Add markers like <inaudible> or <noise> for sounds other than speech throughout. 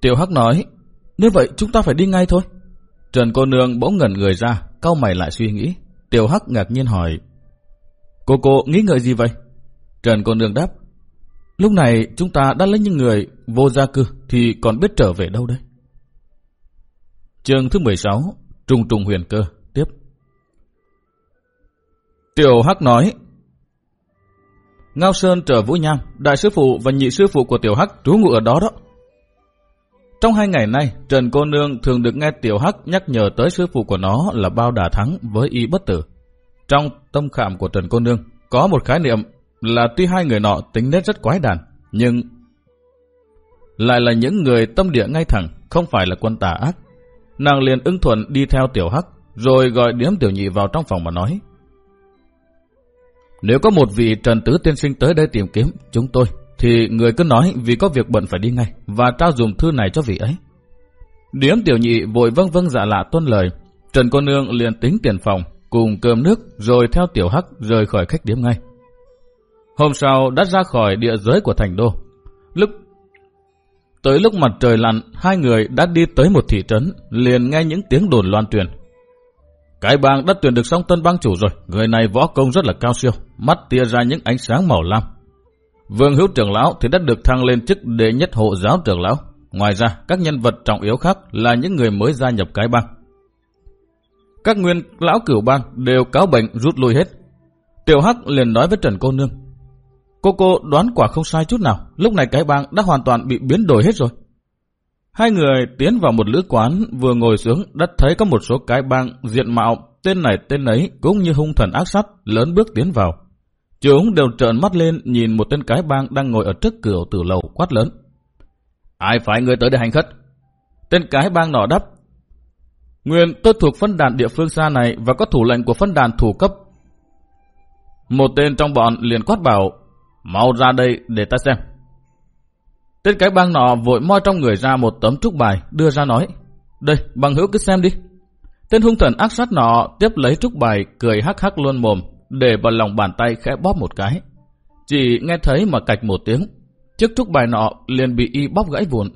Tiểu Hắc nói, nếu vậy chúng ta phải đi ngay thôi. Trần cô nương bỗng ngẩn người ra, cau mày lại suy nghĩ. Tiểu Hắc ngạc nhiên hỏi, cô cô nghĩ ngợi gì vậy? Trần cô nương đáp, lúc này chúng ta đã lấy những người vô gia cư thì còn biết trở về đâu đây? Chương thứ 16, Trung Trung Huyền Cơ, tiếp. Tiểu Hắc nói, Ngao Sơn trở Vũ Nham, đại sư phụ và nhị sư phụ của Tiểu Hắc trú ngụ ở đó đó. Trong hai ngày nay, Trần Cô Nương thường được nghe Tiểu Hắc nhắc nhở tới sư phụ của nó là bao đà thắng với y bất tử. Trong tâm khảm của Trần Cô Nương có một khái niệm là tuy hai người nọ tính nết rất quái đản, nhưng lại là những người tâm địa ngay thẳng, không phải là quân tà ác. Nàng liền ưng thuận đi theo Tiểu Hắc, rồi gọi điếm Tiểu Nhị vào trong phòng mà nói. Nếu có một vị Trần Tứ tiên sinh tới đây tìm kiếm chúng tôi, thì người cứ nói vì có việc bận phải đi ngay và trao dùng thư này cho vị ấy. Điếm tiểu nhị vội vâng vâng dạ lạ tuân lời. Trần cô nương liền tính tiền phòng, cùng cơm nước rồi theo tiểu hắc rời khỏi khách điếm ngay. Hôm sau đã ra khỏi địa giới của thành đô. Lúc Tới lúc mặt trời lặn, hai người đã đi tới một thị trấn, liền nghe những tiếng đồn loan truyền. Cái bang đã tuyển được song tân bang chủ rồi, người này võ công rất là cao siêu, mắt tia ra những ánh sáng màu lam, Vương hữu trưởng lão thì đã được thăng lên chức đệ nhất hộ giáo trưởng lão. Ngoài ra, các nhân vật trọng yếu khác là những người mới gia nhập cái bang. Các nguyên lão cửu bang đều cáo bệnh rút lui hết. Tiểu Hắc liền nói với Trần Cô Nương. Cô cô đoán quả không sai chút nào, lúc này cái bang đã hoàn toàn bị biến đổi hết rồi. Hai người tiến vào một lữ quán, vừa ngồi xuống đã thấy có một số cái bang diện mạo, tên này tên ấy cũng như hung thần ác sát lớn bước tiến vào. Chúng đều trợn mắt lên nhìn một tên cái bang đang ngồi ở trước cửa tử lầu quát lớn. Ai phải người tới để hành khất? Tên cái bang nọ đáp. Nguyên tôi thuộc phân đàn địa phương xa này và có thủ lệnh của phân đàn thủ cấp. Một tên trong bọn liền quát bảo, mau ra đây để ta xem. Tên cái bang nọ vội moi trong người ra một tấm trúc bài đưa ra nói, đây bằng hữu cứ xem đi. Tên hung thần ác sát nọ tiếp lấy trúc bài cười hắc hắc luôn mồm để vào lòng bàn tay khẽ bóp một cái. Chỉ nghe thấy mà cạch một tiếng, chiếc trúc bài nọ liền bị y bóp gãy vụn.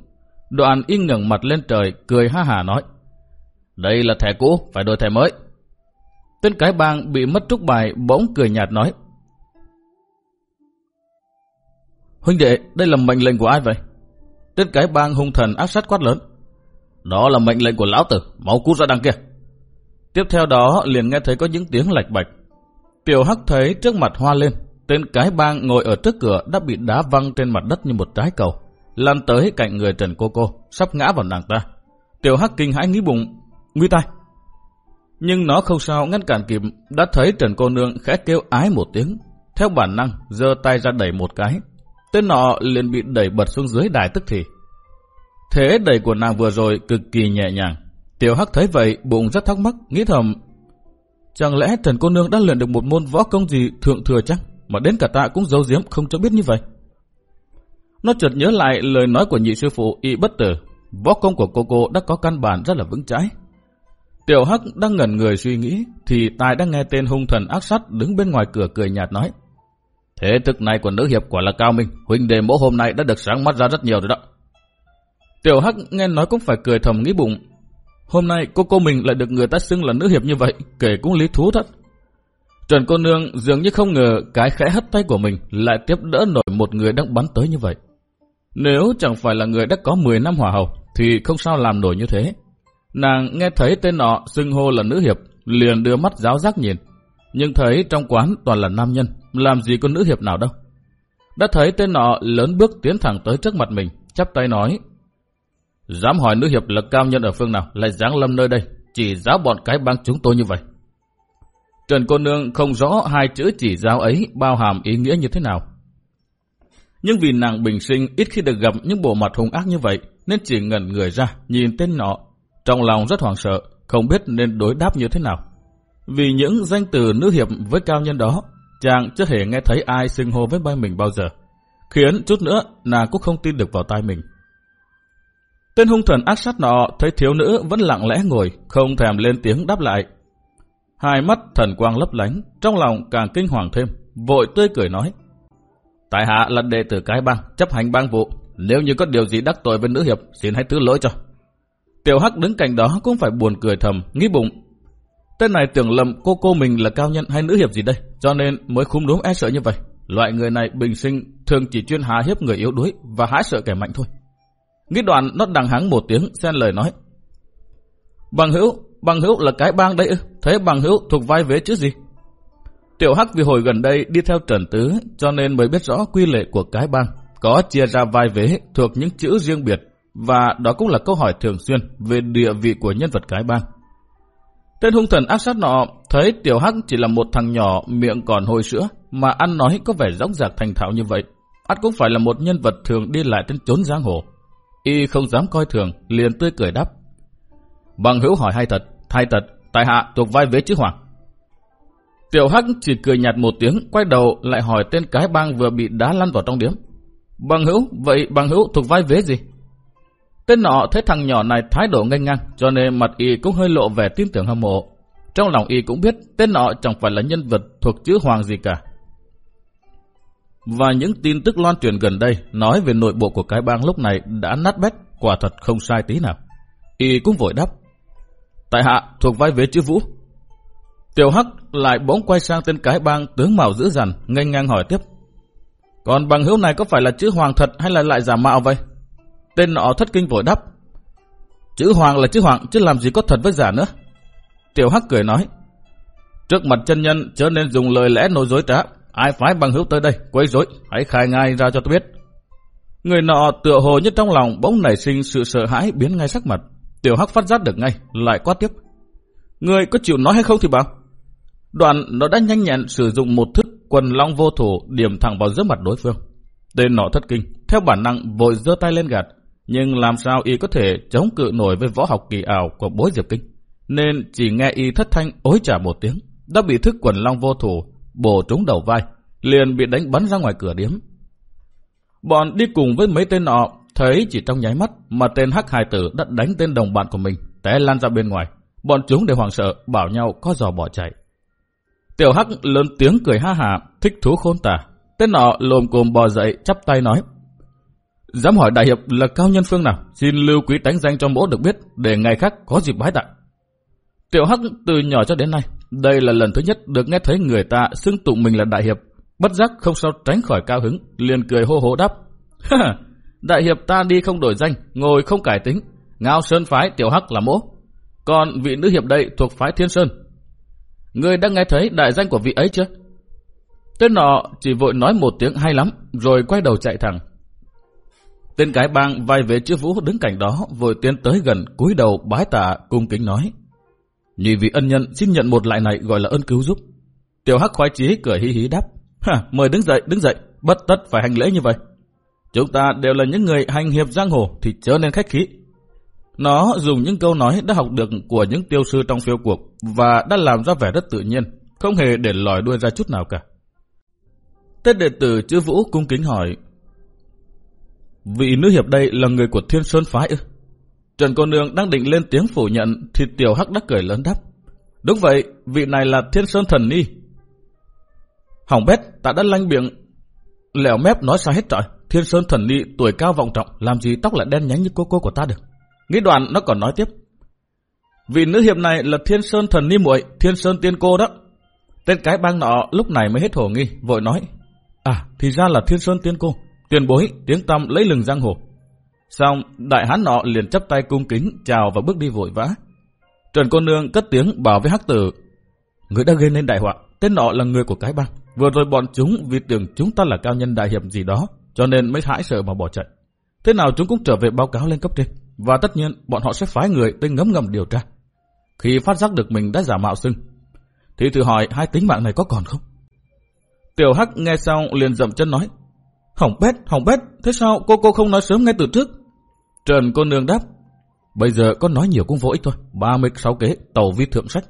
Đoạn y ngẩng mặt lên trời, cười ha hà nói. Đây là thẻ cũ, phải đổi thẻ mới. Tên cái bang bị mất trúc bài bỗng cười nhạt nói. Huynh đệ, đây là mệnh lệnh của ai vậy? Tên cái bang hung thần ác sát quát lớn. Đó là mệnh lệnh của lão tử, máu cút ra đằng kia. Tiếp theo đó liền nghe thấy có những tiếng lạch bạch, Tiểu Hắc thấy trước mặt hoa lên, tên cái bang ngồi ở trước cửa đã bị đá văng trên mặt đất như một trái cầu, lăn tới cạnh người Trần Cô Cô, sắp ngã vào nàng ta. Tiểu Hắc kinh hãi nghĩ bụng, nguy tai. Nhưng nó không sao ngăn cản kịp, đã thấy Trần Cô Nương khẽ kêu ái một tiếng, theo bản năng giơ tay ra đẩy một cái. Tên nọ liền bị đẩy bật xuống dưới đài tức thì. Thế đẩy của nàng vừa rồi cực kỳ nhẹ nhàng. Tiểu Hắc thấy vậy, bụng rất thắc mắc, nghĩ thầm Chẳng lẽ thần cô nương đã luyện được một môn võ công gì thượng thừa chắc, mà đến cả ta cũng giấu giếm không cho biết như vậy? Nó chợt nhớ lại lời nói của nhị sư phụ y bất tử, võ công của cô cô đã có căn bản rất là vững chãi. Tiểu Hắc đang ngẩn người suy nghĩ, thì tài đang nghe tên hung thần ác sát đứng bên ngoài cửa cười nhạt nói. Thế thức này của nữ hiệp quả là cao minh, huynh đệ mẫu hôm nay đã được sáng mắt ra rất nhiều rồi đó. Tiểu Hắc nghe nói cũng phải cười thầm nghĩ bụng, Hôm nay cô cô mình lại được người ta xưng là nữ hiệp như vậy, kể cũng lý thú thật. Trần cô nương dường như không ngờ cái khẽ hất tay của mình lại tiếp đỡ nổi một người đang bắn tới như vậy. Nếu chẳng phải là người đã có 10 năm hỏa hậu, thì không sao làm nổi như thế. Nàng nghe thấy tên nọ xưng hô là nữ hiệp, liền đưa mắt giáo giác nhìn. Nhưng thấy trong quán toàn là nam nhân, làm gì có nữ hiệp nào đâu. Đã thấy tên nọ lớn bước tiến thẳng tới trước mặt mình, chắp tay nói, Dám hỏi nữ hiệp là cao nhân ở phương nào lại giáng lâm nơi đây, chỉ giáo bọn cái bang chúng tôi như vậy. Trần cô nương không rõ hai chữ chỉ giáo ấy bao hàm ý nghĩa như thế nào. Nhưng vì nàng bình sinh ít khi được gặp những bộ mặt hung ác như vậy, nên chỉ ngẩn người ra, nhìn tên nọ. Trong lòng rất hoảng sợ, không biết nên đối đáp như thế nào. Vì những danh từ nữ hiệp với cao nhân đó, chàng chưa hề nghe thấy ai xưng hô với bay mình bao giờ. Khiến chút nữa, nàng cũng không tin được vào tai mình. Tên hung thần ác sát nọ thấy thiếu nữ vẫn lặng lẽ ngồi, không thèm lên tiếng đáp lại. Hai mắt thần quang lấp lánh, trong lòng càng kinh hoàng thêm, vội tươi cười nói. Tại hạ là đệ tử cái bang, chấp hành bang vụ, Nếu như có điều gì đắc tội với nữ hiệp, xin hãy thứ lỗi cho. Tiểu Hắc đứng cạnh đó cũng phải buồn cười thầm, nghĩ bụng. Tên này tưởng lầm cô cô mình là cao nhân hay nữ hiệp gì đây, cho nên mới khúm đốm e sợ như vậy. Loại người này bình sinh thường chỉ chuyên hạ hiếp người yếu đuối và hãi sợ kẻ mạnh thôi. Nghĩ đoạn nó đằng hắng một tiếng xen lời nói. Bằng hữu, bằng hữu là cái bang đấy ư, thế bằng hữu thuộc vai vế chứ gì? Tiểu Hắc vì hồi gần đây đi theo Trần Tứ cho nên mới biết rõ quy lệ của cái bang. Có chia ra vai vế thuộc những chữ riêng biệt và đó cũng là câu hỏi thường xuyên về địa vị của nhân vật cái bang. Tên hung thần ác sát nọ thấy Tiểu Hắc chỉ là một thằng nhỏ miệng còn hồi sữa mà ăn nói có vẻ rõng rạc thành thạo như vậy. ắt cũng phải là một nhân vật thường đi lại trên chốn giang hồ. Y không dám coi thường, liền tươi cười đáp. Bằng hữu hỏi hay thật, thay thật, tại hạ thuộc vai vế chữ hoàng. Tiểu Hắc chỉ cười nhạt một tiếng, quay đầu lại hỏi tên cái bang vừa bị đá lăn vào trong điếm. Bằng hữu, vậy bằng hữu thuộc vai vế gì? Tên nọ thấy thằng nhỏ này thái độ ngây ngang, cho nên mặt y cũng hơi lộ vẻ tin tưởng hâm mộ. Trong lòng y cũng biết tên nọ chẳng phải là nhân vật thuộc chữ hoàng gì cả. Và những tin tức loan truyền gần đây nói về nội bộ của cái bang lúc này đã nát bét, quả thật không sai tí nào. Y cũng vội đáp. Tại hạ thuộc vai vế chữ vũ. Tiểu Hắc lại bỗng quay sang tên cái bang tướng mạo dữ dằn, ngây ngang hỏi tiếp. Còn bằng hữu này có phải là chữ hoàng thật hay là lại giả mạo vậy? Tên nọ thất kinh vội đáp. Chữ hoàng là chữ hoàng chứ làm gì có thật với giả nữa. Tiểu Hắc cười nói. Trước mặt chân nhân chớ nên dùng lời lẽ nói dối trá. Ai phái bằng hữu tới đây, quấy rối, hãy khai ngay ra cho tôi biết. Người nọ tựa hồ như trong lòng bỗng nảy sinh sự sợ hãi biến ngay sắc mặt. Tiểu Hắc phát giác được ngay, lại quát tiếp. Người có chịu nói hay không thì bảo. Đoạn nó đã nhanh nhẹn sử dụng một thức quần long vô thủ điểm thẳng vào giữa mặt đối phương. Tên nọ thất kinh, theo bản năng vội giơ tay lên gạt, nhưng làm sao y có thể chống cự nổi với võ học kỳ ảo của bối Diệp Kinh. Nên chỉ nghe y thất thanh ối trả một tiếng, đã bị thức quần long vô thủ, bổ trúng đầu vai, liền bị đánh bắn ra ngoài cửa điếm. Bọn đi cùng với mấy tên nọ, thấy chỉ trong nháy mắt mà tên hắc hài tử đã đánh tên đồng bạn của mình, té lan ra bên ngoài. Bọn chúng đều hoảng sợ, bảo nhau có giò bỏ chạy. Tiểu hắc lớn tiếng cười ha hà, thích thú khôn tả. Tên nọ lồm cồm bò dậy, chắp tay nói. Dám hỏi đại hiệp là cao nhân phương nào? Xin lưu quý tánh danh cho mỗ được biết, để ngày khác có dịp bái tặng Tiểu Hắc từ nhỏ cho đến nay, đây là lần thứ nhất được nghe thấy người ta xưng tụng mình là đại hiệp. Bất giác không sao tránh khỏi cao hứng, liền cười hô hô đáp. <laughs> đại hiệp ta đi không đổi danh, ngồi không cải tính. Ngao Sơn phái Tiểu Hắc là mỗ. Còn vị nữ hiệp đây thuộc phái Thiên Sơn. Người đã nghe thấy đại danh của vị ấy chưa? Tên nọ chỉ vội nói một tiếng hay lắm, rồi quay đầu chạy thẳng. Tên cái bang vai về chữ vũ đứng cạnh đó, vội tiến tới gần, cúi đầu bái tạ, cung kính nói. Nhị vị ân nhân xin nhận một lại này gọi là ơn cứu giúp. Tiểu Hắc khoái chí cười hí hí đáp. Ha, mời đứng dậy, đứng dậy, bất tất phải hành lễ như vậy. Chúng ta đều là những người hành hiệp giang hồ thì chớ nên khách khí. Nó dùng những câu nói đã học được của những tiêu sư trong phiêu cuộc và đã làm ra vẻ rất tự nhiên, không hề để lòi đuôi ra chút nào cả. tết đệ tử chữ Vũ cung kính hỏi Vị nữ hiệp đây là người của Thiên Sơn Phái ư? Trần cô nương đang định lên tiếng phủ nhận thì Tiểu Hắc đã cười lớn đáp. Đúng vậy, vị này là Thiên Sơn Thần Ni. Hỏng bét, ta đã lanh miệng. Lẻo mép nói sai hết trời. Thiên Sơn Thần Ni tuổi cao vọng trọng, làm gì tóc lại đen nhánh như cô cô của ta được. Nghĩ đoạn nó còn nói tiếp. Vị nữ hiệp này là Thiên Sơn Thần Ni muội, Thiên Sơn Tiên Cô đó. Tên cái bang nọ lúc này mới hết hồ nghi, vội nói. À, thì ra là Thiên Sơn Tiên Cô. Tiền bối, tiếng tăm lấy lừng giang hồ. Xong, đại hán nọ liền chấp tay cung kính, chào và bước đi vội vã. Trần cô nương cất tiếng bảo với hắc tử. Người đã gây nên đại họa, tên nọ là người của cái bang. Vừa rồi bọn chúng vì tưởng chúng ta là cao nhân đại hiệp gì đó, cho nên mới hãi sợ mà bỏ chạy. Thế nào chúng cũng trở về báo cáo lên cấp trên. Và tất nhiên, bọn họ sẽ phái người tới ngấm ngầm điều tra. Khi phát giác được mình đã giả mạo xưng, thì thử hỏi hai tính mạng này có còn không? Tiểu Hắc nghe xong liền dậm chân nói, Hỏng bét, hỏng bét, thế sao cô cô không nói sớm ngay từ trước? Trần cô nương đáp, bây giờ có nói nhiều cũng vô ích thôi, 36 kế, tàu vi thượng sách.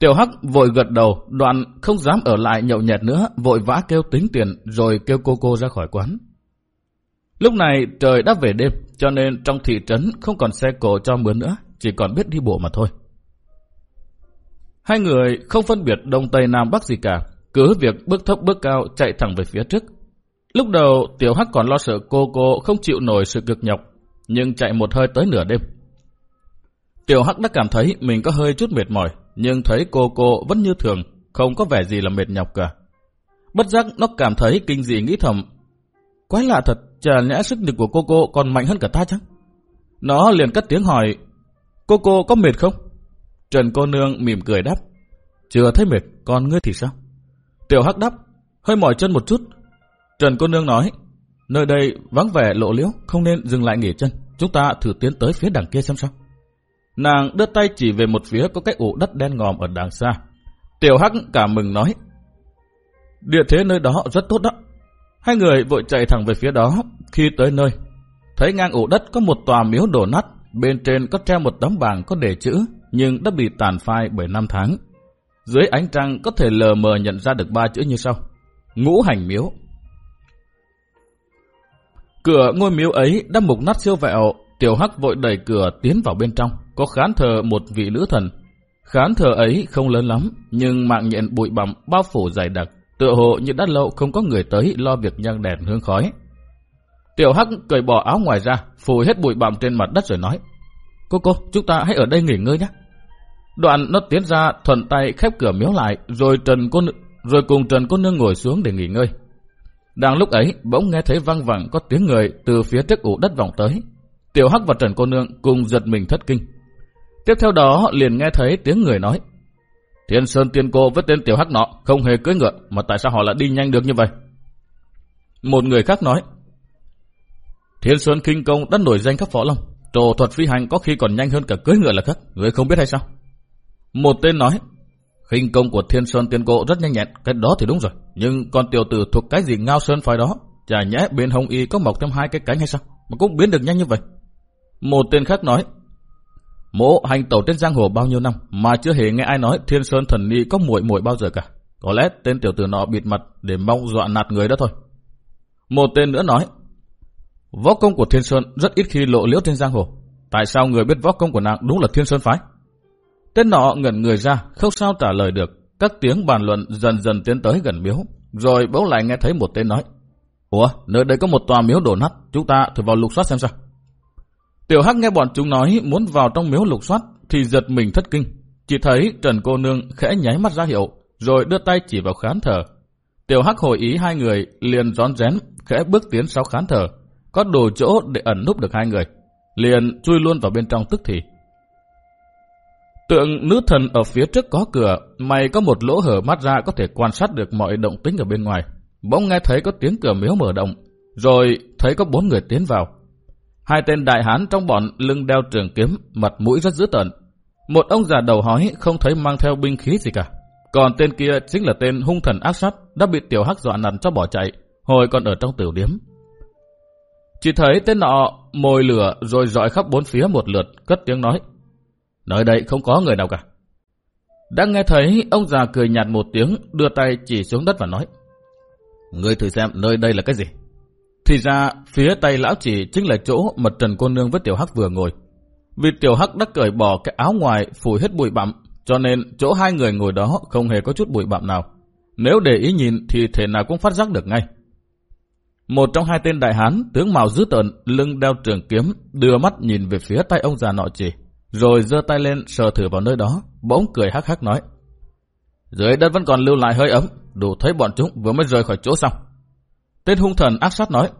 Tiểu Hắc vội gật đầu, đoạn không dám ở lại nhậu nhẹt nữa, vội vã kêu tính tiền rồi kêu cô cô ra khỏi quán. Lúc này trời đã về đêm, cho nên trong thị trấn không còn xe cổ cho mướn nữa, chỉ còn biết đi bộ mà thôi. Hai người không phân biệt đông tây nam bắc gì cả, cứ việc bước thấp bước cao chạy thẳng về phía trước. Lúc đầu Tiểu Hắc còn lo sợ cô cô không chịu nổi sự cực nhọc, nhưng chạy một hơi tới nửa đêm. Tiểu Hắc đã cảm thấy mình có hơi chút mệt mỏi, nhưng thấy cô cô vẫn như thường, không có vẻ gì là mệt nhọc cả. Bất giác nó cảm thấy kinh dị nghĩ thầm. Quái lạ thật, chả nhẽ sức lực của cô cô còn mạnh hơn cả ta chăng? Nó liền cất tiếng hỏi, cô cô có mệt không? Trần cô nương mỉm cười đáp, chưa thấy mệt, còn ngươi thì sao? Tiểu Hắc đáp, hơi mỏi chân một chút. Trần cô nương nói, nơi đây vắng vẻ lộ liễu, không nên dừng lại nghỉ chân. Chúng ta thử tiến tới phía đằng kia xem sao. Nàng đưa tay chỉ về một phía có cái ụ đất đen ngòm ở đằng xa. Tiểu Hắc cảm mừng nói, địa thế nơi đó rất tốt đó. Hai người vội chạy thẳng về phía đó. Khi tới nơi, thấy ngang ụ đất có một tòa miếu đổ nát, bên trên có treo một tấm bảng có đề chữ, nhưng đã bị tàn phai bởi năm tháng. Dưới ánh trăng có thể lờ mờ nhận ra được ba chữ như sau. Ngũ hành miếu. Cửa ngôi miếu ấy đã mục nát siêu vẹo, tiểu hắc vội đẩy cửa tiến vào bên trong, có khán thờ một vị nữ thần. Khán thờ ấy không lớn lắm, nhưng mạng nhện bụi bặm bao phủ dày đặc, tựa hồ như đã lâu không có người tới lo việc nhang đèn hương khói. Tiểu Hắc cởi bỏ áo ngoài ra, phủi hết bụi bặm trên mặt đất rồi nói: "Cô cô, chúng ta hãy ở đây nghỉ ngơi nhé." Đoạn nó tiến ra thuận tay khép cửa miếu lại, rồi Trần cô rồi cùng Trần cô nương ngồi xuống để nghỉ ngơi. Đang lúc ấy, bỗng nghe thấy vang vẳng có tiếng người từ phía trước ủ đất vọng tới. Tiểu Hắc và Trần cô nương cùng giật mình thất kinh. Tiếp theo đó liền nghe thấy tiếng người nói: Thiên Sơn Tiên Cô với tên Tiểu Hắc nọ không hề cưỡi ngựa, mà tại sao họ lại đi nhanh được như vậy? Một người khác nói: Thiên Sơn Kinh Công đã nổi danh khắp võ lâm, trồ thuật phi hành có khi còn nhanh hơn cả cưỡi ngựa là khác, người không biết hay sao? Một tên nói, khinh công của Thiên Sơn Tiên Cô rất nhanh nhẹn, cái đó thì đúng rồi. Nhưng con tiểu tử thuộc cái gì ngao sơn phái đó, chả nhẽ bên hồng y có mọc thêm hai cái cánh hay sao? Mà cũng biến được nhanh như vậy. Một tên khác nói, mộ hành tẩu trên giang hồ bao nhiêu năm mà chưa hề nghe ai nói Thiên Sơn Thần Ni có muội muội bao giờ cả. Có lẽ tên tiểu tử nọ bịt mặt để mong dọa nạt người đó thôi. Một tên nữa nói, võ công của Thiên Sơn rất ít khi lộ liễu trên giang hồ. Tại sao người biết võ công của nàng đúng là Thiên Sơn phái? Tên nọ ngẩn người ra, không sao trả lời được. Các tiếng bàn luận dần dần tiến tới gần miếu. Rồi bỗng lại nghe thấy một tên nói. Ủa, nơi đây có một tòa miếu đổ nát, chúng ta thử vào lục soát xem sao. Tiểu Hắc nghe bọn chúng nói muốn vào trong miếu lục soát thì giật mình thất kinh. Chỉ thấy Trần cô nương khẽ nháy mắt ra hiệu, rồi đưa tay chỉ vào khán thờ. Tiểu Hắc hồi ý hai người liền rón rén, khẽ bước tiến sau khán thờ. Có đồ chỗ để ẩn núp được hai người. Liền chui luôn vào bên trong tức thì. Tượng nữ thần ở phía trước có cửa, mày có một lỗ hở mắt ra có thể quan sát được mọi động tĩnh ở bên ngoài. Bỗng nghe thấy có tiếng cửa miếu mở động, rồi thấy có bốn người tiến vào. Hai tên đại hán trong bọn lưng đeo trường kiếm, mặt mũi rất dữ tợn. Một ông già đầu hói không thấy mang theo binh khí gì cả. Còn tên kia chính là tên hung thần ác sát đã bị tiểu hắc dọa nằn cho bỏ chạy, hồi còn ở trong tiểu điếm. Chỉ thấy tên nọ mồi lửa rồi dọi khắp bốn phía một lượt, cất tiếng nói. Nơi đây không có người nào cả. Đang nghe thấy ông già cười nhạt một tiếng, đưa tay chỉ xuống đất và nói. Ngươi thử xem nơi đây là cái gì? Thì ra, phía tay lão chỉ chính là chỗ mà Trần Cô Nương với Tiểu Hắc vừa ngồi. Vì Tiểu Hắc đã cởi bỏ cái áo ngoài phủi hết bụi bặm, cho nên chỗ hai người ngồi đó không hề có chút bụi bặm nào. Nếu để ý nhìn thì thể nào cũng phát giác được ngay. Một trong hai tên đại hán, tướng màu dữ tợn, lưng đeo trường kiếm, đưa mắt nhìn về phía tay ông già nọ chỉ rồi giơ tay lên sờ thử vào nơi đó, bỗng cười hắc hắc nói. Dưới đất vẫn còn lưu lại hơi ấm, đủ thấy bọn chúng vừa mới rời khỏi chỗ xong. Tên hung thần ác sát nói,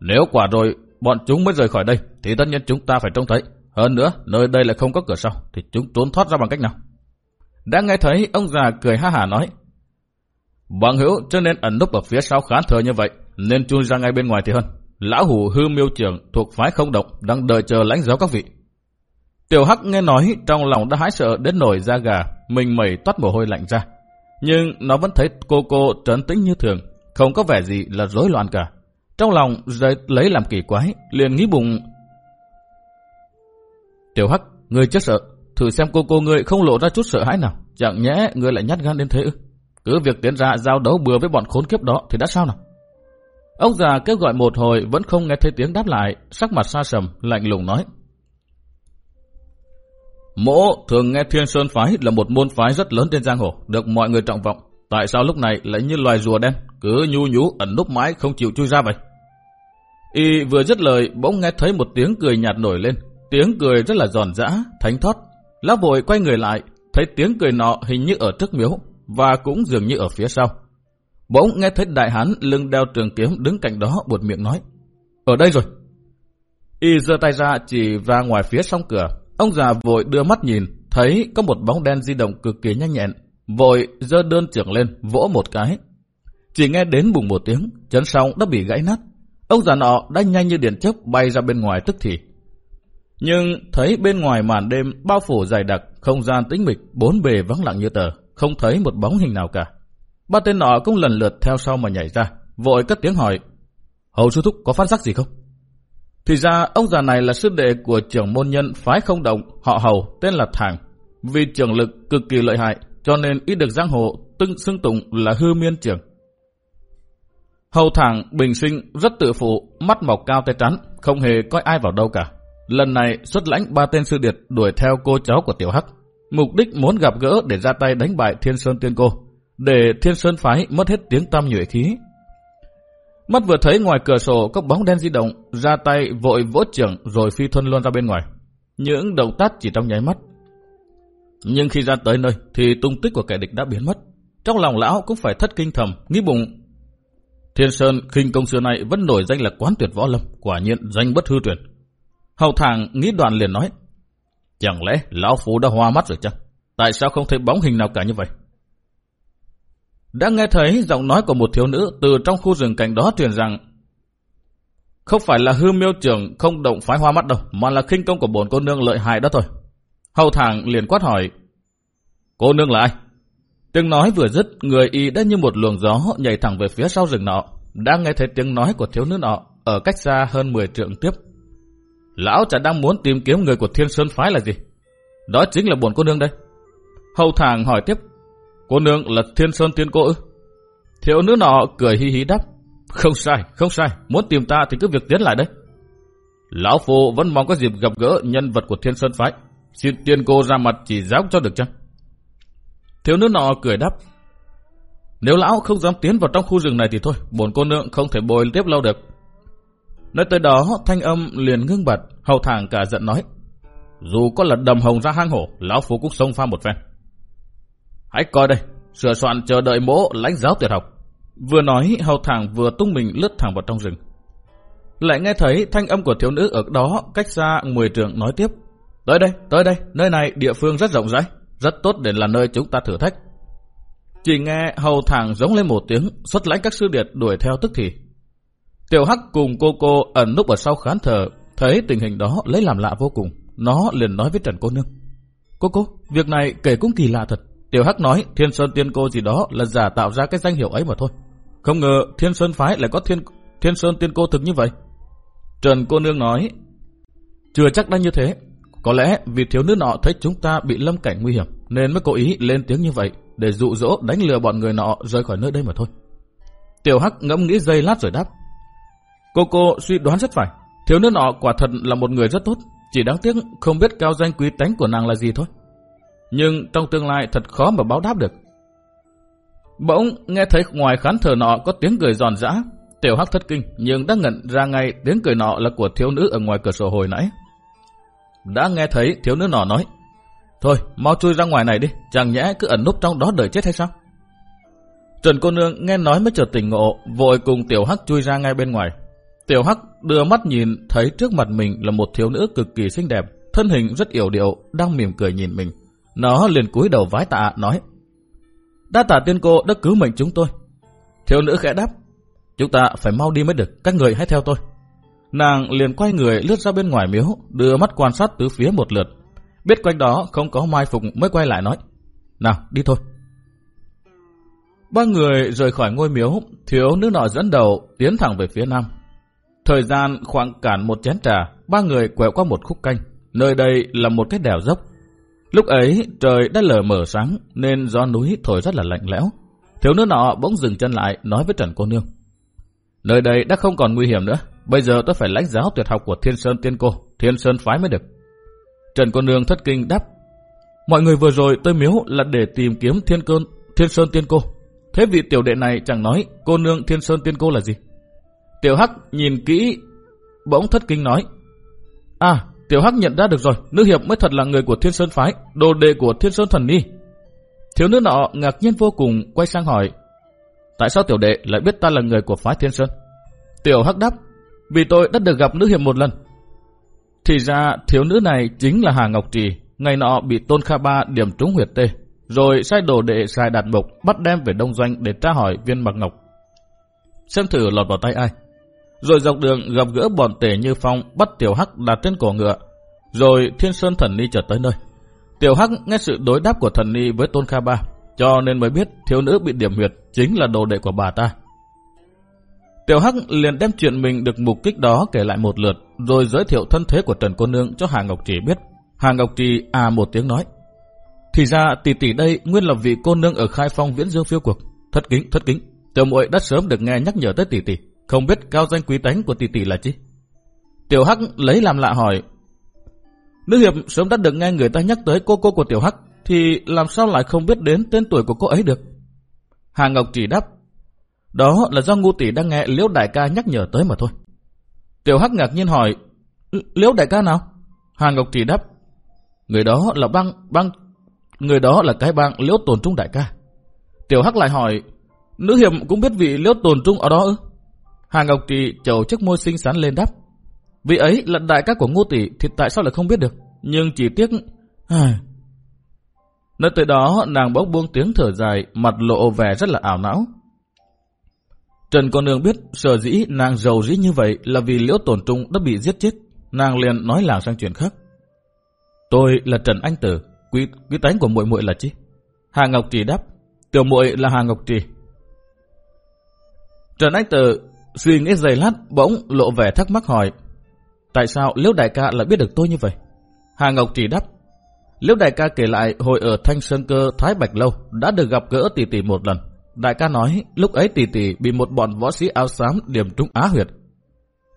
nếu quả rồi bọn chúng mới rời khỏi đây, thì tất nhiên chúng ta phải trông thấy. Hơn nữa, nơi đây lại không có cửa sau, thì chúng trốn thoát ra bằng cách nào? Đã nghe thấy ông già cười ha hả nói, Bằng hữu cho nên ẩn núp ở phía sau khán thờ như vậy, nên chui ra ngay bên ngoài thì hơn. Lão hủ hư miêu trưởng thuộc phái không động, đang đợi chờ lãnh giáo các vị. Tiểu Hắc nghe nói trong lòng đã hãi sợ đến nổi da gà, mình mẩy toát mồ hôi lạnh ra. Nhưng nó vẫn thấy cô cô trấn tĩnh như thường, không có vẻ gì là rối loạn cả. Trong lòng rời lấy làm kỳ quái, liền nghĩ bụng. Tiểu Hắc, ngươi chết sợ, thử xem cô cô ngươi không lộ ra chút sợ hãi nào, chẳng nhẽ ngươi lại nhát gan đến thế ư. Cứ việc tiến ra giao đấu bừa với bọn khốn kiếp đó thì đã sao nào? Ông già kêu gọi một hồi vẫn không nghe thấy tiếng đáp lại, sắc mặt xa sầm, lạnh lùng nói. Mỗ thường nghe Thiên Sơn Phái là một môn phái rất lớn trên giang hồ, được mọi người trọng vọng. Tại sao lúc này lại như loài rùa đen, cứ nhu nhú ẩn núp mãi không chịu chui ra vậy? Y vừa dứt lời bỗng nghe thấy một tiếng cười nhạt nổi lên. Tiếng cười rất là giòn giã, thánh thoát. Lão vội quay người lại, thấy tiếng cười nọ hình như ở trước miếu, và cũng dường như ở phía sau. Bỗng nghe thấy đại hán lưng đeo trường kiếm đứng cạnh đó buột miệng nói. Ở đây rồi. Y giơ tay ra chỉ ra ngoài phía song cửa. Ông già vội đưa mắt nhìn, thấy có một bóng đen di động cực kỳ nhanh nhẹn. Vội giơ đơn trưởng lên, vỗ một cái. Chỉ nghe đến bùng một tiếng, chân song đã bị gãy nát. Ông già nọ đã nhanh như điện chớp bay ra bên ngoài tức thì. Nhưng thấy bên ngoài màn đêm bao phủ dày đặc, không gian tĩnh mịch, bốn bề vắng lặng như tờ, không thấy một bóng hình nào cả. Ba tên nọ cũng lần lượt theo sau mà nhảy ra, vội cất tiếng hỏi, Hầu sư thúc có phát giác gì không? Thì ra ông già này là sư đệ của trưởng môn nhân phái không động, họ hầu, tên là Thàng. Vì trưởng lực cực kỳ lợi hại, cho nên ít được giang hồ tưng xưng tụng là hư miên trưởng. Hầu Thàng bình sinh rất tự phụ, mắt mọc cao tay trắng, không hề coi ai vào đâu cả. Lần này xuất lãnh ba tên sư điệt đuổi theo cô cháu của Tiểu Hắc. Mục đích muốn gặp gỡ để ra tay đánh bại Thiên Sơn Tiên Cô, để Thiên Sơn Phái mất hết tiếng tam nhuệ khí. Mắt vừa thấy ngoài cửa sổ có bóng đen di động, ra tay vội vỗ trưởng rồi phi thuân luôn ra bên ngoài. Những động tác chỉ trong nháy mắt. Nhưng khi ra tới nơi thì tung tích của kẻ địch đã biến mất. Trong lòng lão cũng phải thất kinh thầm, nghĩ bụng. Thiên Sơn khinh công xưa này vẫn nổi danh là quán tuyệt võ lâm, quả nhiên danh bất hư truyền. Hầu thẳng nghĩ đoàn liền nói, chẳng lẽ lão phú đã hoa mắt rồi chăng? Tại sao không thấy bóng hình nào cả như vậy? Đã nghe thấy giọng nói của một thiếu nữ từ trong khu rừng cạnh đó truyền rằng không phải là hư miêu trưởng không động phái hoa mắt đâu, mà là khinh công của bổn cô nương lợi hại đó thôi. Hầu thẳng liền quát hỏi, cô nương là ai? Tiếng nói vừa dứt, người y đã như một luồng gió nhảy thẳng về phía sau rừng nọ. Đã nghe thấy tiếng nói của thiếu nữ nọ ở cách xa hơn 10 trượng tiếp. Lão chả đang muốn tìm kiếm người của Thiên Sơn Phái là gì? Đó chính là bổn cô nương đây. Hầu thàng hỏi tiếp, cô nương là Thiên Sơn Tiên Cô ư? Thiếu nữ nọ cười hi hí đáp, không sai, không sai, muốn tìm ta thì cứ việc tiến lại đấy. Lão Phu vẫn mong có dịp gặp gỡ nhân vật của Thiên Sơn Phái. Xin tiên cô ra mặt chỉ giáo cho được chăng? Thiếu nữ nọ cười đáp, nếu lão không dám tiến vào trong khu rừng này thì thôi, bổn cô nương không thể bồi tiếp lâu được. Nói tới đó, thanh âm liền ngưng bật, hầu thẳng cả giận nói. Dù có là đầm hồng ra hang hổ, lão phu cũng xông pha một phen. Hãy coi đây, sửa soạn chờ đợi mỗ lãnh giáo tuyệt học. Vừa nói, hầu thẳng vừa tung mình lướt thẳng vào trong rừng. Lại nghe thấy thanh âm của thiếu nữ ở đó cách xa 10 trường nói tiếp. Tới đây, tới đây, nơi này địa phương rất rộng rãi, rất tốt để là nơi chúng ta thử thách. Chỉ nghe hầu thẳng giống lên một tiếng, xuất lãnh các sư điệt đuổi theo tức thì. Tiểu Hắc cùng cô cô ẩn núp ở sau khán thờ, thấy tình hình đó lấy làm lạ vô cùng. Nó liền nói với Trần cô nương. Cô cô, việc này kể cũng kỳ lạ thật. Tiểu Hắc nói Thiên Sơn Tiên Cô gì đó là giả tạo ra cái danh hiệu ấy mà thôi. Không ngờ Thiên Sơn Phái lại có Thiên Thiên Sơn Tiên Cô thực như vậy. Trần cô nương nói, chưa chắc đã như thế. Có lẽ vì thiếu nữ nọ thấy chúng ta bị lâm cảnh nguy hiểm, nên mới cố ý lên tiếng như vậy, để dụ dỗ đánh lừa bọn người nọ rời khỏi nơi đây mà thôi. Tiểu Hắc ngẫm nghĩ giây lát rồi đáp. Cô cô suy đoán rất phải. Thiếu nữ nọ quả thật là một người rất tốt. Chỉ đáng tiếc không biết cao danh quý tánh của nàng là gì thôi. Nhưng trong tương lai thật khó mà báo đáp được. Bỗng nghe thấy ngoài khán thờ nọ có tiếng cười giòn giã. Tiểu Hắc thất kinh nhưng đã ngẩn ra ngay tiếng cười nọ là của thiếu nữ ở ngoài cửa sổ hồi nãy. Đã nghe thấy thiếu nữ nọ nói. Thôi, mau chui ra ngoài này đi, chẳng nhẽ cứ ẩn núp trong đó đợi chết hay sao? Trần cô nương nghe nói mới chợt tỉnh ngộ, vội cùng Tiểu Hắc chui ra ngay bên ngoài. Tiểu Hắc đưa mắt nhìn thấy trước mặt mình là một thiếu nữ cực kỳ xinh đẹp, thân hình rất yểu điệu, đang mỉm cười nhìn mình. Nó liền cúi đầu vái tạ nói: "Đa tạ tiên cô đã cứu mệnh chúng tôi." Thiếu nữ khẽ đáp: "Chúng ta phải mau đi mới được, các người hãy theo tôi." Nàng liền quay người lướt ra bên ngoài miếu, đưa mắt quan sát tứ phía một lượt. Biết quanh đó không có mai phục mới quay lại nói: "Nào, đi thôi." Ba người rời khỏi ngôi miếu, thiếu nữ nọ dẫn đầu tiến thẳng về phía nam. Thời gian khoảng cản một chén trà, ba người quẹo qua một khúc canh. Nơi đây là một cái đèo dốc. Lúc ấy trời đã lờ mờ sáng nên gió núi thổi rất là lạnh lẽo. Thiếu nữ nọ bỗng dừng chân lại nói với Trần Cô Nương. Nơi đây đã không còn nguy hiểm nữa. Bây giờ tôi phải lãnh giáo tuyệt học của Thiên Sơn Tiên Cô, Thiên Sơn Phái mới được. Trần Cô Nương thất kinh đáp. Mọi người vừa rồi tôi miếu là để tìm kiếm Thiên Cơn, Thiên Sơn Tiên Cô. Thế vị tiểu đệ này chẳng nói cô nương thiên sơn tiên cô là gì? Tiểu Hắc nhìn kỹ, bỗng thất kinh nói. À, Tiểu Hắc nhận ra được rồi, nữ hiệp mới thật là người của thiên sơn phái, đồ đệ của thiên sơn thần ni. Thiếu nữ nọ ngạc nhiên vô cùng quay sang hỏi. Tại sao tiểu đệ lại biết ta là người của phái thiên sơn? Tiểu Hắc đáp, vì tôi đã được gặp nữ hiệp một lần. Thì ra thiếu nữ này chính là Hà Ngọc Trì, ngày nọ bị Tôn Kha Ba điểm trúng huyệt tê, rồi sai đồ đệ sai đạt mục bắt đem về đông doanh để tra hỏi viên mặc ngọc. Xem thử lọt vào tay ai. Rồi dọc đường gặp gỡ bọn tể như phong bắt Tiểu Hắc đặt trên cổ ngựa. Rồi Thiên Sơn Thần Ni chợt tới nơi. Tiểu Hắc nghe sự đối đáp của Thần Ni với Tôn Kha Ba, cho nên mới biết thiếu nữ bị điểm huyệt chính là đồ đệ của bà ta. Tiểu Hắc liền đem chuyện mình được mục kích đó kể lại một lượt, rồi giới thiệu thân thế của Trần Cô Nương cho Hà Ngọc Trì biết. Hà Ngọc Trì à một tiếng nói. Thì ra tỷ tỷ đây nguyên là vị cô nương ở khai phong viễn dương phiêu cuộc. Thất kính, thất kính. Tiểu muội đã sớm được nghe nhắc nhở tới tỷ tỷ. Không biết cao danh quý tánh của tỷ tỷ là chi? Tiểu Hắc lấy làm lạ hỏi. Nữ hiệp sớm đã được nghe người ta nhắc tới cô cô của Tiểu Hắc, thì làm sao lại không biết đến tên tuổi của cô ấy được? Hà Ngọc chỉ đáp. Đó là do ngu tỷ đang nghe Liễu Đại ca nhắc nhở tới mà thôi. Tiểu Hắc ngạc nhiên hỏi. Liễu Đại ca nào? Hà Ngọc chỉ đáp. Người đó là băng, băng, người đó là cái băng Liễu Tồn Trung Đại ca. Tiểu Hắc lại hỏi. Nữ hiệp cũng biết vị Liễu Tồn Trung ở đó ư? Hà Ngọc Trì chầu chiếc môi xinh xắn lên đáp. Vì ấy là đại ca của Ngô Tỷ thì tại sao lại không biết được? Nhưng chỉ tiếc... Nơi tới đó nàng bỗng buông tiếng thở dài, mặt lộ vẻ rất là ảo não. Trần Con Nương biết sở dĩ nàng giàu dĩ như vậy là vì liễu tổn trung đã bị giết chết. Nàng liền nói làng sang chuyện khác. Tôi là Trần Anh Tử, quý, quý tánh của muội muội là chi? Hà Ngọc Trì đáp, tiểu muội là Hà Ngọc Trì. Trần Anh Tử Suy nghĩ giày lát, bỗng lộ vẻ thắc mắc hỏi, Tại sao Liễu Đại ca lại biết được tôi như vậy? Hà Ngọc chỉ đáp, Liễu Đại ca kể lại hồi ở Thanh Sơn Cơ, Thái Bạch Lâu, đã được gặp gỡ tỷ tỷ một lần. Đại ca nói, lúc ấy tỷ tỷ bị một bọn võ sĩ áo xám điểm trúng á huyệt.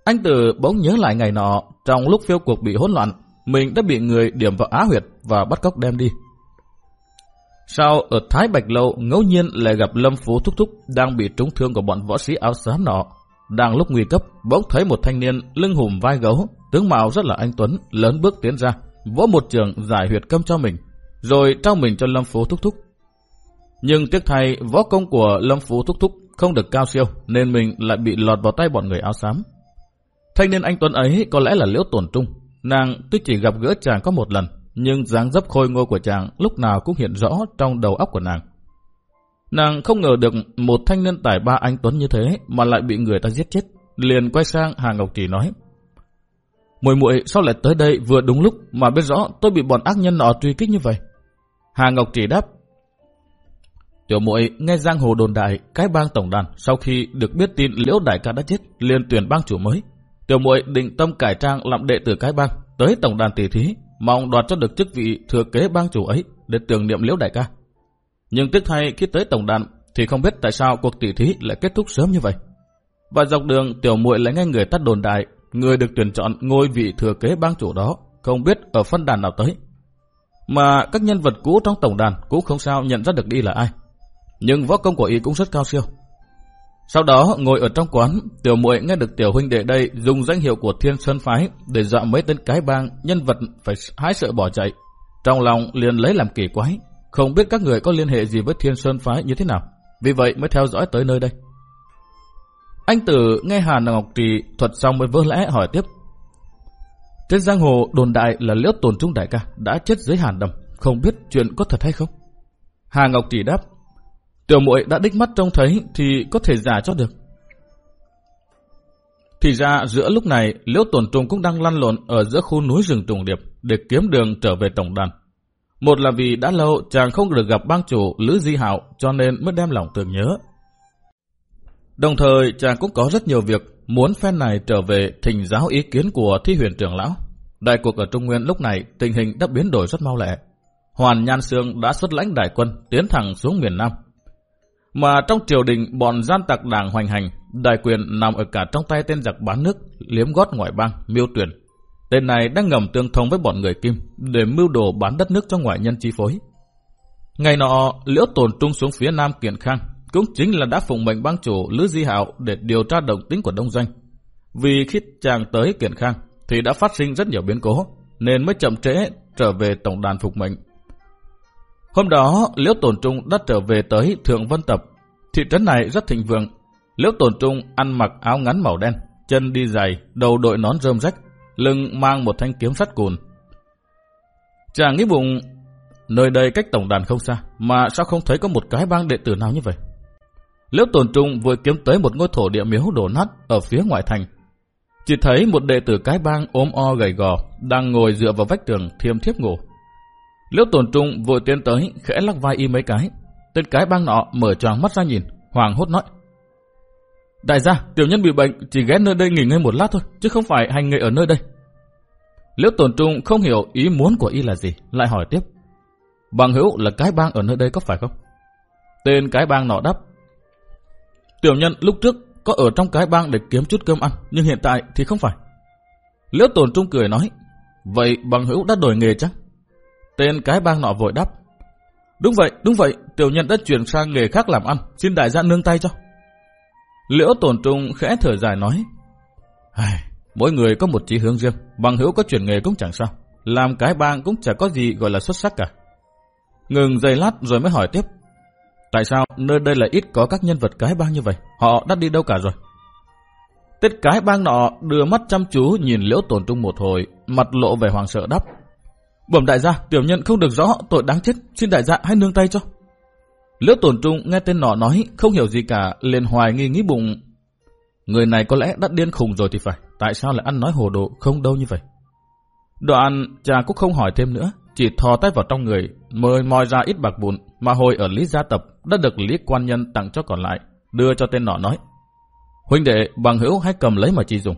Anh Tử bỗng nhớ lại ngày nọ, trong lúc phiêu cuộc bị hỗn loạn, mình đã bị người điểm vào á huyệt và bắt cóc đem đi. Sau ở Thái Bạch Lâu, ngẫu nhiên lại gặp Lâm Phú Thúc Thúc đang bị trúng thương của bọn võ sĩ áo xám nọ. Đang lúc nguy cấp, bỗng thấy một thanh niên lưng hùm vai gấu, tướng mạo rất là anh Tuấn, lớn bước tiến ra, vỗ một trường giải huyệt câm cho mình, rồi trao mình cho Lâm Phú Thúc Thúc. Nhưng tiếc thay, võ công của Lâm Phú Thúc Thúc không được cao siêu, nên mình lại bị lọt vào tay bọn người áo xám. Thanh niên anh Tuấn ấy có lẽ là liễu tổn trung, nàng tuy chỉ gặp gỡ chàng có một lần, nhưng dáng dấp khôi ngô của chàng lúc nào cũng hiện rõ trong đầu óc của nàng. Nàng không ngờ được một thanh niên tài ba anh Tuấn như thế mà lại bị người ta giết chết. Liền quay sang Hà Ngọc Trì nói. Mùi muội, sao lại tới đây vừa đúng lúc mà biết rõ tôi bị bọn ác nhân nọ truy kích như vậy? Hà Ngọc Trì đáp. Tiểu muội, nghe giang hồ đồn đại, cái bang tổng đàn sau khi được biết tin liễu đại ca đã chết, liền tuyển bang chủ mới. Tiểu muội định tâm cải trang làm đệ tử cái bang, tới tổng đàn tỷ thí mong đoạt cho được chức vị thừa kế bang chủ ấy để tưởng niệm liễu đại ca. Nhưng tiếc thay khi tới tổng đàn thì không biết tại sao cuộc tỷ thí lại kết thúc sớm như vậy. Và dọc đường tiểu muội lại nghe người tắt đồn đại, người được tuyển chọn ngôi vị thừa kế bang chủ đó, không biết ở phân đàn nào tới. Mà các nhân vật cũ trong tổng đàn cũng không sao nhận ra được đi là ai. Nhưng võ công của y cũng rất cao siêu. Sau đó ngồi ở trong quán, tiểu muội nghe được tiểu huynh đệ đây dùng danh hiệu của Thiên Sơn phái để dọa mấy tên cái bang nhân vật phải hái sợ bỏ chạy. Trong lòng liền lấy làm kỳ quái, không biết các người có liên hệ gì với Thiên Sơn phái như thế nào. Vì vậy mới theo dõi tới nơi đây. Anh Tử nghe Hà Ngọc Trì thuật xong mới vỡ lẽ hỏi tiếp. Trên giang hồ đồn đại là liễu tồn trung đại ca đã chết dưới hàn đầm, không biết chuyện có thật hay không? Hà Ngọc Trì đáp, Tiểu muội đã đích mắt trông thấy thì có thể giả cho được. Thì ra giữa lúc này Liễu Tồn Trung cũng đang lăn lộn ở giữa khu núi rừng trùng điệp để kiếm đường trở về tổng đàn. Một là vì đã lâu chàng không được gặp bang chủ Lữ Di Hạo cho nên mới đem lòng tưởng nhớ. Đồng thời chàng cũng có rất nhiều việc muốn phen này trở về thỉnh giáo ý kiến của thi huyền trưởng lão. Đại cuộc ở Trung Nguyên lúc này tình hình đã biến đổi rất mau lẹ. Hoàn Nhan Sương đã xuất lãnh đại quân tiến thẳng xuống miền Nam mà trong triều đình bọn gian tặc đảng hoành hành, đại quyền nằm ở cả trong tay tên giặc bán nước, liếm gót ngoại bang, miêu tuyển. Tên này đang ngầm tương thông với bọn người Kim để mưu đồ bán đất nước cho ngoại nhân chi phối. Ngày nọ, liễu tồn trung xuống phía nam kiện khang, cũng chính là đã phụng mệnh bang chủ Lữ Di Hạo để điều tra động tính của Đông Doanh. Vì khi chàng tới Kiện Khang thì đã phát sinh rất nhiều biến cố, nên mới chậm trễ trở về tổng đàn phục mệnh. Hôm đó, Liễu Tồn Trung đã trở về tới Thượng Vân Tập. Thị trấn này rất thịnh vượng. Liễu Tồn Trung ăn mặc áo ngắn màu đen, chân đi giày, đầu đội nón rơm rách, lưng mang một thanh kiếm sắt cùn. Chàng nghĩ bụng, nơi đây cách tổng đàn không xa, mà sao không thấy có một cái bang đệ tử nào như vậy? Liễu Tồn Trung vừa kiếm tới một ngôi thổ địa miếu đổ nát ở phía ngoại thành. Chỉ thấy một đệ tử cái bang ốm o gầy gò, đang ngồi dựa vào vách tường thiêm thiếp ngủ. Liễu Tồn Trung vừa tiến tới, khẽ lắc vai y mấy cái. Tên cái bang nọ mở tròn mắt ra nhìn, hoàng hốt nói. Đại gia, tiểu nhân bị bệnh, chỉ ghé nơi đây nghỉ ngơi một lát thôi, chứ không phải hành nghề ở nơi đây. Liễu Tồn Trung không hiểu ý muốn của y là gì, lại hỏi tiếp. Bằng hữu là cái bang ở nơi đây có phải không? Tên cái bang nọ đáp. Tiểu nhân lúc trước có ở trong cái bang để kiếm chút cơm ăn, nhưng hiện tại thì không phải. Liễu Tồn Trung cười nói, vậy bằng hữu đã đổi nghề chắc? Tên cái bang nọ vội đáp. Đúng vậy, đúng vậy, tiểu nhân đã chuyển sang nghề khác làm ăn, xin đại gia nương tay cho. Liễu Tổn Trung khẽ thở dài nói, mỗi người có một chí hướng riêng, bằng hữu có chuyển nghề cũng chẳng sao, làm cái bang cũng chẳng có gì gọi là xuất sắc cả. Ngừng giây lát rồi mới hỏi tiếp, tại sao nơi đây là ít có các nhân vật cái bang như vậy, họ đã đi đâu cả rồi? Tết cái bang nọ đưa mắt chăm chú nhìn Liễu Tổn Trung một hồi, mặt lộ vẻ hoàng sợ đắp. Bẩm đại gia, tiểu nhân không được rõ tội đáng chết, xin đại gia hãy nương tay cho. Liễu tổn trung nghe tên nọ nói không hiểu gì cả, liền hoài nghi nghĩ bụng. Người này có lẽ đã điên khùng rồi thì phải, tại sao lại ăn nói hồ đồ không đâu như vậy. Đoạn cha cũng không hỏi thêm nữa, chỉ thò tay vào trong người, mời moi ra ít bạc vụn mà hồi ở Lý Gia Tập đã được Lý Quan Nhân tặng cho còn lại, đưa cho tên nọ nói. Huynh đệ bằng hữu hãy cầm lấy mà chi dùng.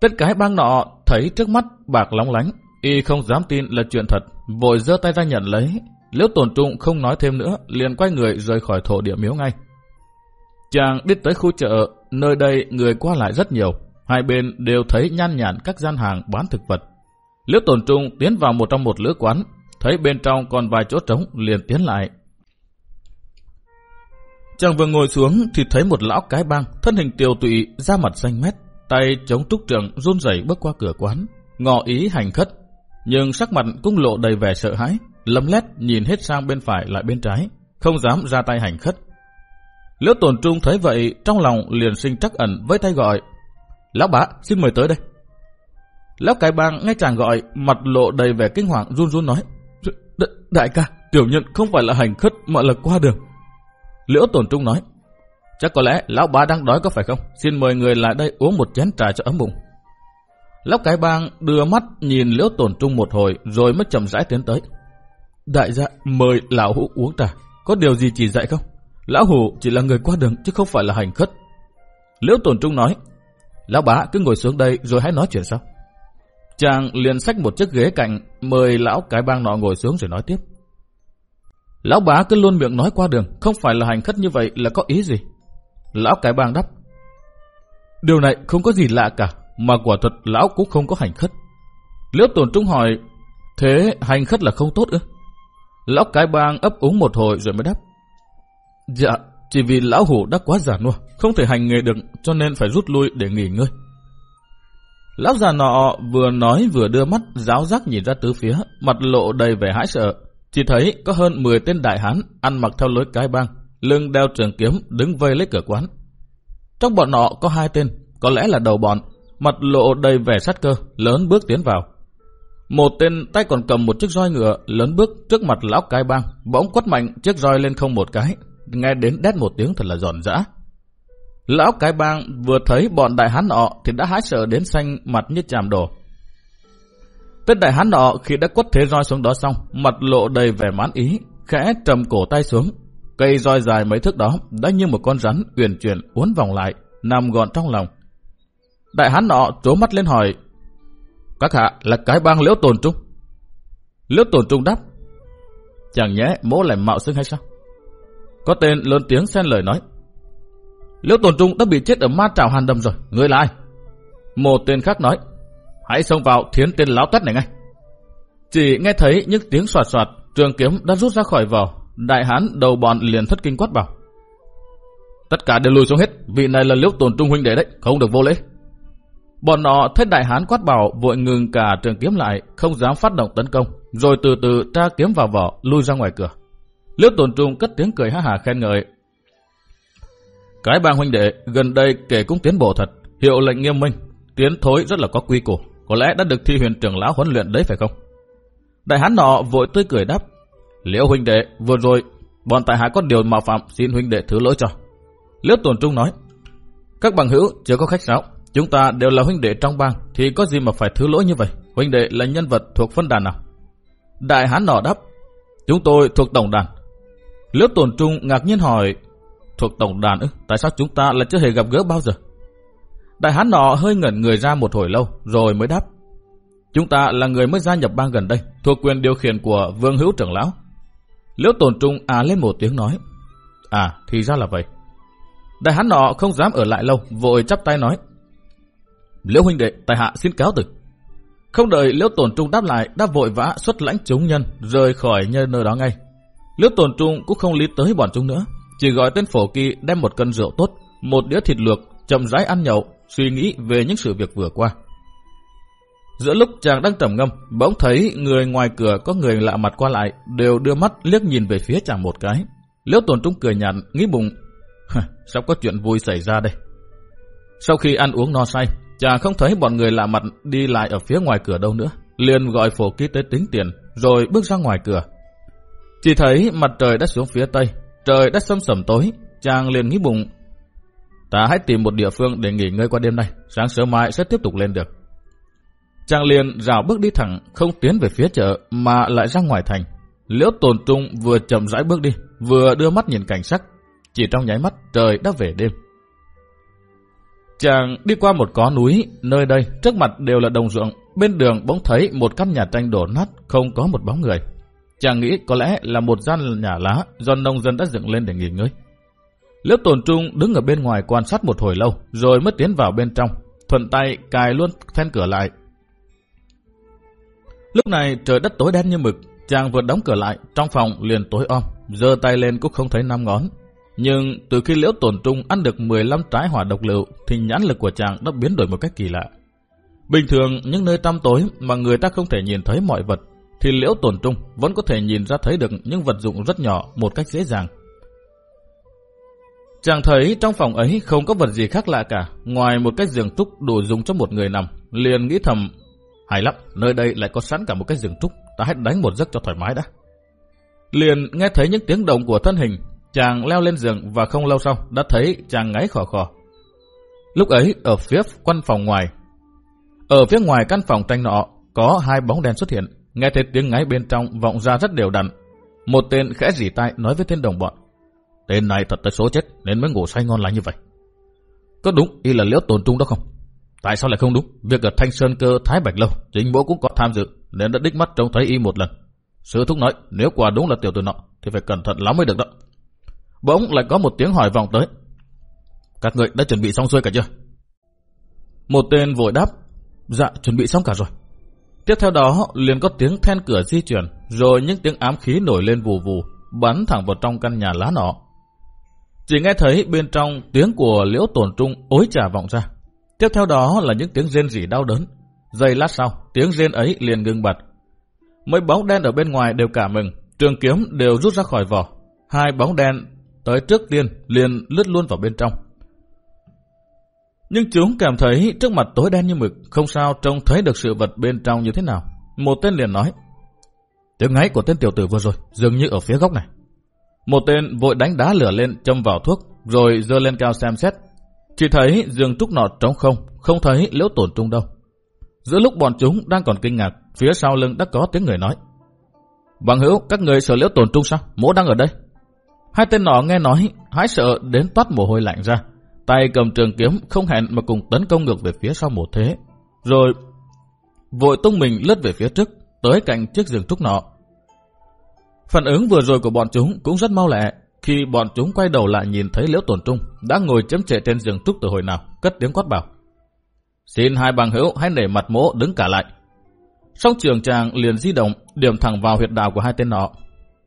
Tất cả bang nọ thấy trước mắt bạc lóng lánh, Y không dám tin là chuyện thật, vội giơ tay ra nhận lấy. Liễu tổn trung không nói thêm nữa, liền quay người rời khỏi thổ địa miếu ngay. Chàng đi tới khu chợ, nơi đây người qua lại rất nhiều. Hai bên đều thấy nhan nhản các gian hàng bán thực vật. Liễu tổn trung tiến vào một trong một lứa quán, thấy bên trong còn vài chỗ trống liền tiến lại. Chàng vừa ngồi xuống thì thấy một lão cái bang, thân hình tiều tụy, da mặt xanh mét, tay chống trúc trường run rẩy bước qua cửa quán, ngọ ý hành khất, nhưng sắc mặt cũng lộ đầy vẻ sợ hãi, lấm lét nhìn hết sang bên phải lại bên trái, không dám ra tay hành khất. Liễu tổn trung thấy vậy, trong lòng liền sinh trắc ẩn với tay gọi. Lão bá, xin mời tới đây. Lão cái bang nghe chàng gọi, mặt lộ đầy vẻ kinh hoàng run run nói. Đại ca, tiểu nhân không phải là hành khất mà là qua đường. Liễu tổn trung nói. Chắc có lẽ lão bá đang đói có phải không? Xin mời người lại đây uống một chén trà cho ấm bụng. Lão cái bang đưa mắt nhìn liễu tổn trung một hồi rồi mới chậm rãi tiến tới. Đại gia mời lão hủ uống trà. Có điều gì chỉ dạy không? Lão hủ chỉ là người qua đường chứ không phải là hành khất. Liễu tổn trung nói. Lão bá cứ ngồi xuống đây rồi hãy nói chuyện sau. Chàng liền xách một chiếc ghế cạnh mời lão cái bang nọ ngồi xuống rồi nói tiếp. Lão bá cứ luôn miệng nói qua đường, không phải là hành khất như vậy là có ý gì? Lão cái bang đáp. Điều này không có gì lạ cả, mà quả thật lão cũng không có hành khất. Liễu tổn trung hỏi, thế hành khất là không tốt ư? Lão cái bang ấp úng một hồi rồi mới đáp. Dạ, chỉ vì lão hủ đã quá già nua, không thể hành nghề được cho nên phải rút lui để nghỉ ngơi. Lão già nọ vừa nói vừa đưa mắt giáo giác nhìn ra tứ phía, mặt lộ đầy vẻ hãi sợ. Chỉ thấy có hơn 10 tên đại hán ăn mặc theo lối cái bang, lưng đeo trường kiếm đứng vây lấy cửa quán. Trong bọn nọ có hai tên, có lẽ là đầu bọn, mặt lộ đầy vẻ sát cơ, lớn bước tiến vào. Một tên tay còn cầm một chiếc roi ngựa, lớn bước trước mặt lão cái bang, bỗng quất mạnh chiếc roi lên không một cái, nghe đến đét một tiếng thật là giòn giã. Lão cái bang vừa thấy bọn đại hán nọ thì đã hái sợ đến xanh mặt như chàm đổ. Tên đại hán nọ khi đã quất thế roi xuống đó xong, mặt lộ đầy vẻ mãn ý, khẽ trầm cổ tay xuống. Cây roi dài mấy thước đó đã như một con rắn uyển chuyển uốn vòng lại, nằm gọn trong lòng. Đại hán nọ trố mắt lên hỏi, các hạ là cái bang liễu tồn trung. Liễu tồn trung đáp, chẳng nhẽ mỗ lại mạo xưng hay sao? Có tên lớn tiếng xen lời nói, liễu tồn trung đã bị chết ở ma trào hàn đầm rồi, người là ai? Một tên khác nói, hãy xông vào thiến tên láo tắt này ngay. Chỉ nghe thấy những tiếng soạt soạt, trường kiếm đã rút ra khỏi vỏ, đại hán đầu bọn liền thất kinh quát bảo. Tất cả đều lùi xuống hết, vị này là liễu tồn trung huynh đệ đấy, không được vô lễ. Bọn nọ thấy đại hán quát bảo vội ngừng cả trường kiếm lại, không dám phát động tấn công, rồi từ từ tra kiếm vào vỏ, lui ra ngoài cửa. Liễu tồn trung cất tiếng cười ha hà khen ngợi. Cái bang huynh đệ gần đây kể cũng tiến bộ thật, hiệu lệnh nghiêm minh, tiến thối rất là có quy củ, có lẽ đã được thi huyền trưởng lão huấn luyện đấy phải không? Đại hán nọ vội tươi cười đáp, Liễu huynh đệ vừa rồi bọn tại hạ có điều mạo phạm xin huynh đệ thứ lỗi cho. Liễu tồn trung nói, các bằng hữu chưa có khách sáo, chúng ta đều là huynh đệ trong bang thì có gì mà phải thứ lỗi như vậy? Huynh đệ là nhân vật thuộc phân đàn nào? Đại hán nọ đáp, chúng tôi thuộc tổng đàn. Liễu tồn trung ngạc nhiên hỏi, thuộc tổng đàn ư? Tại sao chúng ta lại chưa hề gặp gỡ bao giờ? Đại hán nọ hơi ngẩn người ra một hồi lâu rồi mới đáp. Chúng ta là người mới gia nhập bang gần đây, thuộc quyền điều khiển của vương hữu trưởng lão. Liễu tồn trung à lên một tiếng nói. À, thì ra là vậy. Đại hán nọ không dám ở lại lâu, vội chắp tay nói. Liễu huynh đệ, tài hạ xin cáo từ. Không đợi Liễu Tồn Trung đáp lại, đã vội vã xuất lãnh chúng nhân, rời khỏi nơi nơi đó ngay. Liễu Tồn Trung cũng không lý tới bọn chúng nữa, chỉ gọi tên phổ kỳ đem một cân rượu tốt, một đĩa thịt luộc, chậm rãi ăn nhậu, suy nghĩ về những sự việc vừa qua. Giữa lúc chàng đang trầm ngâm, bỗng thấy người ngoài cửa có người lạ mặt qua lại, đều đưa mắt liếc nhìn về phía chàng một cái. Liễu Tồn Trung cười nhạt, nghĩ bụng, sắp có chuyện vui xảy ra đây. Sau khi ăn uống no say, chàng không thấy bọn người lạ mặt đi lại ở phía ngoài cửa đâu nữa. liền gọi phổ ký tới tính tiền, rồi bước ra ngoài cửa. Chỉ thấy mặt trời đã xuống phía tây, trời đã sâm sầm tối, chàng liền nghĩ bụng, ta hãy tìm một địa phương để nghỉ ngơi qua đêm nay, sáng sớm mai sẽ tiếp tục lên được. Chàng liền rào bước đi thẳng, không tiến về phía chợ mà lại ra ngoài thành. Liễu tồn trung vừa chậm rãi bước đi, vừa đưa mắt nhìn cảnh sắc. Chỉ trong nháy mắt trời đã về đêm. Chàng đi qua một có núi, nơi đây trước mặt đều là đồng ruộng, bên đường bỗng thấy một căn nhà tranh đổ nát, không có một bóng người. Chàng nghĩ có lẽ là một gian nhà lá do nông dân đã dựng lên để nghỉ ngơi. Liễu tồn trung đứng ở bên ngoài quan sát một hồi lâu, rồi mới tiến vào bên trong, thuận tay cài luôn then cửa lại, Lúc này trời đất tối đen như mực, chàng vừa đóng cửa lại, trong phòng liền tối om, giơ tay lên cũng không thấy năm ngón. Nhưng từ khi liễu tổn trung ăn được 15 trái hỏa độc lựu thì nhãn lực của chàng đã biến đổi một cách kỳ lạ. Bình thường những nơi tăm tối mà người ta không thể nhìn thấy mọi vật thì liễu tổn trung vẫn có thể nhìn ra thấy được những vật dụng rất nhỏ một cách dễ dàng. Chàng thấy trong phòng ấy không có vật gì khác lạ cả, ngoài một cái giường trúc đủ dùng cho một người nằm, liền nghĩ thầm hay lắm, nơi đây lại có sẵn cả một cái giường trúc, ta hãy đánh một giấc cho thoải mái đã. Liền nghe thấy những tiếng động của thân hình, chàng leo lên giường và không lâu sau đã thấy chàng ngáy khò khò. Lúc ấy ở phía căn phòng ngoài, ở phía ngoài căn phòng tranh nọ có hai bóng đen xuất hiện, nghe thấy tiếng ngáy bên trong vọng ra rất đều đặn. Một tên khẽ rỉ tai nói với tên đồng bọn. Tên này thật tới số chết nên mới ngủ say ngon lành như vậy. Có đúng y là liễu tồn trung đó không? Tại sao lại không đúng? Việc ở Thanh Sơn Cơ Thái Bạch Lâu, chính bố cũng có tham dự, nên đã đích mắt trông thấy y một lần. Sư thúc nói, nếu quả đúng là tiểu tử nọ, thì phải cẩn thận lắm mới được đó. Bỗng lại có một tiếng hỏi vòng tới. Các người đã chuẩn bị xong xuôi cả chưa? Một tên vội đáp, dạ chuẩn bị xong cả rồi. Tiếp theo đó liền có tiếng then cửa di chuyển, rồi những tiếng ám khí nổi lên vù vù, bắn thẳng vào trong căn nhà lá nọ. Chỉ nghe thấy bên trong tiếng của liễu tổn trung ối trà vọng ra. Tiếp theo đó là những tiếng rên rỉ đau đớn. Giây lát sau, tiếng rên ấy liền ngừng bật. Mấy bóng đen ở bên ngoài đều cả mừng, trường kiếm đều rút ra khỏi vỏ. Hai bóng đen tới trước tiên liền lướt luôn vào bên trong. Nhưng chúng cảm thấy trước mặt tối đen như mực, không sao trông thấy được sự vật bên trong như thế nào. Một tên liền nói, tiếng ngáy của tên tiểu tử vừa rồi, dường như ở phía góc này. Một tên vội đánh đá lửa lên châm vào thuốc, rồi dơ lên cao xem xét, chỉ thấy giường trúc nọ trống không, không thấy liễu tổn trung đâu. Giữa lúc bọn chúng đang còn kinh ngạc, phía sau lưng đã có tiếng người nói. Bằng hữu, các người sợ liễu tổn trung sao? Mỗ đang ở đây. Hai tên nọ nghe nói, hái sợ đến toát mồ hôi lạnh ra. Tay cầm trường kiếm không hẹn mà cùng tấn công ngược về phía sau một thế. Rồi vội tung mình lướt về phía trước, tới cạnh chiếc giường trúc nọ. Phản ứng vừa rồi của bọn chúng cũng rất mau lẹ, khi bọn chúng quay đầu lại nhìn thấy Liễu Tổn Trung đã ngồi chấm trệ trên giường trúc từ hồi nào, cất tiếng quát bảo. Xin hai bằng hữu hãy nể mặt mỗ đứng cả lại. Song trường chàng liền di động, điểm thẳng vào huyệt đạo của hai tên nọ.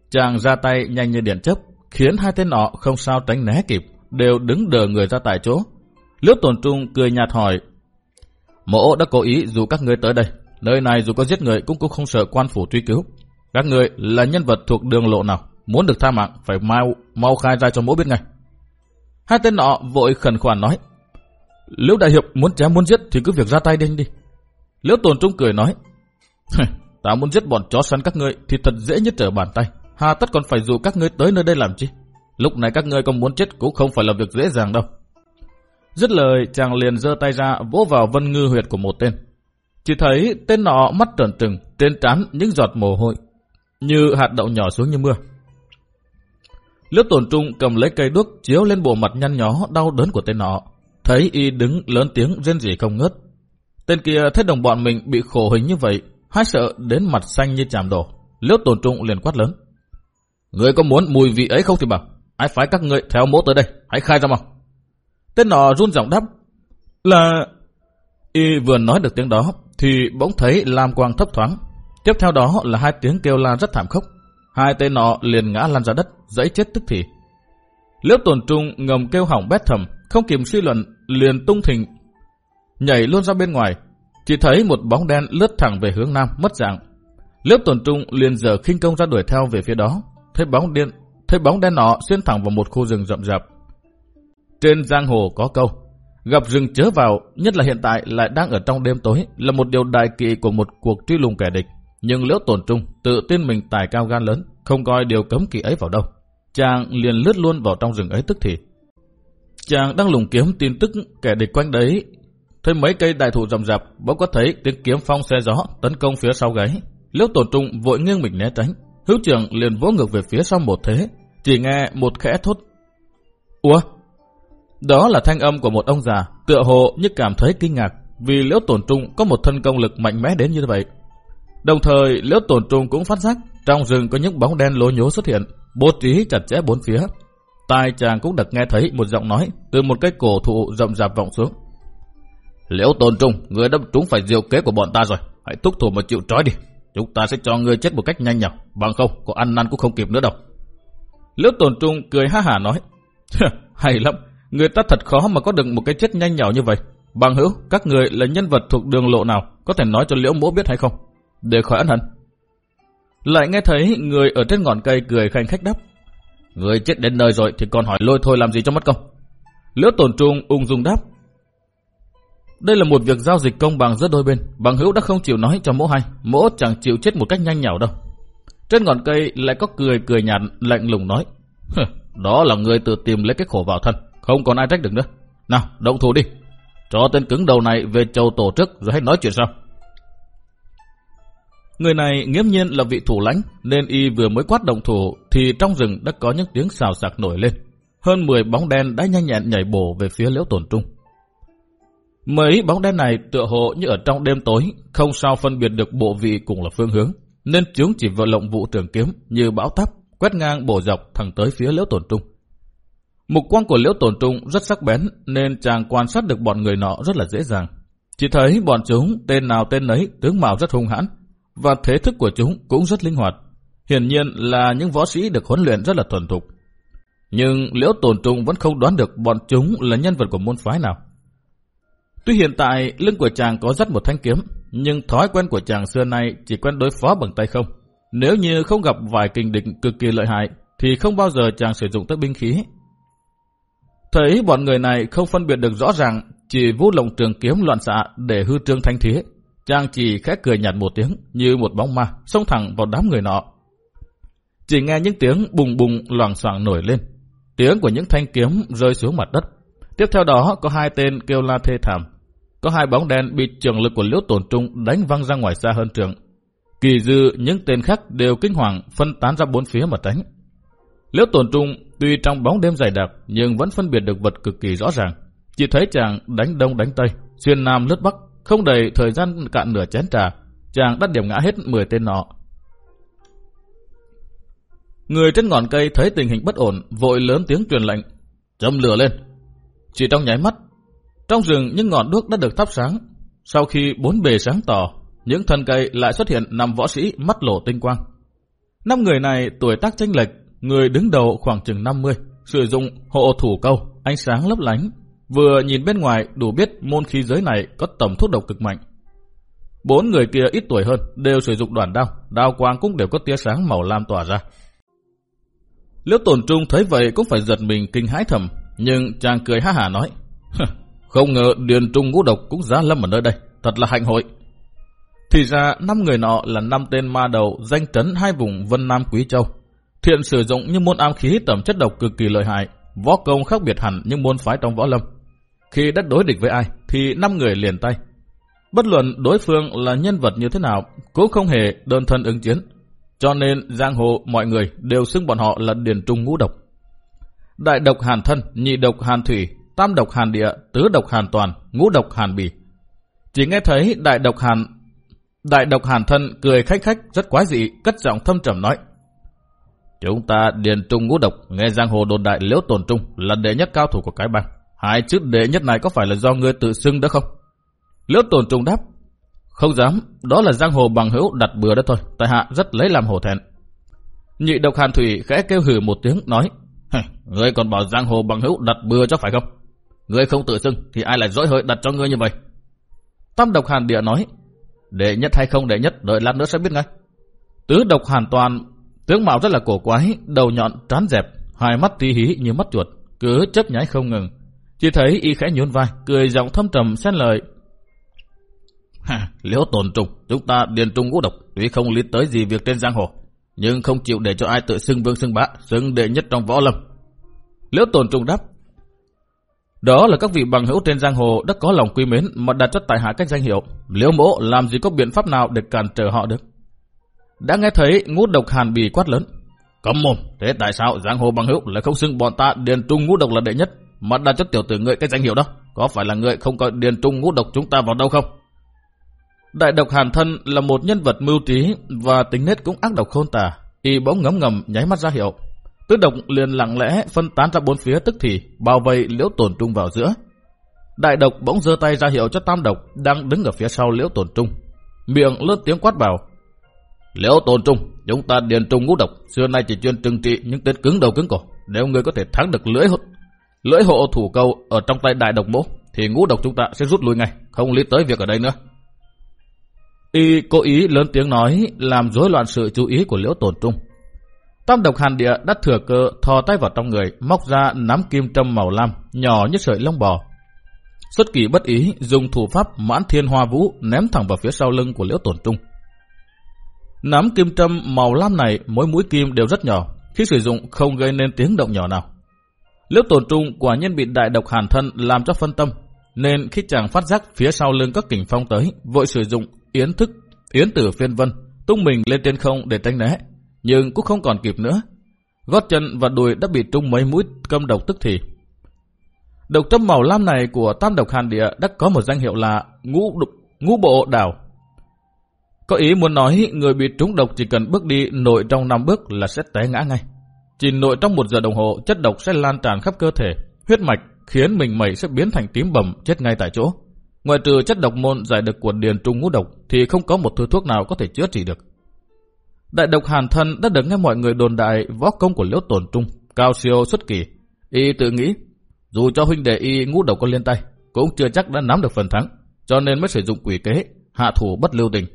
Chàng ra tay nhanh như điện chớp, khiến hai tên nọ không sao tránh né kịp, đều đứng đờ người ra tại chỗ. Liễu tổn trung cười nhạt hỏi, Mộ đã cố ý dù các ngươi tới đây, nơi này dù có giết người cũng cũng không sợ quan phủ truy cứu. Các người là nhân vật thuộc đường lộ nào, muốn được tha mạng phải mau mau khai ra cho mỗ biết ngay. Hai tên nọ vội khẩn khoản nói, Liễu đại hiệp muốn chém muốn giết thì cứ việc ra tay đi đi. Liễu tồn trung cười nói, ta muốn giết bọn chó săn các ngươi thì thật dễ nhất trở bàn tay. Hà tất còn phải dụ các ngươi tới nơi đây làm chi? Lúc này các ngươi còn muốn chết cũng không phải là việc dễ dàng đâu. Dứt lời, chàng liền giơ tay ra vỗ vào vân ngư huyệt của một tên. Chỉ thấy tên nọ mắt trợn trừng, trên trán những giọt mồ hôi, như hạt đậu nhỏ xuống như mưa. Liễu tổn trung cầm lấy cây đuốc chiếu lên bộ mặt nhăn nhó đau đớn của tên nọ. Thấy y đứng lớn tiếng rên rỉ không ngớt. Tên kia thấy đồng bọn mình bị khổ hình như vậy, hai sợ đến mặt xanh như chàm đổ. Liễu tổn trung liền quát lớn. Người có muốn mùi vị ấy không thì bảo, ai phái các người theo mỗ tới đây, hãy khai ra mau. Tên nọ run giọng đáp, là... Y vừa nói được tiếng đó, thì bỗng thấy lam quang thấp thoáng. Tiếp theo đó là hai tiếng kêu la rất thảm khốc. Hai tên nọ liền ngã lăn ra đất, dãy chết tức thì. Liễu tồn trung ngầm kêu hỏng bét thầm, không kìm suy luận, liền tung thình, nhảy luôn ra bên ngoài. Chỉ thấy một bóng đen lướt thẳng về hướng nam, mất dạng. Liễu tồn trung liền giờ khinh công ra đuổi theo về phía đó. Thấy bóng đen, thấy bóng đen nọ xuyên thẳng vào một khu rừng rậm rạp. Trên giang hồ có câu, gặp rừng chớ vào, nhất là hiện tại lại đang ở trong đêm tối, là một điều đại kỵ của một cuộc truy lùng kẻ địch. Nhưng liễu tổn trung tự tin mình tài cao gan lớn, không coi điều cấm kỵ ấy vào đâu. Chàng liền lướt luôn vào trong rừng ấy tức thì. Chàng đang lùng kiếm tin tức kẻ địch quanh đấy. Thấy mấy cây đại thụ rậm rạp, bỗng có thấy tiếng kiếm phong xe gió tấn công phía sau gáy. Liễu tổn trung vội nghiêng mình né tránh. Hữu trưởng liền vỗ ngược về phía sau một thế. Chỉ nghe một khẽ thốt. Ủa? Đó là thanh âm của một ông già, tựa hồ như cảm thấy kinh ngạc vì liễu tổn trung có một thân công lực mạnh mẽ đến như vậy. Đồng thời liễu tổn trung cũng phát giác trong rừng có những bóng đen lố nhố xuất hiện, bố trí chặt chẽ bốn phía. Tai chàng cũng được nghe thấy một giọng nói từ một cái cổ thụ rậm rạp vọng xuống. Liễu tổn trung, người đâm trúng phải diệu kế của bọn ta rồi, hãy thúc thủ mà chịu trói đi. Chúng ta sẽ cho người chết một cách nhanh nhọc, bằng không có ăn năn cũng không kịp nữa đâu. Liễu Tồn trung cười ha hả nói, hay lắm, người ta thật khó mà có được một cái chết nhanh nhảu như vậy. Bằng hữu, các người là nhân vật thuộc đường lộ nào, có thể nói cho liễu mỗ biết hay không? Để khỏi ân hận. Lại nghe thấy người ở trên ngọn cây cười khanh khách đáp. Người chết đến nơi rồi thì còn hỏi lôi thôi làm gì cho mất công. Liễu Tồn trung ung dung đáp. Đây là một việc giao dịch công bằng giữa đôi bên. Bằng hữu đã không chịu nói cho mỗ hay. Mỗ chẳng chịu chết một cách nhanh nhảu đâu. Trên ngọn cây lại có cười cười nhạt lạnh lùng nói. Đó là người tự tìm lấy cái khổ vào thân. Không còn ai trách được nữa. Nào, động thủ đi. Cho tên cứng đầu này về châu tổ chức rồi hãy nói chuyện sau. Người này nghiễm nhiên là vị thủ lãnh, nên y vừa mới quát động thủ thì trong rừng đã có những tiếng xào sạc nổi lên. Hơn 10 bóng đen đã nhanh nhẹn nhảy bổ về phía liễu tổn trung. Mấy bóng đen này tựa hộ như ở trong đêm tối, không sao phân biệt được bộ vị cùng là phương hướng, nên chúng chỉ vận lộng vụ trường kiếm như bão táp, quét ngang bổ dọc thẳng tới phía liễu tổn trung. Mục quang của liễu tổn trung rất sắc bén nên chàng quan sát được bọn người nọ rất là dễ dàng. Chỉ thấy bọn chúng tên nào tên nấy tướng mạo rất hung hãn và thế thức của chúng cũng rất linh hoạt. Hiển nhiên là những võ sĩ được huấn luyện rất là thuần thục. Nhưng liễu tổn trung vẫn không đoán được bọn chúng là nhân vật của môn phái nào. Tuy hiện tại lưng của chàng có rất một thanh kiếm, nhưng thói quen của chàng xưa nay chỉ quen đối phó bằng tay không. Nếu như không gặp vài kình địch cực kỳ lợi hại, thì không bao giờ chàng sử dụng tới binh khí. Thấy bọn người này không phân biệt được rõ ràng, chỉ vũ lộng trường kiếm loạn xạ để hư trương thanh thế. Chàng chỉ khẽ cười nhạt một tiếng như một bóng ma, xông thẳng vào đám người nọ. Chỉ nghe những tiếng bùng bùng loảng xoảng nổi lên. Tiếng của những thanh kiếm rơi xuống mặt đất. Tiếp theo đó có hai tên kêu la thê thảm. Có hai bóng đen bị trường lực của liễu tổn trung đánh văng ra ngoài xa hơn trường. Kỳ dư những tên khác đều kinh hoàng phân tán ra bốn phía mà tránh. Liễu tổn trung tuy trong bóng đêm dày đặc nhưng vẫn phân biệt được vật cực kỳ rõ ràng. Chỉ thấy chàng đánh đông đánh tây, xuyên nam lướt bắc, không đầy thời gian cạn nửa chén trà, chàng đã điểm ngã hết 10 tên nọ. Người trên ngọn cây thấy tình hình bất ổn, vội lớn tiếng truyền lệnh, châm lửa lên. Chỉ trong nháy mắt, trong rừng những ngọn đuốc đã được thắp sáng. Sau khi bốn bề sáng tỏ, những thân cây lại xuất hiện năm võ sĩ mắt lộ tinh quang. Năm người này tuổi tác tranh lệch, người đứng đầu khoảng chừng 50, sử dụng hộ thủ câu, ánh sáng lấp lánh. Vừa nhìn bên ngoài đủ biết môn khí giới này có tầm thuốc độc cực mạnh. Bốn người kia ít tuổi hơn đều sử dụng đoàn đao, đao quang cũng đều có tia sáng màu lam tỏa ra. Liễu tồn trung thấy vậy cũng phải giật mình kinh hãi thầm, nhưng chàng cười ha hà nói, không ngờ Điền Trung ngũ độc cũng giá lâm ở nơi đây, thật là hạnh hội. Thì ra năm người nọ là năm tên ma đầu danh trấn hai vùng Vân Nam Quý Châu. Thiện sử dụng những môn am khí tẩm chất độc cực kỳ lợi hại, võ công khác biệt hẳn những môn phái trong võ lâm. Khi đất đối địch với ai thì năm người liền tay. Bất luận đối phương là nhân vật như thế nào cũng không hề đơn thân ứng chiến. Cho nên giang hồ mọi người đều xưng bọn họ là điền trung ngũ độc. Đại độc hàn thân, nhị độc hàn thủy, tam độc hàn địa, tứ độc hàn toàn, ngũ độc hàn bì. Chỉ nghe thấy đại độc hàn đại độc hàn thân cười khách khách rất quái dị, cất giọng thâm trầm nói. Chúng ta điền trung ngũ độc, nghe giang hồ đồn đại liễu tồn trung là đệ nhất cao thủ của cái bang. Hai chữ đệ nhất này có phải là do ngươi tự xưng đó không? Liễu tồn trung đáp. Không dám, đó là giang hồ bằng hữu đặt bừa đó thôi, tại hạ rất lấy làm hổ thẹn. Nhị độc hàn thủy khẽ kêu hừ một tiếng nói. Ngươi còn bảo giang hồ bằng hữu đặt bừa cho phải không? Ngươi không tự xưng thì ai lại dối hơi đặt cho ngươi như vậy? Tam độc hàn địa nói. Đệ nhất hay không đệ nhất, đợi lát nữa sẽ biết ngay. Tứ độc hàn toàn, tướng mạo rất là cổ quái, đầu nhọn trán dẹp, hai mắt tí hí như mắt chuột, cứ chớp nháy không ngừng. Chỉ thấy y khẽ nhún vai, cười giọng thâm trầm xen lời. Ha, liễu tồn trùng, chúng ta điền trung ngũ độc, tuy không lý tới gì việc trên giang hồ, nhưng không chịu để cho ai tự xưng vương xưng bá, xưng đệ nhất trong võ lâm. Liễu tồn trùng đáp, đó là các vị bằng hữu trên giang hồ đã có lòng quý mến mà đặt cho tài hạ cách danh hiệu. Liễu mỗ làm gì có biện pháp nào để cản trở họ được. Đã nghe thấy ngũ độc hàn bì quát lớn. Cấm mồm, thế tại sao giang hồ bằng hữu lại không xưng bọn ta điền trung ngũ độc là đệ nhất mà đặt cho tiểu tử người cái danh hiệu đó? Có phải là người không coi điền trung ngũ độc chúng ta vào đâu không? Đại độc hàn thân là một nhân vật mưu trí và tính nết cũng ác độc khôn tả. Y bỗng ngấm ngầm nháy mắt ra hiệu. Tứ độc liền lặng lẽ phân tán ra bốn phía tức thì, bao vây liễu tổn trung vào giữa. Đại độc bỗng giơ tay ra hiệu cho tam độc đang đứng ở phía sau liễu tổn trung. Miệng lớn tiếng quát bảo. Liễu tổn trung, chúng ta điền trung ngũ độc, xưa nay chỉ chuyên trừng trị những tên cứng đầu cứng cổ. Nếu người có thể thắng được lưỡi hộ, lưỡi hộ thủ câu ở trong tay đại độc mỗ, thì ngũ độc chúng ta sẽ rút lui ngay, không lý tới việc ở đây nữa. Y cố ý lớn tiếng nói làm rối loạn sự chú ý của liễu tổn trung. Tam độc hàn địa đã thừa cơ thò tay vào trong người, móc ra nắm kim trâm màu lam, nhỏ như sợi lông bò. Xuất kỳ bất ý, dùng thủ pháp mãn thiên hoa vũ ném thẳng vào phía sau lưng của liễu tổn trung. Nắm kim trâm màu lam này, mỗi mũi kim đều rất nhỏ, khi sử dụng không gây nên tiếng động nhỏ nào. Liễu tổn trung quả nhiên bị đại độc hàn thân làm cho phân tâm, nên khi chàng phát giác phía sau lưng các kình phong tới, vội sử dụng yến thức, yến tử phiên vân, tung mình lên trên không để tránh né, nhưng cũng không còn kịp nữa. Gót chân và đùi đã bị trúng mấy mũi cơm độc tức thì. Độc châm màu lam này của tam độc hàn địa đã có một danh hiệu là ngũ, đục, ngũ bộ đảo. Có ý muốn nói người bị trúng độc chỉ cần bước đi nội trong 5 bước là sẽ té ngã ngay. Chỉ nội trong một giờ đồng hồ chất độc sẽ lan tràn khắp cơ thể, huyết mạch khiến mình mẩy sẽ biến thành tím bầm chết ngay tại chỗ. Ngoài trừ chất độc môn giải được của điền trung ngũ độc thì không có một thứ thuốc nào có thể chữa trị được. Đại độc hàn thân đã được nghe mọi người đồn đại võ công của liễu tổn trung, cao siêu xuất kỳ. Y tự nghĩ, dù cho huynh đệ y ngũ đầu có liên tay, cũng chưa chắc đã nắm được phần thắng, cho nên mới sử dụng quỷ kế, hạ thủ bất lưu tình.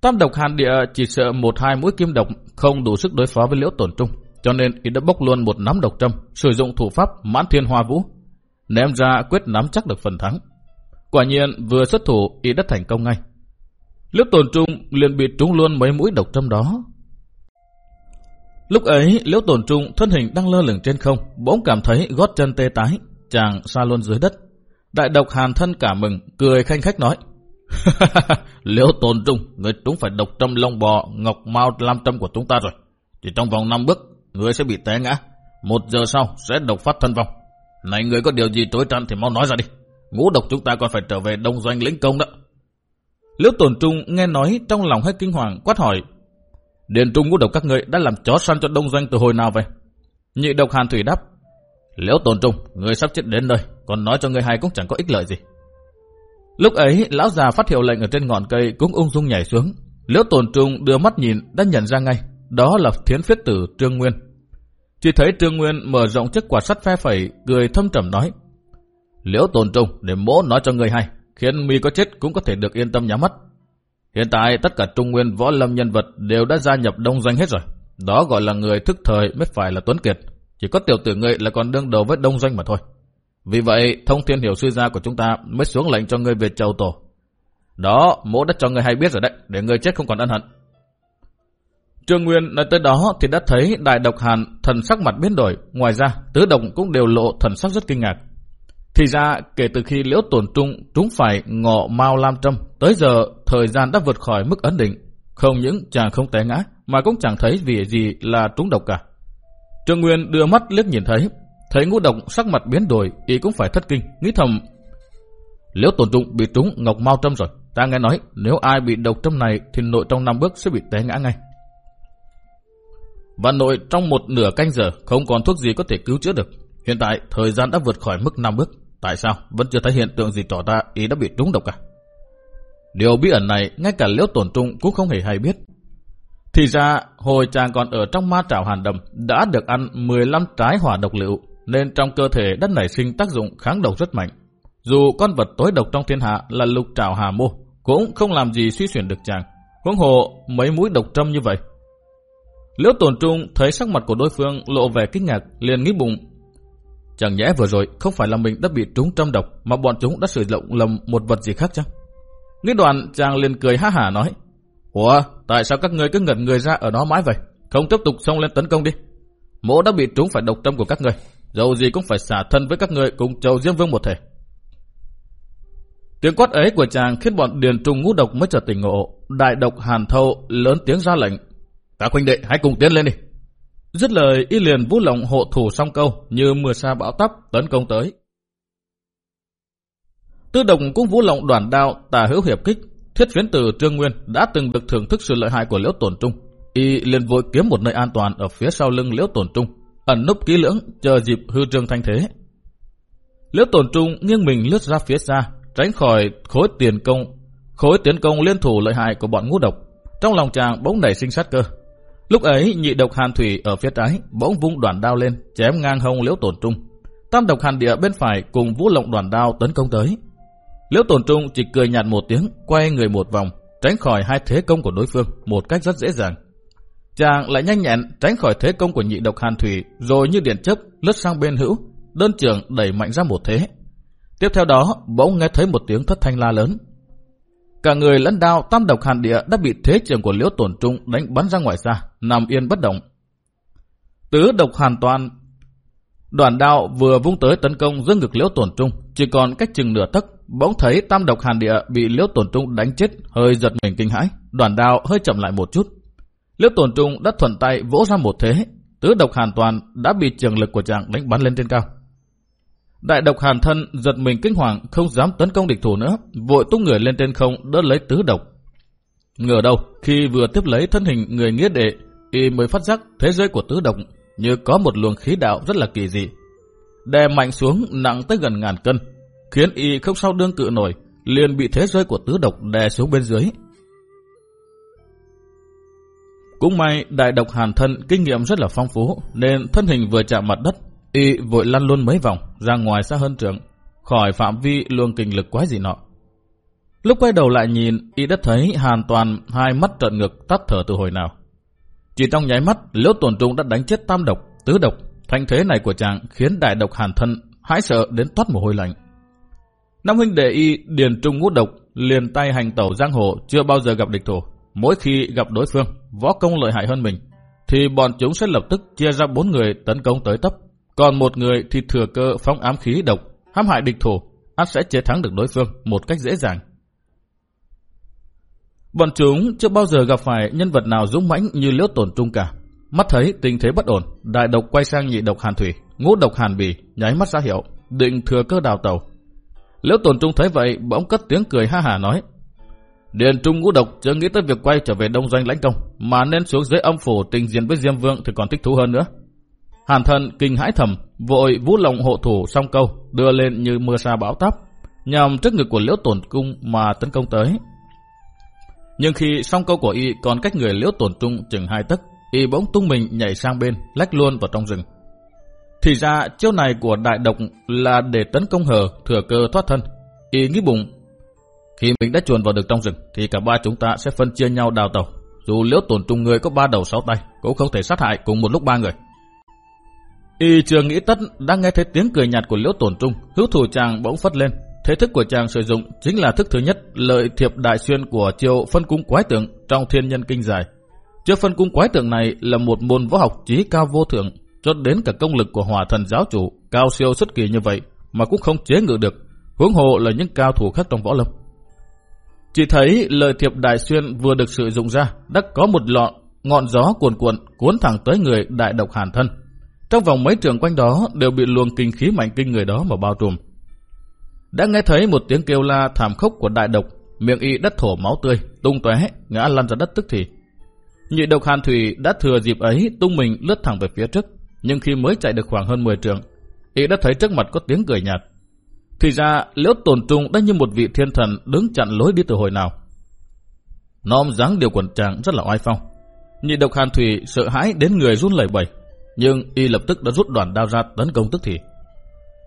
Tam độc hàn địa chỉ sợ một hai mũi kim độc không đủ sức đối phó với liễu tổn trung, cho nên y đã bốc luôn một nắm độc trâm, sử dụng thủ pháp mãn thiên hoa vũ, ném ra quyết nắm chắc được phần thắng. Quả nhiên vừa xuất thủ y đã thành công ngay. Liễu tồn trung liền bị trúng luôn mấy mũi độc trong đó. Lúc ấy, liễu tồn trung thân hình đang lơ lửng trên không, bỗng cảm thấy gót chân tê tái, chàng xa luôn dưới đất. Đại độc hàn thân cả mừng, cười khanh khách nói. <laughs> liễu tồn trung, người trúng phải độc trong lông bò, ngọc mau lam tâm của chúng ta rồi. Chỉ trong vòng 5 bước, người sẽ bị té ngã. Một giờ sau sẽ độc phát thân vong. Này người có điều gì tối trăn thì mau nói ra đi. Ngũ độc chúng ta còn phải trở về đông doanh lĩnh công đó. Liễu tồn trung nghe nói trong lòng hết kinh hoàng quát hỏi. Điền trung ngũ độc các ngươi đã làm chó săn cho đông doanh từ hồi nào vậy? Nhị độc hàn thủy đáp. Liễu tồn trung, người sắp chết đến nơi, còn nói cho người hai cũng chẳng có ích lợi gì. Lúc ấy, lão già phát hiệu lệnh ở trên ngọn cây cũng ung dung nhảy xuống. Liễu tồn trung đưa mắt nhìn đã nhận ra ngay, đó là thiến phiết tử Trương Nguyên. Chỉ thấy Trương Nguyên mở rộng chiếc quạt sắt phe phẩy, cười thâm trầm nói. Liễu tồn trung để mỗ nói cho người hay, khiến mi có chết cũng có thể được yên tâm nhắm mắt. Hiện tại tất cả trung nguyên võ lâm nhân vật đều đã gia nhập đông doanh hết rồi. Đó gọi là người thức thời mới phải là Tuấn Kiệt. Chỉ có tiểu tử ngươi là còn đương đầu với đông doanh mà thôi. Vì vậy, thông thiên hiểu suy ra của chúng ta mới xuống lệnh cho ngươi về châu tổ. Đó, mỗ đã cho ngươi hay biết rồi đấy, để ngươi chết không còn ân hận. Trương Nguyên nói tới đó thì đã thấy đại độc hàn thần sắc mặt biến đổi. Ngoài ra, tứ đồng cũng đều lộ thần sắc rất kinh ngạc. Thì ra, kể từ khi liễu tổn trung trúng phải ngọ mau lam trâm, tới giờ thời gian đã vượt khỏi mức ấn định. Không những chàng không té ngã, mà cũng chẳng thấy vì gì là trúng độc cả. Trương Nguyên đưa mắt liếc nhìn thấy, thấy ngũ độc sắc mặt biến đổi, y cũng phải thất kinh, nghĩ thầm. Liễu tổn trung bị trúng ngọc mau trâm rồi, ta nghe nói nếu ai bị độc trâm này thì nội trong năm bước sẽ bị té ngã ngay. Và nội trong một nửa canh giờ không còn thuốc gì có thể cứu chữa được. Hiện tại thời gian đã vượt khỏi mức 5 bước. Tại sao vẫn chưa thấy hiện tượng gì tỏ ra ý đã bị trúng độc cả? Điều bí ẩn này ngay cả liễu tổn trung cũng không hề hay biết. Thì ra hồi chàng còn ở trong ma trảo hàn đầm đã được ăn 15 trái hỏa độc liệu nên trong cơ thể đã nảy sinh tác dụng kháng độc rất mạnh. Dù con vật tối độc trong thiên hạ là lục trảo hà mô cũng không làm gì suy chuyển được chàng. Huống hồ mấy mũi độc trâm như vậy Liễu tổn trung thấy sắc mặt của đối phương lộ vẻ kinh ngạc, liền nghĩ bụng. Chẳng nhẽ vừa rồi không phải là mình đã bị trúng trăm độc mà bọn chúng đã sử dụng lầm một vật gì khác chăng? Nghĩ đoạn chàng liền cười ha hả nói. Ủa, tại sao các ngươi cứ ngẩn người ra ở đó mãi vậy? Không tiếp tục xông lên tấn công đi. Mỗ đã bị trúng phải độc tâm của các ngươi. Dầu gì cũng phải xả thân với các ngươi cùng châu Diêm Vương một thể. Tiếng quát ấy của chàng khiến bọn điền trung ngũ độc mới trở tỉnh ngộ. Đại độc hàn thâu lớn tiếng ra lệnh các huynh đệ hãy cùng tiến lên đi. Dứt lời y liền vũ lộng hộ thủ song câu như mưa sa bão tắp tấn công tới. Tư đồng cũng vũ lộng đoàn đao tà hữu hiệp kích. Thiết phiến từ Trương Nguyên đã từng được thưởng thức sự lợi hại của Liễu Tổn Trung. Y liền vội kiếm một nơi an toàn ở phía sau lưng Liễu Tổn Trung, ẩn núp kỹ lưỡng chờ dịp hư trương thanh thế. Liễu Tổn Trung nghiêng mình lướt ra phía xa, tránh khỏi khối tiền công, khối tiến công liên thủ lợi hại của bọn ngũ độc. Trong lòng chàng bỗng nảy sinh sát cơ, Lúc ấy, nhị độc hàn thủy ở phía trái, bỗng vung đoàn đao lên, chém ngang hông liễu tổn trung. Tam độc hàn địa bên phải cùng vũ lộng đoàn đao tấn công tới. Liễu tổn trung chỉ cười nhạt một tiếng, quay người một vòng, tránh khỏi hai thế công của đối phương một cách rất dễ dàng. Chàng lại nhanh nhẹn tránh khỏi thế công của nhị độc hàn thủy, rồi như điện chớp lướt sang bên hữu, đơn trường đẩy mạnh ra một thế. Tiếp theo đó, bỗng nghe thấy một tiếng thất thanh la lớn Cả người lẫn đao tam độc hàn địa đã bị thế trường của liễu tổn trung đánh bắn ra ngoài xa, nằm yên bất động. Tứ độc hàn toàn Đoàn đao vừa vung tới tấn công giữa ngực liễu tổn trung, chỉ còn cách chừng nửa tấc, bỗng thấy tam độc hàn địa bị liễu tổn trung đánh chết, hơi giật mình kinh hãi, đoàn đao hơi chậm lại một chút. Liễu tổn trung đã thuận tay vỗ ra một thế, tứ độc hàn toàn đã bị trường lực của chàng đánh bắn lên trên cao. Đại độc hàn thân giật mình kinh hoàng không dám tấn công địch thủ nữa, vội tung người lên trên không đỡ lấy tứ độc. Ngờ đâu, khi vừa tiếp lấy thân hình người nghĩa đệ, y mới phát giác thế giới của tứ độc như có một luồng khí đạo rất là kỳ dị. Đè mạnh xuống nặng tới gần ngàn cân, khiến y không sao đương cự nổi, liền bị thế giới của tứ độc đè xuống bên dưới. Cũng may đại độc hàn thân kinh nghiệm rất là phong phú, nên thân hình vừa chạm mặt đất Y vội lăn luôn mấy vòng, ra ngoài xa hơn trường, khỏi phạm vi luồng kinh lực quái gì nọ. Lúc quay đầu lại nhìn, Y đã thấy hoàn toàn hai mắt trợn ngực tắt thở từ hồi nào. Chỉ trong nháy mắt, liễu tổn trung đã đánh chết tam độc, tứ độc. Thanh thế này của chàng khiến đại độc hàn thân hãi sợ đến toát mồ hôi lạnh. Năm huynh đệ Y điền trung ngũ độc, liền tay hành tẩu giang hồ chưa bao giờ gặp địch thủ. Mỗi khi gặp đối phương, võ công lợi hại hơn mình, thì bọn chúng sẽ lập tức chia ra bốn người tấn công tới tấp. Còn một người thì thừa cơ phóng ám khí độc, hãm hại địch thủ, ắt sẽ chế thắng được đối phương một cách dễ dàng. Bọn chúng chưa bao giờ gặp phải nhân vật nào dũng mãnh như liễu tổn trung cả. Mắt thấy tình thế bất ổn, đại độc quay sang nhị độc hàn thủy, ngũ độc hàn bì, nháy mắt ra hiệu, định thừa cơ đào tàu. Liễu tổn trung thấy vậy, bỗng cất tiếng cười ha hà nói. Điền trung ngũ độc chưa nghĩ tới việc quay trở về đông doanh lãnh công, mà nên xuống dưới âm phủ tình diện với Diêm Vương thì còn thích thú hơn nữa. Hàn thần kinh hãi thầm, vội vũ lộng hộ thủ song câu, đưa lên như mưa sa bão táp, nhằm trước ngực của liễu tổn cung mà tấn công tới. Nhưng khi song câu của y còn cách người liễu tổn trung chừng hai tấc, y bỗng tung mình nhảy sang bên, lách luôn vào trong rừng, Thì ra chiêu này của đại độc là để tấn công hờ thừa cơ thoát thân. Y nghĩ bụng, khi mình đã chuồn vào được trong rừng thì cả ba chúng ta sẽ phân chia nhau đào tàu. Dù liễu tổn trung người có ba đầu sáu tay, cũng không thể sát hại cùng một lúc ba người. Y chưa nghĩ tất đang nghe thấy tiếng cười nhạt của liễu tổn trung, hữu thủ chàng bỗng phất lên. Thế thức của chàng sử dụng chính là thức thứ nhất, lợi thiệp đại xuyên của chiêu phân cung quái tượng trong thiên nhân kinh giải. Chiêu phân cung quái tượng này là một môn võ học trí cao vô thượng, cho đến cả công lực của hòa thần giáo chủ cao siêu xuất kỳ như vậy mà cũng không chế ngự được, huống hồ là những cao thủ khác trong võ lâm. Chỉ thấy lợi thiệp đại xuyên vừa được sử dụng ra đã có một lọ ngọn gió cuồn cuộn cuốn thẳng tới người đại độc hàn thân. Trong vòng mấy trường quanh đó đều bị luồng kinh khí mạnh kinh người đó mà bao trùm. Đã nghe thấy một tiếng kêu la thảm khốc của đại độc, miệng y đất thổ máu tươi, tung tóe ngã lăn ra đất tức thì. Nhị độc hàn thủy đã thừa dịp ấy tung mình lướt thẳng về phía trước, nhưng khi mới chạy được khoảng hơn 10 trường, y đã thấy trước mặt có tiếng cười nhạt. Thì ra liễu tồn trung đã như một vị thiên thần đứng chặn lối đi từ hồi nào. Nom dáng điều quần tràng rất là oai phong. Nhị độc hàn thủy sợ hãi đến người run lẩy bẩy, nhưng y lập tức đã rút đoàn đao ra tấn công tức thì.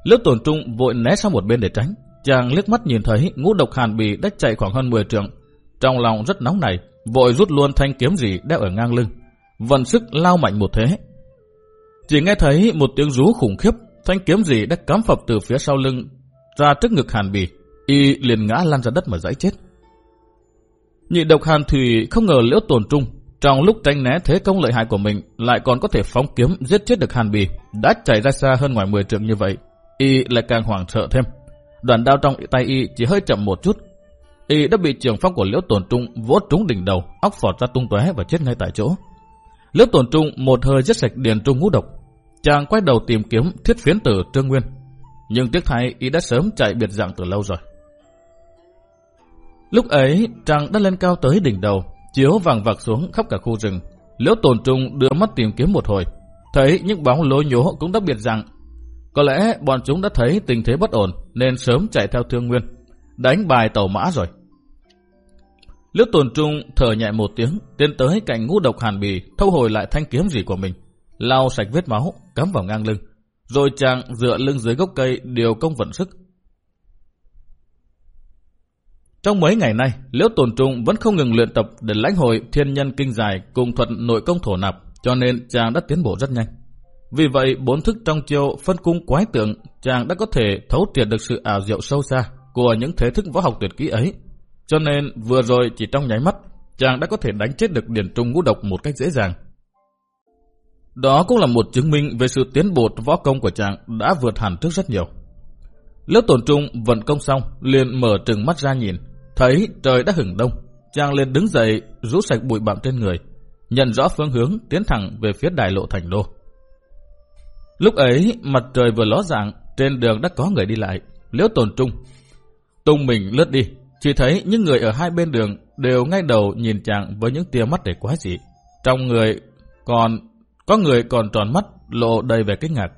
Liễu tổn trung vội né sang một bên để tránh. Chàng liếc mắt nhìn thấy ngũ độc hàn bì đã chạy khoảng hơn 10 trường. Trong lòng rất nóng này, vội rút luôn thanh kiếm gì đeo ở ngang lưng. Vận sức lao mạnh một thế. Chỉ nghe thấy một tiếng rú khủng khiếp, thanh kiếm gì đã cắm phập từ phía sau lưng ra trước ngực hàn bì. Y liền ngã lăn ra đất mà dãy chết. Nhị độc hàn thủy không ngờ liễu tổn trung trong lúc tranh né thế công lợi hại của mình lại còn có thể phóng kiếm giết chết được hàn bì đã chạy ra xa hơn ngoài 10 trượng như vậy y lại càng hoảng sợ thêm. Đoàn đao trong tay y chỉ hơi chậm một chút. Y đã bị trường phong của Liễu Tồn Trung vỗ trúng đỉnh đầu, óc phọt ra tung tóe và chết ngay tại chỗ. Liễu Tồn Trung một hơi giết sạch điền trung ngũ độc. Chàng quay đầu tìm kiếm thiết phiến tử Trương Nguyên. Nhưng tiếc thay y đã sớm chạy biệt dạng từ lâu rồi. Lúc ấy, trăng đã lên cao tới đỉnh đầu, chiếu vàng vạc xuống khắp cả khu rừng. Liễu Tồn Trung đưa mắt tìm kiếm một hồi, thấy những bóng lối nhố cũng đặc biệt rằng, có lẽ bọn chúng đã thấy tình thế bất ổn nên sớm chạy theo Thương Nguyên, đánh bài tàu mã rồi. Liễu Tồn Trung thở nhẹ một tiếng, tiến tới cạnh ngũ độc hàn bì, thâu hồi lại thanh kiếm gì của mình, lau sạch vết máu, cắm vào ngang lưng, rồi chàng dựa lưng dưới gốc cây điều công vận sức. Trong mấy ngày nay, Liễu Tồn Trung vẫn không ngừng luyện tập để lãnh hội thiên nhân kinh dài cùng thuật nội công thổ nạp, cho nên chàng đã tiến bộ rất nhanh. Vì vậy, bốn thức trong chiêu phân cung quái tượng, chàng đã có thể thấu triệt được sự ảo diệu sâu xa của những thế thức võ học tuyệt kỹ ấy. Cho nên, vừa rồi chỉ trong nháy mắt, chàng đã có thể đánh chết được điển trung ngũ độc một cách dễ dàng. Đó cũng là một chứng minh về sự tiến bộ võ công của chàng đã vượt hẳn trước rất nhiều. Lớp tổn trung vận công xong, liền mở trừng mắt ra nhìn, thấy trời đã hửng đông. Chàng liền đứng dậy, rút sạch bụi bặm trên người, nhận rõ phương hướng tiến thẳng về phía đại lộ thành đô. Lúc ấy, mặt trời vừa ló dạng, trên đường đã có người đi lại, liễu tồn trung. Tung mình lướt đi, chỉ thấy những người ở hai bên đường đều ngay đầu nhìn chàng với những tia mắt để quá dị. Trong người còn có người còn tròn mắt lộ đầy vẻ kinh ngạc.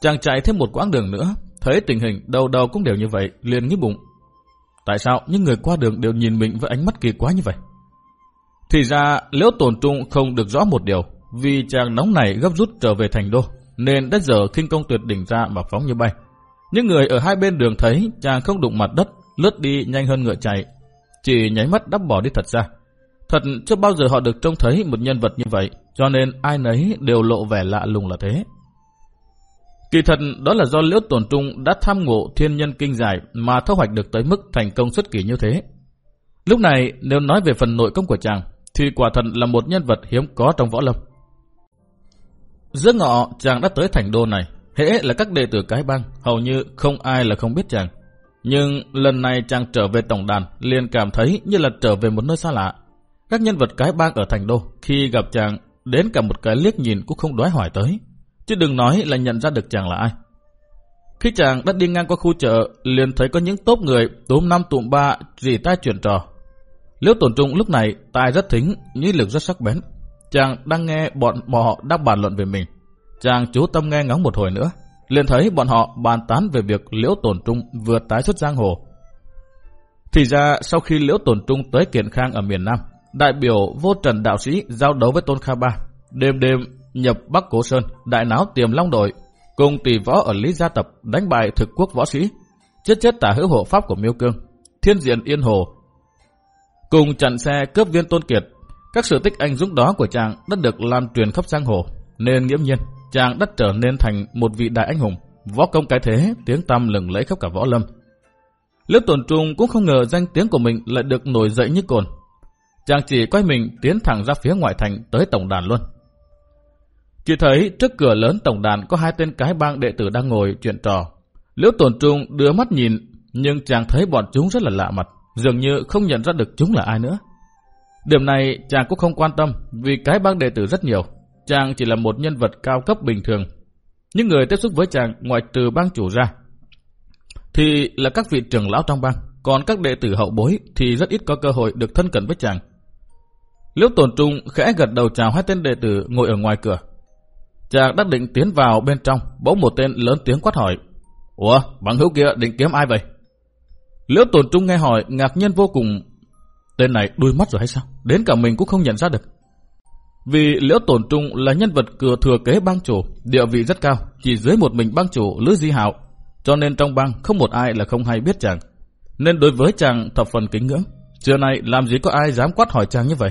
Chàng chạy thêm một quãng đường nữa, thấy tình hình đầu đầu cũng đều như vậy, liền nghĩ bụng. Tại sao những người qua đường đều nhìn mình với ánh mắt kỳ quá như vậy? Thì ra liễu tồn trung không được rõ một điều, vì chàng nóng này gấp rút trở về thành đô, nên đã dở kinh công tuyệt đỉnh ra mà phóng như bay. Những người ở hai bên đường thấy chàng không đụng mặt đất, lướt đi nhanh hơn ngựa chạy. Chỉ nháy mắt đắp bỏ đi thật ra. Thật chưa bao giờ họ được trông thấy một nhân vật như vậy, cho nên ai nấy đều lộ vẻ lạ lùng là thế. Kỳ thật đó là do Liễu Tổn Trung đã tham ngộ thiên nhân kinh giải mà thu hoạch được tới mức thành công xuất kỳ như thế. Lúc này nếu nói về phần nội công của chàng thì quả thật là một nhân vật hiếm có trong võ lâm. Giữa ngọ chàng đã tới thành đô này, hễ là các đệ tử cái bang, hầu như không ai là không biết chàng. Nhưng lần này chàng trở về tổng đàn liền cảm thấy như là trở về một nơi xa lạ. Các nhân vật cái bang ở thành đô khi gặp chàng đến cả một cái liếc nhìn cũng không đoái hỏi tới. Chứ đừng nói là nhận ra được chàng là ai. Khi chàng đã đi ngang qua khu chợ, liền thấy có những tốp người túm năm tụm ba rỉ tai chuyển trò. Liễu tổn trung lúc này tai rất thính, nhĩ lực rất sắc bén, Chàng đang nghe bọn họ đang bàn luận về mình. Chàng chú tâm nghe ngóng một hồi nữa, liền thấy bọn họ bàn tán về việc Liễu tổn Trung vừa tái xuất giang hồ. Thì ra sau khi Liễu tổn Trung tới Kiện Khang ở miền Nam, đại biểu vô trần đạo sĩ giao đấu với Tôn Kha Ba. Đêm đêm nhập Bắc Cố Sơn, đại náo tiềm long đội, cùng tỷ võ ở Lý Gia Tập đánh bại thực quốc võ sĩ, chết chết tả hữu hộ pháp của Miêu Cương, thiên diện Yên Hồ. Cùng chặn xe cướp viên Tôn Kiệt, các sự tích anh dũng đó của chàng đã được lan truyền khắp giang hồ, nên nghiễm nhiên chàng đã trở nên thành một vị đại anh hùng, võ công cái thế, tiếng tăm lừng lẫy khắp cả võ lâm. Liễu Tồn Trung cũng không ngờ danh tiếng của mình lại được nổi dậy như cồn. Chàng chỉ quay mình tiến thẳng ra phía ngoại thành tới tổng đàn luôn. Chỉ thấy trước cửa lớn tổng đàn có hai tên cái bang đệ tử đang ngồi chuyện trò. Liễu Tồn Trung đưa mắt nhìn, nhưng chàng thấy bọn chúng rất là lạ mặt, dường như không nhận ra được chúng là ai nữa. Điểm này chàng cũng không quan tâm vì cái bang đệ tử rất nhiều. Chàng chỉ là một nhân vật cao cấp bình thường. Những người tiếp xúc với chàng ngoài trừ bang chủ ra thì là các vị trưởng lão trong bang, còn các đệ tử hậu bối thì rất ít có cơ hội được thân cận với chàng. Liễu Tồn Trung khẽ gật đầu chào hai tên đệ tử ngồi ở ngoài cửa. Chàng đã định tiến vào bên trong, bỗng một tên lớn tiếng quát hỏi. Ủa, bằng hữu kia định kiếm ai vậy? Liễu Tồn Trung nghe hỏi, ngạc nhiên vô cùng. Tên này đuôi mắt rồi hay sao? Đến cả mình cũng không nhận ra được. Vì Liễu Tồn Trung là nhân vật cửa thừa kế bang chủ, địa vị rất cao, chỉ dưới một mình bang chủ Lữ Di Hạo, cho nên trong bang không một ai là không hay biết chàng. Nên đối với chàng thập phần kính ngưỡng. Trưa nay làm gì có ai dám quát hỏi chàng như vậy?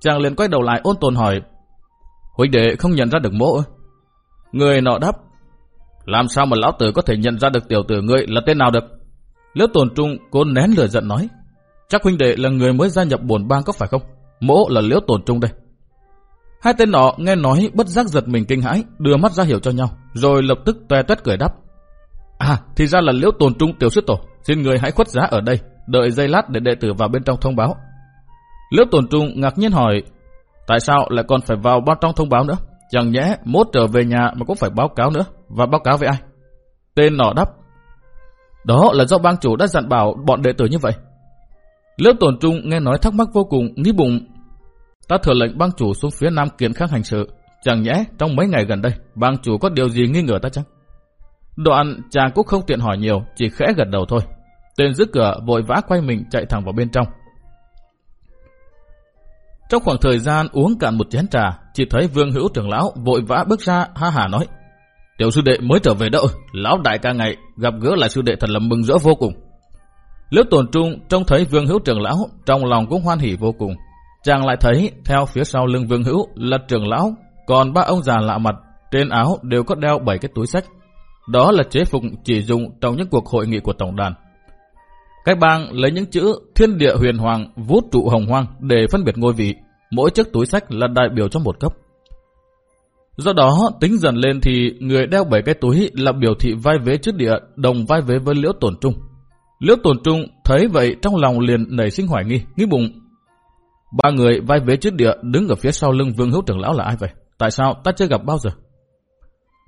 Chàng liền quay đầu lại ôn tồn hỏi. Huynh đệ không nhận ra được mỗ Người nọ đáp. Làm sao mà lão tử có thể nhận ra được tiểu tử ngươi là tên nào được? Liễu tồn trung cố nén lửa giận nói. Chắc huynh đệ là người mới gia nhập buồn bang có phải không? Mỗ là liễu tồn trung đây. Hai tên nọ nghe nói bất giác giật mình kinh hãi, đưa mắt ra hiểu cho nhau, rồi lập tức toe toét cười đáp. À, thì ra là liễu tồn trung tiểu sư tổ, xin người hãy khuất giá ở đây, đợi giây lát để đệ tử vào bên trong thông báo. Liễu tồn trung ngạc nhiên hỏi, tại sao lại còn phải vào bên trong thông báo nữa? Chẳng nhẽ mốt trở về nhà mà cũng phải báo cáo nữa, và báo cáo với ai? Tên nọ đáp, đó là do bang chủ đã dặn bảo bọn đệ tử như vậy. Lớp tổn trung nghe nói thắc mắc vô cùng, nghĩ bụng, ta thừa lệnh bang chủ xuống phía nam kiện kháng hành sự, chẳng nhẽ trong mấy ngày gần đây, bang chủ có điều gì nghi ngờ ta chăng? Đoạn chàng cũng không tiện hỏi nhiều, chỉ khẽ gật đầu thôi. Tên giữ cửa vội vã quay mình chạy thẳng vào bên trong. Trong khoảng thời gian uống cạn một chén trà, chỉ thấy vương hữu trưởng lão vội vã bước ra ha hà nói. Tiểu sư đệ mới trở về đâu, lão đại ca ngày gặp gỡ lại sư đệ thật là mừng rỡ vô cùng. Liễu tồn trung trông thấy vương hữu trưởng lão, trong lòng cũng hoan hỉ vô cùng. Chàng lại thấy theo phía sau lưng vương hữu là trưởng lão, còn ba ông già lạ mặt, trên áo đều có đeo bảy cái túi sách. Đó là chế phục chỉ dùng trong những cuộc hội nghị của tổng đàn. Các bang lấy những chữ thiên địa huyền hoàng, vũ trụ hồng hoang để phân biệt ngôi vị. Mỗi chiếc túi sách là đại biểu cho một cấp. Do đó, tính dần lên thì người đeo bảy cái túi là biểu thị vai vế trước địa, đồng vai vế với liễu tổn trung. Liễu tổn trung thấy vậy trong lòng liền nảy sinh hoài nghi, nghĩ bụng. Ba người vai vế trước địa đứng ở phía sau lưng vương hữu trưởng lão là ai vậy? Tại sao ta chưa gặp bao giờ?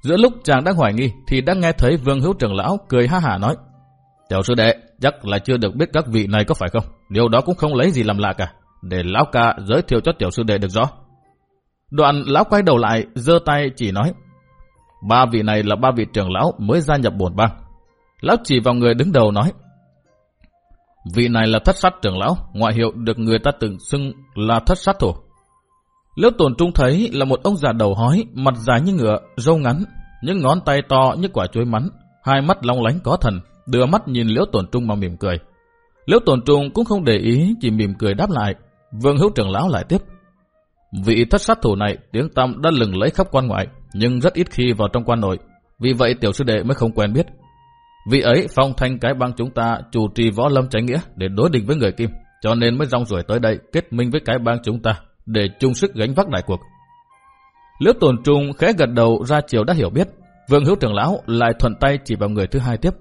Giữa lúc chàng đang hoài nghi thì đã nghe thấy Vương Hữu trưởng lão cười ha hả nói: "Tiểu sư đệ, chắc là chưa được biết các vị này có phải không? Điều đó cũng không lấy gì làm lạ cả, để lão ca giới thiệu cho tiểu sư đệ được rõ." Đoạn lão quay đầu lại, giơ tay chỉ nói: "Ba vị này là ba vị trưởng lão mới gia nhập bổn bang." Lão chỉ vào người đứng đầu nói: Vị này là thất sát trưởng lão, ngoại hiệu được người ta từng xưng là thất sát thủ. Liễu tồn trung thấy là một ông già đầu hói, mặt dài như ngựa, râu ngắn, những ngón tay to như quả chuối mắn, hai mắt long lánh có thần, đưa mắt nhìn liễu tồn trung mà mỉm cười. Liễu tồn trung cũng không để ý, chỉ mỉm cười đáp lại. Vương hữu trưởng lão lại tiếp. Vị thất sát thủ này tiếng tăm đã lừng lấy khắp quan ngoại, nhưng rất ít khi vào trong quan nội. Vì vậy tiểu sư đệ mới không quen biết. Vị ấy phong thanh cái bang chúng ta chủ trì võ lâm trái nghĩa để đối địch với người kim, cho nên mới rong ruổi tới đây kết minh với cái bang chúng ta để chung sức gánh vác đại cuộc. Liễu tồn trung khẽ gật đầu ra chiều đã hiểu biết, vương hữu trưởng lão lại thuận tay chỉ vào người thứ hai tiếp.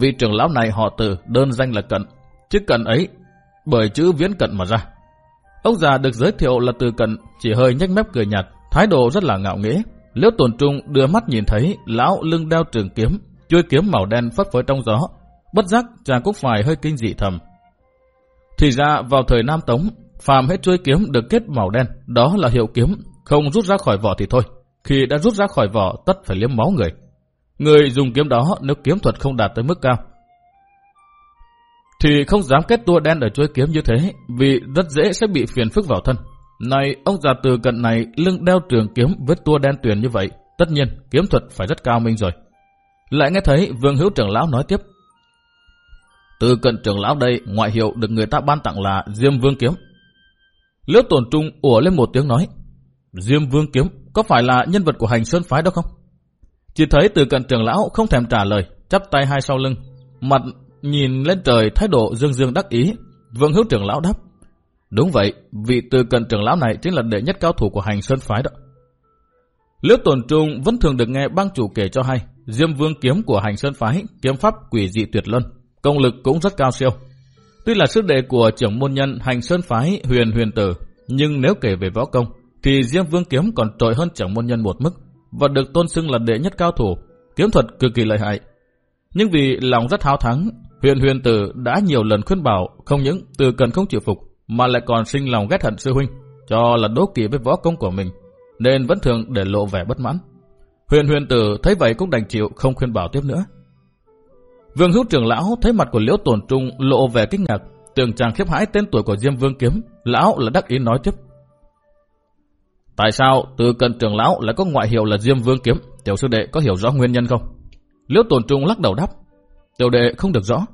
Vị trưởng lão này họ từ đơn danh là cận, chứ cận ấy bởi chữ viễn cận mà ra. Ông già được giới thiệu là từ cận chỉ hơi nhếch mép cười nhạt, thái độ rất là ngạo nghễ. Liễu tồn trung đưa mắt nhìn thấy lão lưng đeo trường kiếm, chuôi kiếm màu đen phất phới trong gió. Bất giác chàng cũng phải hơi kinh dị thầm. Thì ra vào thời Nam Tống, phàm hết chuôi kiếm được kết màu đen, đó là hiệu kiếm, không rút ra khỏi vỏ thì thôi. Khi đã rút ra khỏi vỏ, tất phải liếm máu người. Người dùng kiếm đó nếu kiếm thuật không đạt tới mức cao, thì không dám kết tua đen ở chuôi kiếm như thế, vì rất dễ sẽ bị phiền phức vào thân. Này, ông già từ cận này lưng đeo trường kiếm với tua đen tuyền như vậy, tất nhiên kiếm thuật phải rất cao minh rồi. Lại nghe thấy Vương Hữu trưởng lão nói tiếp. Từ cận trưởng lão đây, ngoại hiệu được người ta ban tặng là Diêm Vương Kiếm. Liễu tổn trung ủa lên một tiếng nói. Diêm Vương Kiếm có phải là nhân vật của hành sơn phái đó không? Chỉ thấy từ cận trưởng lão không thèm trả lời, chắp tay hai sau lưng, mặt nhìn lên trời thái độ dương dương đắc ý. Vương Hữu trưởng lão đáp. Đúng vậy, vị từ cận trưởng lão này chính là đệ nhất cao thủ của hành sơn phái đó. Liễu tổn trung vẫn thường được nghe bang chủ kể cho hay, Diêm Vương kiếm của hành sơn phái, kiếm pháp quỷ dị tuyệt luân, công lực cũng rất cao siêu. Tuy là sư đệ của trưởng môn nhân hành sơn phái huyền huyền tử, nhưng nếu kể về võ công, thì Diêm Vương kiếm còn trội hơn trưởng môn nhân một mức và được tôn xưng là đệ nhất cao thủ, kiếm thuật cực kỳ lợi hại. Nhưng vì lòng rất háo thắng, huyền huyền tử đã nhiều lần khuyên bảo không những từ cần không chịu phục mà lại còn sinh lòng ghét hận sư huynh, cho là đố kỵ với võ công của mình, nên vẫn thường để lộ vẻ bất mãn. Huyền huyền tử thấy vậy cũng đành chịu không khuyên bảo tiếp nữa. Vương hữu trưởng lão thấy mặt của liễu tổn trung lộ vẻ kinh ngạc, tưởng chàng khiếp hãi tên tuổi của Diêm Vương Kiếm, lão là đắc ý nói tiếp. Tại sao từ cận trưởng lão lại có ngoại hiệu là Diêm Vương Kiếm? Tiểu sư đệ có hiểu rõ nguyên nhân không? Liễu Tồn trung lắc đầu đáp. Tiểu đệ không được rõ.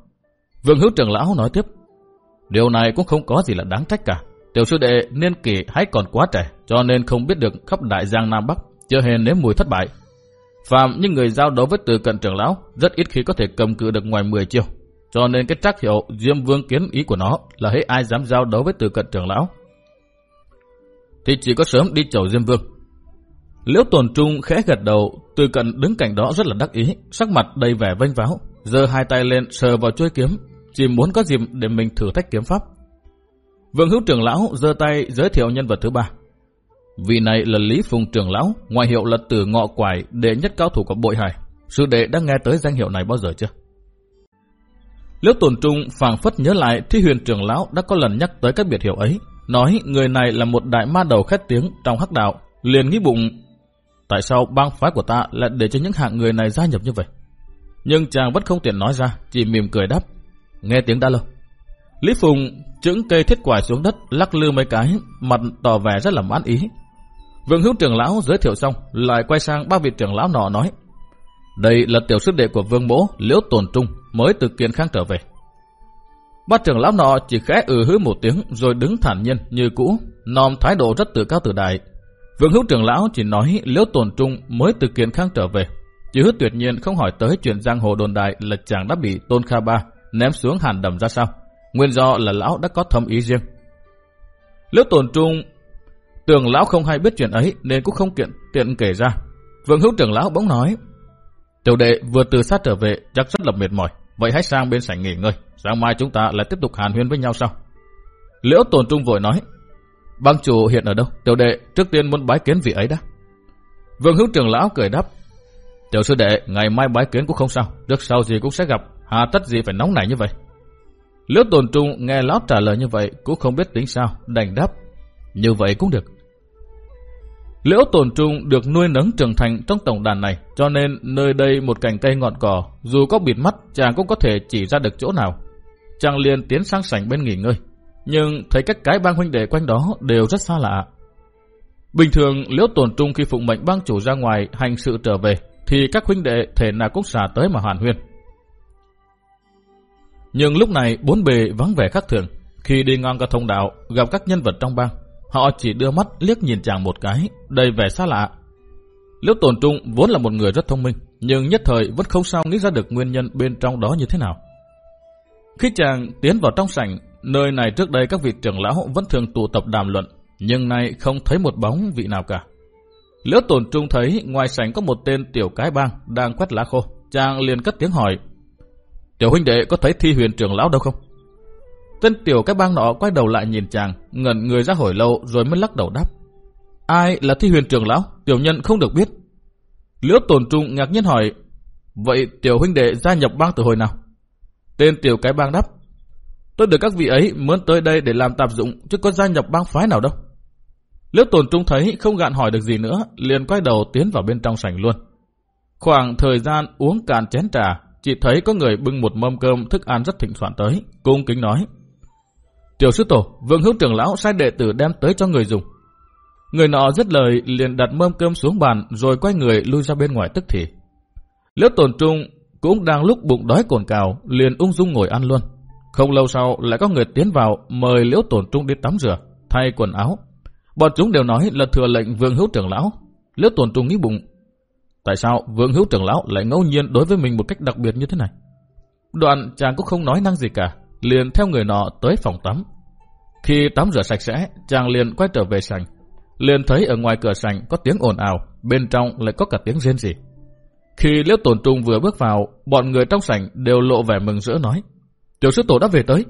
Vương hữu trưởng lão nói tiếp. Điều này cũng không có gì là đáng trách cả. Tiểu sư đệ niên kỷ hãy còn quá trẻ, cho nên không biết được khắp đại giang Nam Bắc, chưa hề nếm mùi thất bại. Phạm những người giao đấu với từ cận trưởng lão rất ít khi có thể cầm cự được ngoài 10 chiêu. Cho nên cái trắc hiệu Diêm Vương kiến ý của nó là hết ai dám giao đấu với từ cận trưởng lão. Thì chỉ có sớm đi chầu Diêm Vương. Liễu tồn trung khẽ gật đầu, từ cận đứng cạnh đó rất là đắc ý, sắc mặt đầy vẻ vênh váo, giơ hai tay lên sờ vào chuôi kiếm, chỉ muốn có dịp để mình thử thách kiếm pháp. Vương hữu trưởng lão giơ tay giới thiệu nhân vật thứ ba. Vị này là Lý Phùng trưởng lão, ngoại hiệu là tử ngọ quải, đệ nhất cao thủ của bội hải. Sư đệ đã nghe tới danh hiệu này bao giờ chưa? Liễu tồn trung phảng phất nhớ lại thi huyền trưởng lão đã có lần nhắc tới các biệt hiệu ấy, nói người này là một đại ma đầu khét tiếng trong hắc đạo, liền nghĩ bụng tại sao bang phái của ta lại để cho những hạng người này gia nhập như vậy. Nhưng chàng vẫn không tiện nói ra, chỉ mỉm cười đáp, nghe tiếng đã lâu. Lý Phùng chững cây thiết quải xuống đất, lắc lư mấy cái, mặt tỏ vẻ rất là mãn ý. Vương hữu trưởng lão giới thiệu xong, lại quay sang ba vị trưởng lão nọ nói, đây là tiểu sư đệ của vương mỗ, liễu tồn trung, mới từ kiên khang trở về bát trưởng lão nọ chỉ khẽ ừ hứ một tiếng rồi đứng thản nhiên như cũ, nòm thái độ rất tự cao tự đại. Vương hữu trưởng lão chỉ nói liễu tồn trung mới từ kiến khang trở về, chứ tuyệt nhiên không hỏi tới chuyện giang hồ đồn đại là chàng đã bị tôn kha ba ném xuống hàn đầm ra sao. Nguyên do là lão đã có thâm ý riêng. Liễu tồn trung tưởng lão không hay biết chuyện ấy nên cũng không kiện tiện kể ra. Vương hữu trưởng lão bỗng nói, tiểu đệ vừa từ sát trở về chắc rất là mệt mỏi, vậy hãy sang bên sảnh nghỉ ngơi, sáng mai chúng ta lại tiếp tục hàn huyên với nhau sau. Liễu tồn trung vội nói, băng chủ hiện ở đâu? Tiểu đệ trước tiên muốn bái kiến vị ấy đã. Vương hữu trưởng lão cười đáp, tiểu sư đệ ngày mai bái kiến cũng không sao, trước sau gì cũng sẽ gặp, hà tất gì phải nóng nảy như vậy. Liễu tồn trung nghe lão trả lời như vậy cũng không biết tính sao, đành đáp. Như vậy cũng được. Liễu tồn trung được nuôi nấng trưởng thành trong tổng đàn này, cho nên nơi đây một cành cây ngọn cỏ, dù có bịt mắt, chàng cũng có thể chỉ ra được chỗ nào. Chàng liền tiến sang sảnh bên nghỉ ngơi, nhưng thấy các cái bang huynh đệ quanh đó đều rất xa lạ. Bình thường, liễu tồn trung khi phụng mệnh bang chủ ra ngoài hành sự trở về, thì các huynh đệ thể nào cũng xả tới mà hoàn huyên. Nhưng lúc này bốn bề vắng vẻ khác thường. Khi đi ngang qua thông đạo, gặp các nhân vật trong bang, họ chỉ đưa mắt liếc nhìn chàng một cái, đầy vẻ xa lạ. Liễu Tồn Trung vốn là một người rất thông minh, nhưng nhất thời vẫn không sao nghĩ ra được nguyên nhân bên trong đó như thế nào. Khi chàng tiến vào trong sảnh, nơi này trước đây các vị trưởng lão vẫn thường tụ tập đàm luận, nhưng nay không thấy một bóng vị nào cả. Liễu Tồn Trung thấy ngoài sảnh có một tên tiểu cái bang đang quét lá khô, chàng liền cất tiếng hỏi, Tiểu huynh đệ có thấy thi huyền trưởng lão đâu không? Tên tiểu cái bang nọ quay đầu lại nhìn chàng, ngẩn người ra hồi lâu rồi mới lắc đầu đáp. Ai là thi huyền trưởng lão? Tiểu nhân không được biết. Liễu tồn trung ngạc nhiên hỏi, vậy tiểu huynh đệ gia nhập bang từ hồi nào? Tên tiểu cái bang đáp, tôi được các vị ấy muốn tới đây để làm tạp dụng chứ có gia nhập bang phái nào đâu. Liễu tồn trung thấy không gạn hỏi được gì nữa, liền quay đầu tiến vào bên trong sảnh luôn. Khoảng thời gian uống cạn chén trà, chỉ thấy có người bưng một mâm cơm thức ăn rất thịnh soạn tới, cung kính nói. Tiểu sư tổ, vương hữu trưởng lão sai đệ tử đem tới cho người dùng. Người nọ dứt lời liền đặt mâm cơm xuống bàn rồi quay người lui ra bên ngoài tức thì. Liễu tồn trung cũng đang lúc bụng đói cồn cào liền ung dung ngồi ăn luôn. Không lâu sau lại có người tiến vào mời liễu tồn trung đi tắm rửa, thay quần áo. Bọn chúng đều nói là thừa lệnh vương hữu trưởng lão. Liễu tồn trung nghĩ bụng. Tại sao vương hữu trưởng lão lại ngẫu nhiên đối với mình một cách đặc biệt như thế này? Đoạn chàng cũng không nói năng gì cả, liền theo người nọ tới phòng tắm. Khi tắm rửa sạch sẽ, chàng liền quay trở về sảnh. Liền thấy ở ngoài cửa sảnh có tiếng ồn ào, bên trong lại có cả tiếng rên rỉ. Khi Liễu tổn Trung vừa bước vào, bọn người trong sảnh đều lộ vẻ mừng rỡ nói. Tiểu sư tổ đã về tới.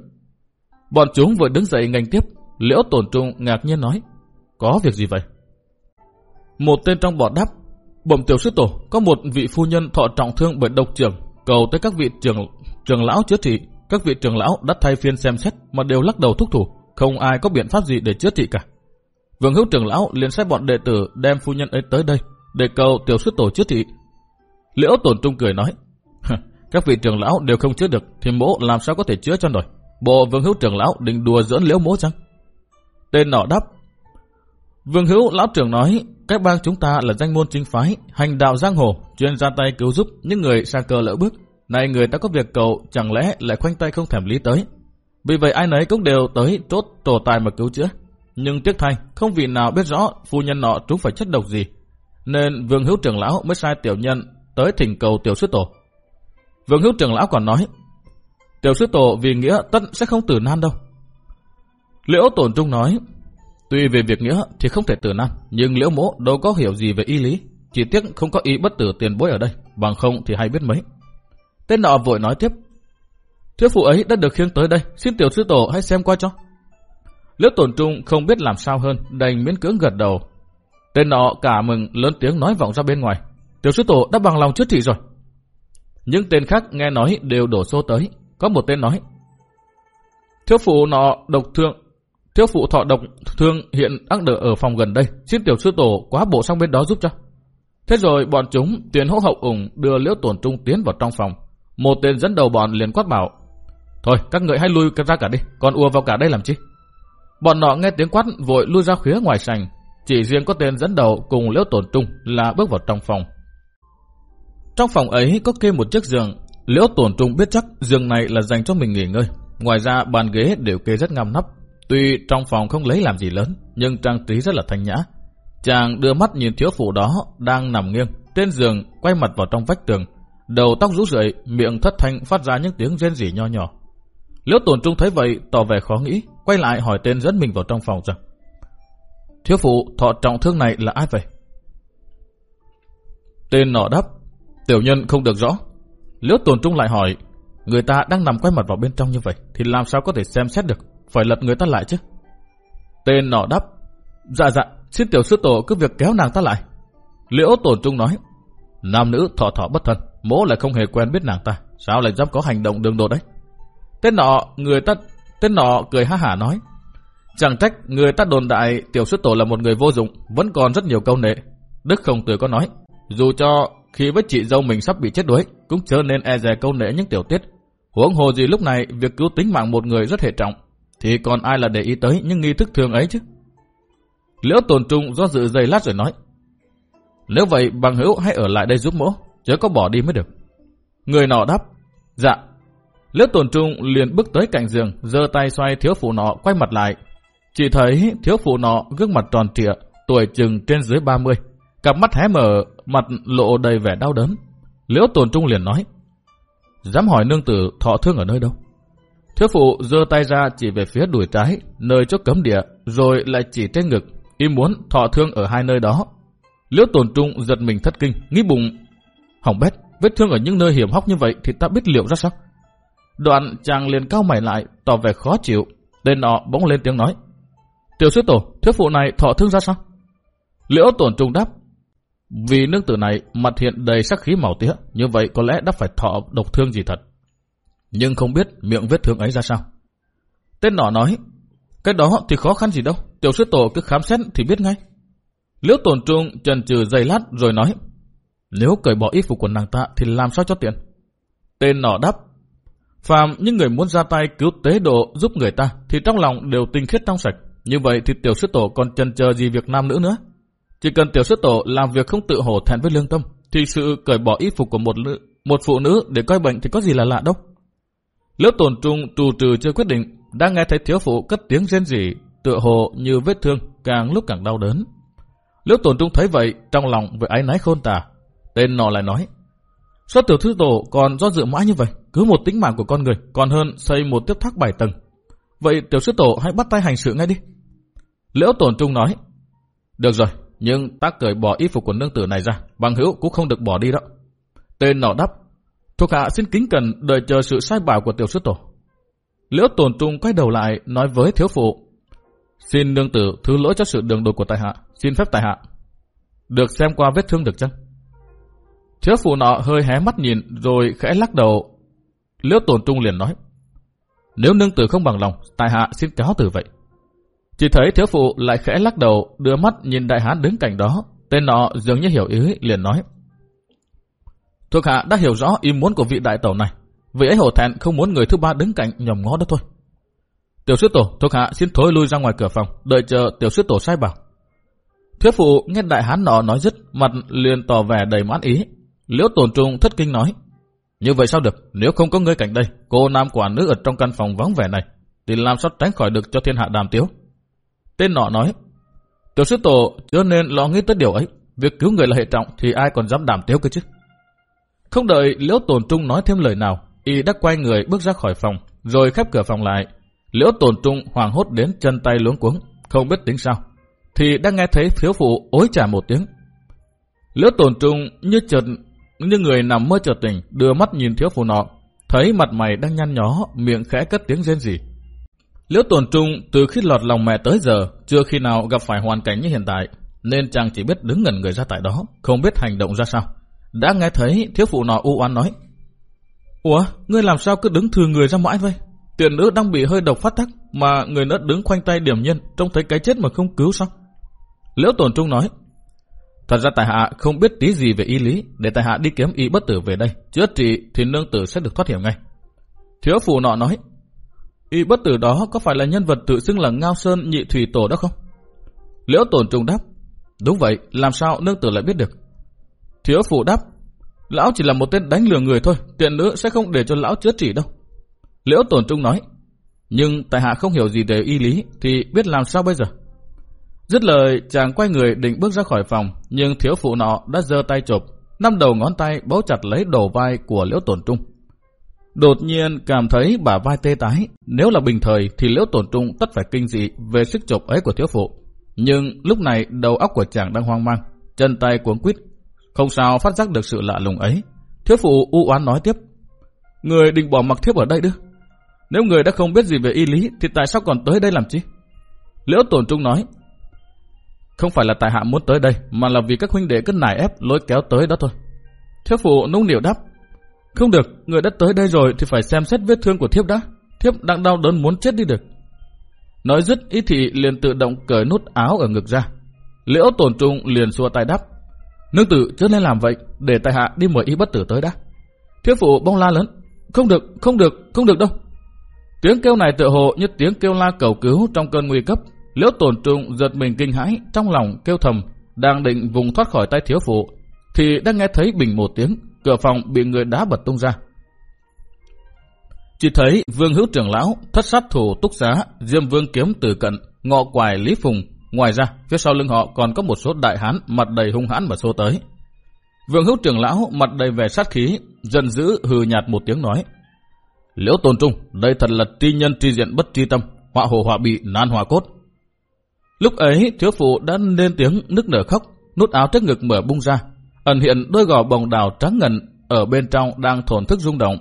Bọn chúng vừa đứng dậy ngành tiếp, Liễu tổn Trung ngạc nhiên nói. Có việc gì vậy? Một tên trong bọn đáp. Bẩm tiểu sư tổ, có một vị phu nhân thọ trọng thương bởi độc trưởng, cầu tới các vị trưởng trưởng lão chữa trị. Các vị trưởng lão đã thay phiên xem xét mà đều lắc đầu thúc thủ, không ai có biện pháp gì để chữa trị cả. Vương hữu trưởng lão liền sai bọn đệ tử đem phu nhân ấy tới đây, để cầu tiểu sư tổ chữa trị. Liễu tổn trung cười nói, các vị trưởng lão đều không chữa được, thì mỗ làm sao có thể chữa cho nổi. Bộ vương hữu trưởng lão định đùa giỡn liễu mỗ chăng? Tên nọ đáp, Vương hữu lão trưởng nói, các bang chúng ta là danh môn chính phái, hành đạo giang hồ, chuyên ra tay cứu giúp những người xa cờ lỡ bước. Này người ta có việc cầu, chẳng lẽ lại khoanh tay không thèm lý tới. Vì vậy ai nấy cũng đều tới chốt tổ tài mà cứu chữa. Nhưng tiếc thay, không vị nào biết rõ phu nhân nọ trúng phải chất độc gì. Nên vương hữu trưởng lão mới sai tiểu nhân tới thỉnh cầu tiểu sư tổ. Vương hữu trưởng lão còn nói, tiểu sư tổ vì nghĩa tất sẽ không tử nan đâu. Liễu tổn trung nói, tuy về việc nghĩa thì không thể tử nan, nhưng liễu mỗ đâu có hiểu gì về y lý. Chỉ tiếc không có ý bất tử tiền bối ở đây, bằng không thì hay biết mấy. Tên nọ vội nói tiếp, thiếu phụ ấy đã được khiêng tới đây, xin tiểu sư tổ hãy xem qua cho. Liễu tổn trung không biết làm sao hơn, đành miễn cưỡng gật đầu. Tên nọ cả mừng lớn tiếng nói vọng ra bên ngoài. Tiểu sư tổ đã bằng lòng chữa trị rồi. Những tên khác nghe nói đều đổ xô tới. Có một tên nói. Thiếu phụ nọ độc thương. Thiếu phụ thọ độc thương hiện đang đợi ở phòng gần đây. Xin tiểu sư tổ quá bộ sang bên đó giúp cho. Thế rồi bọn chúng tuyển hỗ hậu ủng đưa liễu tổn trung tiến vào trong phòng. Một tên dẫn đầu bọn liền quát bảo. Thôi các người hãy lui ra cả đi. Còn ùa vào cả đây làm chi? Bọn nọ nghe tiếng quát vội lui ra khía ngoài sành. Chỉ riêng có tên dẫn đầu cùng liễu tổn trung là bước vào trong phòng. Trong phòng ấy có kê một chiếc giường. Liễu tổn trung biết chắc giường này là dành cho mình nghỉ ngơi. Ngoài ra bàn ghế đều kê rất ngăm nắp. Tuy trong phòng không lấy làm gì lớn, nhưng trang trí rất là thanh nhã. Chàng đưa mắt nhìn thiếu phụ đó đang nằm nghiêng trên giường quay mặt vào trong vách tường. Đầu tóc rũ rượi, miệng thất thanh phát ra những tiếng rên rỉ nho nhỏ. Liễu tổn trung thấy vậy tỏ vẻ khó nghĩ, quay lại hỏi tên dẫn mình vào trong phòng rằng Thiếu phụ thọ trọng thương này là ai vậy? Tên nọ đáp Tiểu nhân không được rõ. Liễu tồn trung lại hỏi, người ta đang nằm quay mặt vào bên trong như vậy, thì làm sao có thể xem xét được, phải lật người ta lại chứ. Tên nọ đáp, dạ dạ, xin tiểu sư tổ cứ việc kéo nàng ta lại. Liễu tồn trung nói, nam nữ thọ thọ bất thân, mỗ lại không hề quen biết nàng ta, sao lại dám có hành động đường đột đấy. Tên nọ, người ta, tên nọ cười ha hả nói, chẳng trách người ta đồn đại tiểu xuất tổ là một người vô dụng, vẫn còn rất nhiều câu nệ. Đức không từ có nói, dù cho khi với chị dâu mình sắp bị chết đuối, cũng chớ nên e dè câu nệ những tiểu tiết. Huống hồ gì lúc này việc cứu tính mạng một người rất hệ trọng, thì còn ai là để ý tới những nghi thức thường ấy chứ? Liễu tồn trung do dự dày lát rồi nói, nếu vậy bằng hữu hãy ở lại đây giúp mỗ, chớ có bỏ đi mới được. Người nọ đáp, dạ. Liễu tồn trung liền bước tới cạnh giường, giơ tay xoay thiếu phụ nọ quay mặt lại. Chỉ thấy thiếu phụ nọ gương mặt tròn trịa, tuổi chừng trên dưới 30, Cặp mắt hé mở, mặt lộ đầy vẻ đau đớn. Liễu tồn trung liền nói. Dám hỏi nương tử thọ thương ở nơi đâu? Thiếu phụ giơ tay ra chỉ về phía đùi trái, nơi chỗ cấm địa, rồi lại chỉ trên ngực, im muốn thọ thương ở hai nơi đó. Liễu tồn trung giật mình thất kinh, nghĩ bụng. Hỏng bét, vết thương ở những nơi hiểm hóc như vậy thì ta biết liệu ra sao? Đoạn chàng liền cao mày lại, tỏ vẻ khó chịu. Tên nọ bỗng lên tiếng nói. Tiểu sư tổ, thiếu phụ này thọ thương ra sao? Liễu tổn trung đáp. Vì nương tử này mặt hiện đầy sắc khí màu tía, như vậy có lẽ đã phải thọ độc thương gì thật. Nhưng không biết miệng vết thương ấy ra sao. Tên nọ nói, cái đó thì khó khăn gì đâu, tiểu sư tổ cứ khám xét thì biết ngay. Liễu tổn trung trần trừ dày lát rồi nói, nếu cởi bỏ y phục của nàng ta thì làm sao cho tiện? Tên nọ đáp, phàm những người muốn ra tay cứu tế độ giúp người ta thì trong lòng đều tinh khiết trong sạch, Như vậy thì tiểu sư tổ còn chần chờ gì việc nam nữ nữa? Chỉ cần tiểu sư tổ làm việc không tự hổ thẹn với lương tâm, thì sự cởi bỏ y phục của một nữ, một phụ nữ để coi bệnh thì có gì là lạ đâu. Lớp tổn trung trù trừ chưa quyết định, đã nghe thấy thiếu phụ cất tiếng rên rỉ, tựa hồ như vết thương, càng lúc càng đau đớn. Liễu tổn trung thấy vậy, trong lòng với ái náy khôn tả. Tên nọ lại nói, xuất tiểu thư tổ còn do dự mãi như vậy? Cứ một tính mạng của con người, còn hơn xây một tiếp thác bảy tầng. Vậy tiểu sư tổ hãy bắt tay hành sự ngay đi. Liễu tổn trung nói, được rồi, nhưng ta cởi bỏ y phục của nương tử này ra, bằng hữu cũng không được bỏ đi đó. Tên nọ đáp, thuộc hạ xin kính cần đợi chờ sự sai bảo của tiểu sư tổ. Liễu tổn trung quay đầu lại nói với thiếu phụ, xin nương tử thứ lỗi cho sự đường đột của tài hạ, xin phép tài hạ. Được xem qua vết thương được chăng? Thiếu phụ nọ hơi hé mắt nhìn rồi khẽ lắc đầu. Liễu tổn trung liền nói, nếu nương tử không bằng lòng, tại hạ xin cáo từ vậy. Chỉ thấy thiếu phụ lại khẽ lắc đầu, đưa mắt nhìn đại hán đứng cạnh đó. Tên nọ dường như hiểu ý, liền nói. Thuộc hạ đã hiểu rõ ý muốn của vị đại tẩu này. Vị ấy hổ thẹn không muốn người thứ ba đứng cạnh nhòm ngó đó thôi. Tiểu sư tổ, thuộc hạ xin thối lui ra ngoài cửa phòng, đợi chờ tiểu sư tổ sai bảo. Thiếu phụ nghe đại hán nọ nói dứt, mặt liền tỏ vẻ đầy mãn ý. Liễu tổn trung thất kinh nói. Như vậy sao được, nếu không có người cạnh đây, cô nam quả nữ ở trong căn phòng vắng vẻ này, thì làm sao tránh khỏi được cho thiên hạ đàm tiếu. Tên nọ nói, tiểu sư tổ chưa nên lo nghĩ tới điều ấy, việc cứu người là hệ trọng thì ai còn dám đàm tiếu cơ chứ. Không đợi Liễu Tồn Trung nói thêm lời nào, y đã quay người bước ra khỏi phòng, rồi khép cửa phòng lại. Liễu Tồn Trung hoàng hốt đến chân tay luống cuống, không biết tính sao. Thì đang nghe thấy thiếu phụ ối trả một tiếng. Liễu Tồn Trung như chợt như người nằm mơ chợt tỉnh, đưa mắt nhìn thiếu phụ nọ, thấy mặt mày đang nhăn nhó, miệng khẽ cất tiếng rên rỉ. Liễu Tồn Trung từ khi lọt lòng mẹ tới giờ, chưa khi nào gặp phải hoàn cảnh như hiện tại, nên chàng chỉ biết đứng ngẩn người ra tại đó, không biết hành động ra sao. Đã nghe thấy thiếu phụ nọ u oán nói, Ủa, ngươi làm sao cứ đứng thừa người ra mãi vậy? Tiền nữ đang bị hơi độc phát tác mà người nữ đứng khoanh tay điểm nhân, trông thấy cái chết mà không cứu sao? Liễu Tồn Trung nói, Thật ra tài hạ không biết tí gì về y lý, để tài hạ đi kiếm y bất tử về đây, chữa trị thì nương tử sẽ được thoát hiểm ngay. Thiếu phụ nọ nói, y bất tử đó có phải là nhân vật tự xưng là Ngao Sơn nhị thủy tổ đó không? Liễu tổn trùng đáp, đúng vậy, làm sao nương tử lại biết được? Thiếu phụ đáp, lão chỉ là một tên đánh lừa người thôi, tiện nữ sẽ không để cho lão chữa trị đâu. Liễu tổn trung nói, nhưng tài hạ không hiểu gì về y lý thì biết làm sao bây giờ? Dứt lời, chàng quay người định bước ra khỏi phòng, nhưng thiếu phụ nọ đã giơ tay chụp, năm đầu ngón tay bấu chặt lấy đầu vai của liễu tổn trung. Đột nhiên cảm thấy bả vai tê tái, nếu là bình thời thì liễu tổn trung tất phải kinh dị về sức chụp ấy của thiếu phụ. Nhưng lúc này đầu óc của chàng đang hoang mang, chân tay cuống quýt, không sao phát giác được sự lạ lùng ấy. Thiếu phụ u oán nói tiếp, người định bỏ mặc thiếp ở đây đưa. Nếu người đã không biết gì về y lý thì tại sao còn tới đây làm chi? Liễu tổn trung nói, không phải là tại hạ muốn tới đây, mà là vì các huynh đệ cứ nài ép lối kéo tới đó thôi. Thiếu phụ nung nỉu đáp. Không được, người đã tới đây rồi thì phải xem xét vết thương của thiếp đã. Thiếp đang đau đớn muốn chết đi được. Nói dứt, ý thị liền tự động cởi nút áo ở ngực ra. Liễu tổn trung liền xua tay đáp. Nương tử chưa nên làm vậy, để tại hạ đi mời y bất tử tới đã. Thiếu phụ bông la lớn. Không được, không được, không được đâu. Tiếng kêu này tự hồ như tiếng kêu la cầu cứu trong cơn nguy cấp, Liễu tổn trung giật mình kinh hãi, trong lòng kêu thầm, đang định vùng thoát khỏi tay thiếu phụ, thì đã nghe thấy bình một tiếng, cửa phòng bị người đá bật tung ra. Chỉ thấy vương hữu trưởng lão, thất sát thủ túc giá, diêm vương kiếm từ cận, ngọ quài lý phùng. Ngoài ra, phía sau lưng họ còn có một số đại hán mặt đầy hung hãn mà xô tới. Vương hữu trưởng lão mặt đầy vẻ sát khí, dần giữ hừ nhạt một tiếng nói. Liễu tồn trung, đây thật là tri nhân tri diện bất tri tâm, họa hồ họa bị nan hòa cốt. Lúc ấy, thiếu phụ đã lên tiếng nức nở khóc, nút áo trước ngực mở bung ra, ẩn hiện đôi gò bồng đào trắng ngần ở bên trong đang thổn thức rung động.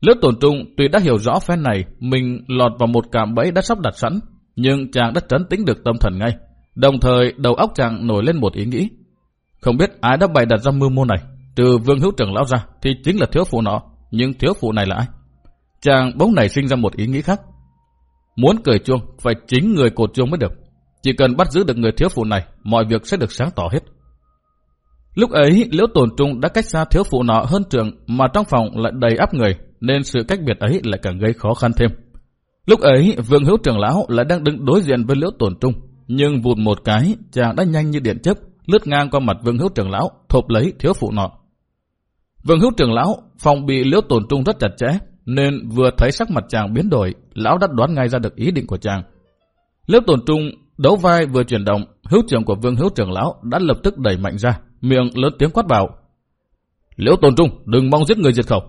Lớp tổn trung tuy đã hiểu rõ phen này, mình lọt vào một cảm bẫy đã sắp đặt sẵn, nhưng chàng đã trấn tĩnh được tâm thần ngay. Đồng thời đầu óc chàng nổi lên một ý nghĩ. Không biết ai đã bày đặt ra mưu mô này, từ vương hữu trưởng lão ra thì chính là thiếu phụ nọ, nhưng thiếu phụ này là ai? Chàng bỗng nảy sinh ra một ý nghĩ khác. Muốn cười chuông, phải chính người cột chuông mới được. Chỉ cần bắt giữ được người thiếu phụ này, mọi việc sẽ được sáng tỏ hết. Lúc ấy, Liễu Tồn Trung đã cách xa thiếu phụ nọ hơn trường mà trong phòng lại đầy áp người, nên sự cách biệt ấy lại càng gây khó khăn thêm. Lúc ấy, Vương Hữu trưởng lão lại đang đứng đối diện với Liễu tồn Trung, nhưng vụt một cái, chàng đã nhanh như điện chớp, lướt ngang qua mặt Vương Hữu trưởng lão, thộp lấy thiếu phụ nọ. Vương Hữu trưởng lão phòng bị Liễu tồn Trung rất chặt chẽ, nên vừa thấy sắc mặt chàng biến đổi, lão đã đoán ngay ra được ý định của chàng. Liễu tồn Trung đấu vai vừa chuyển động, hữu trưởng của Vương Hữu trưởng lão đã lập tức đẩy mạnh ra, miệng lớn tiếng quát bảo: "Liễu Tổn Trung, đừng mong giết người diệt khẩu."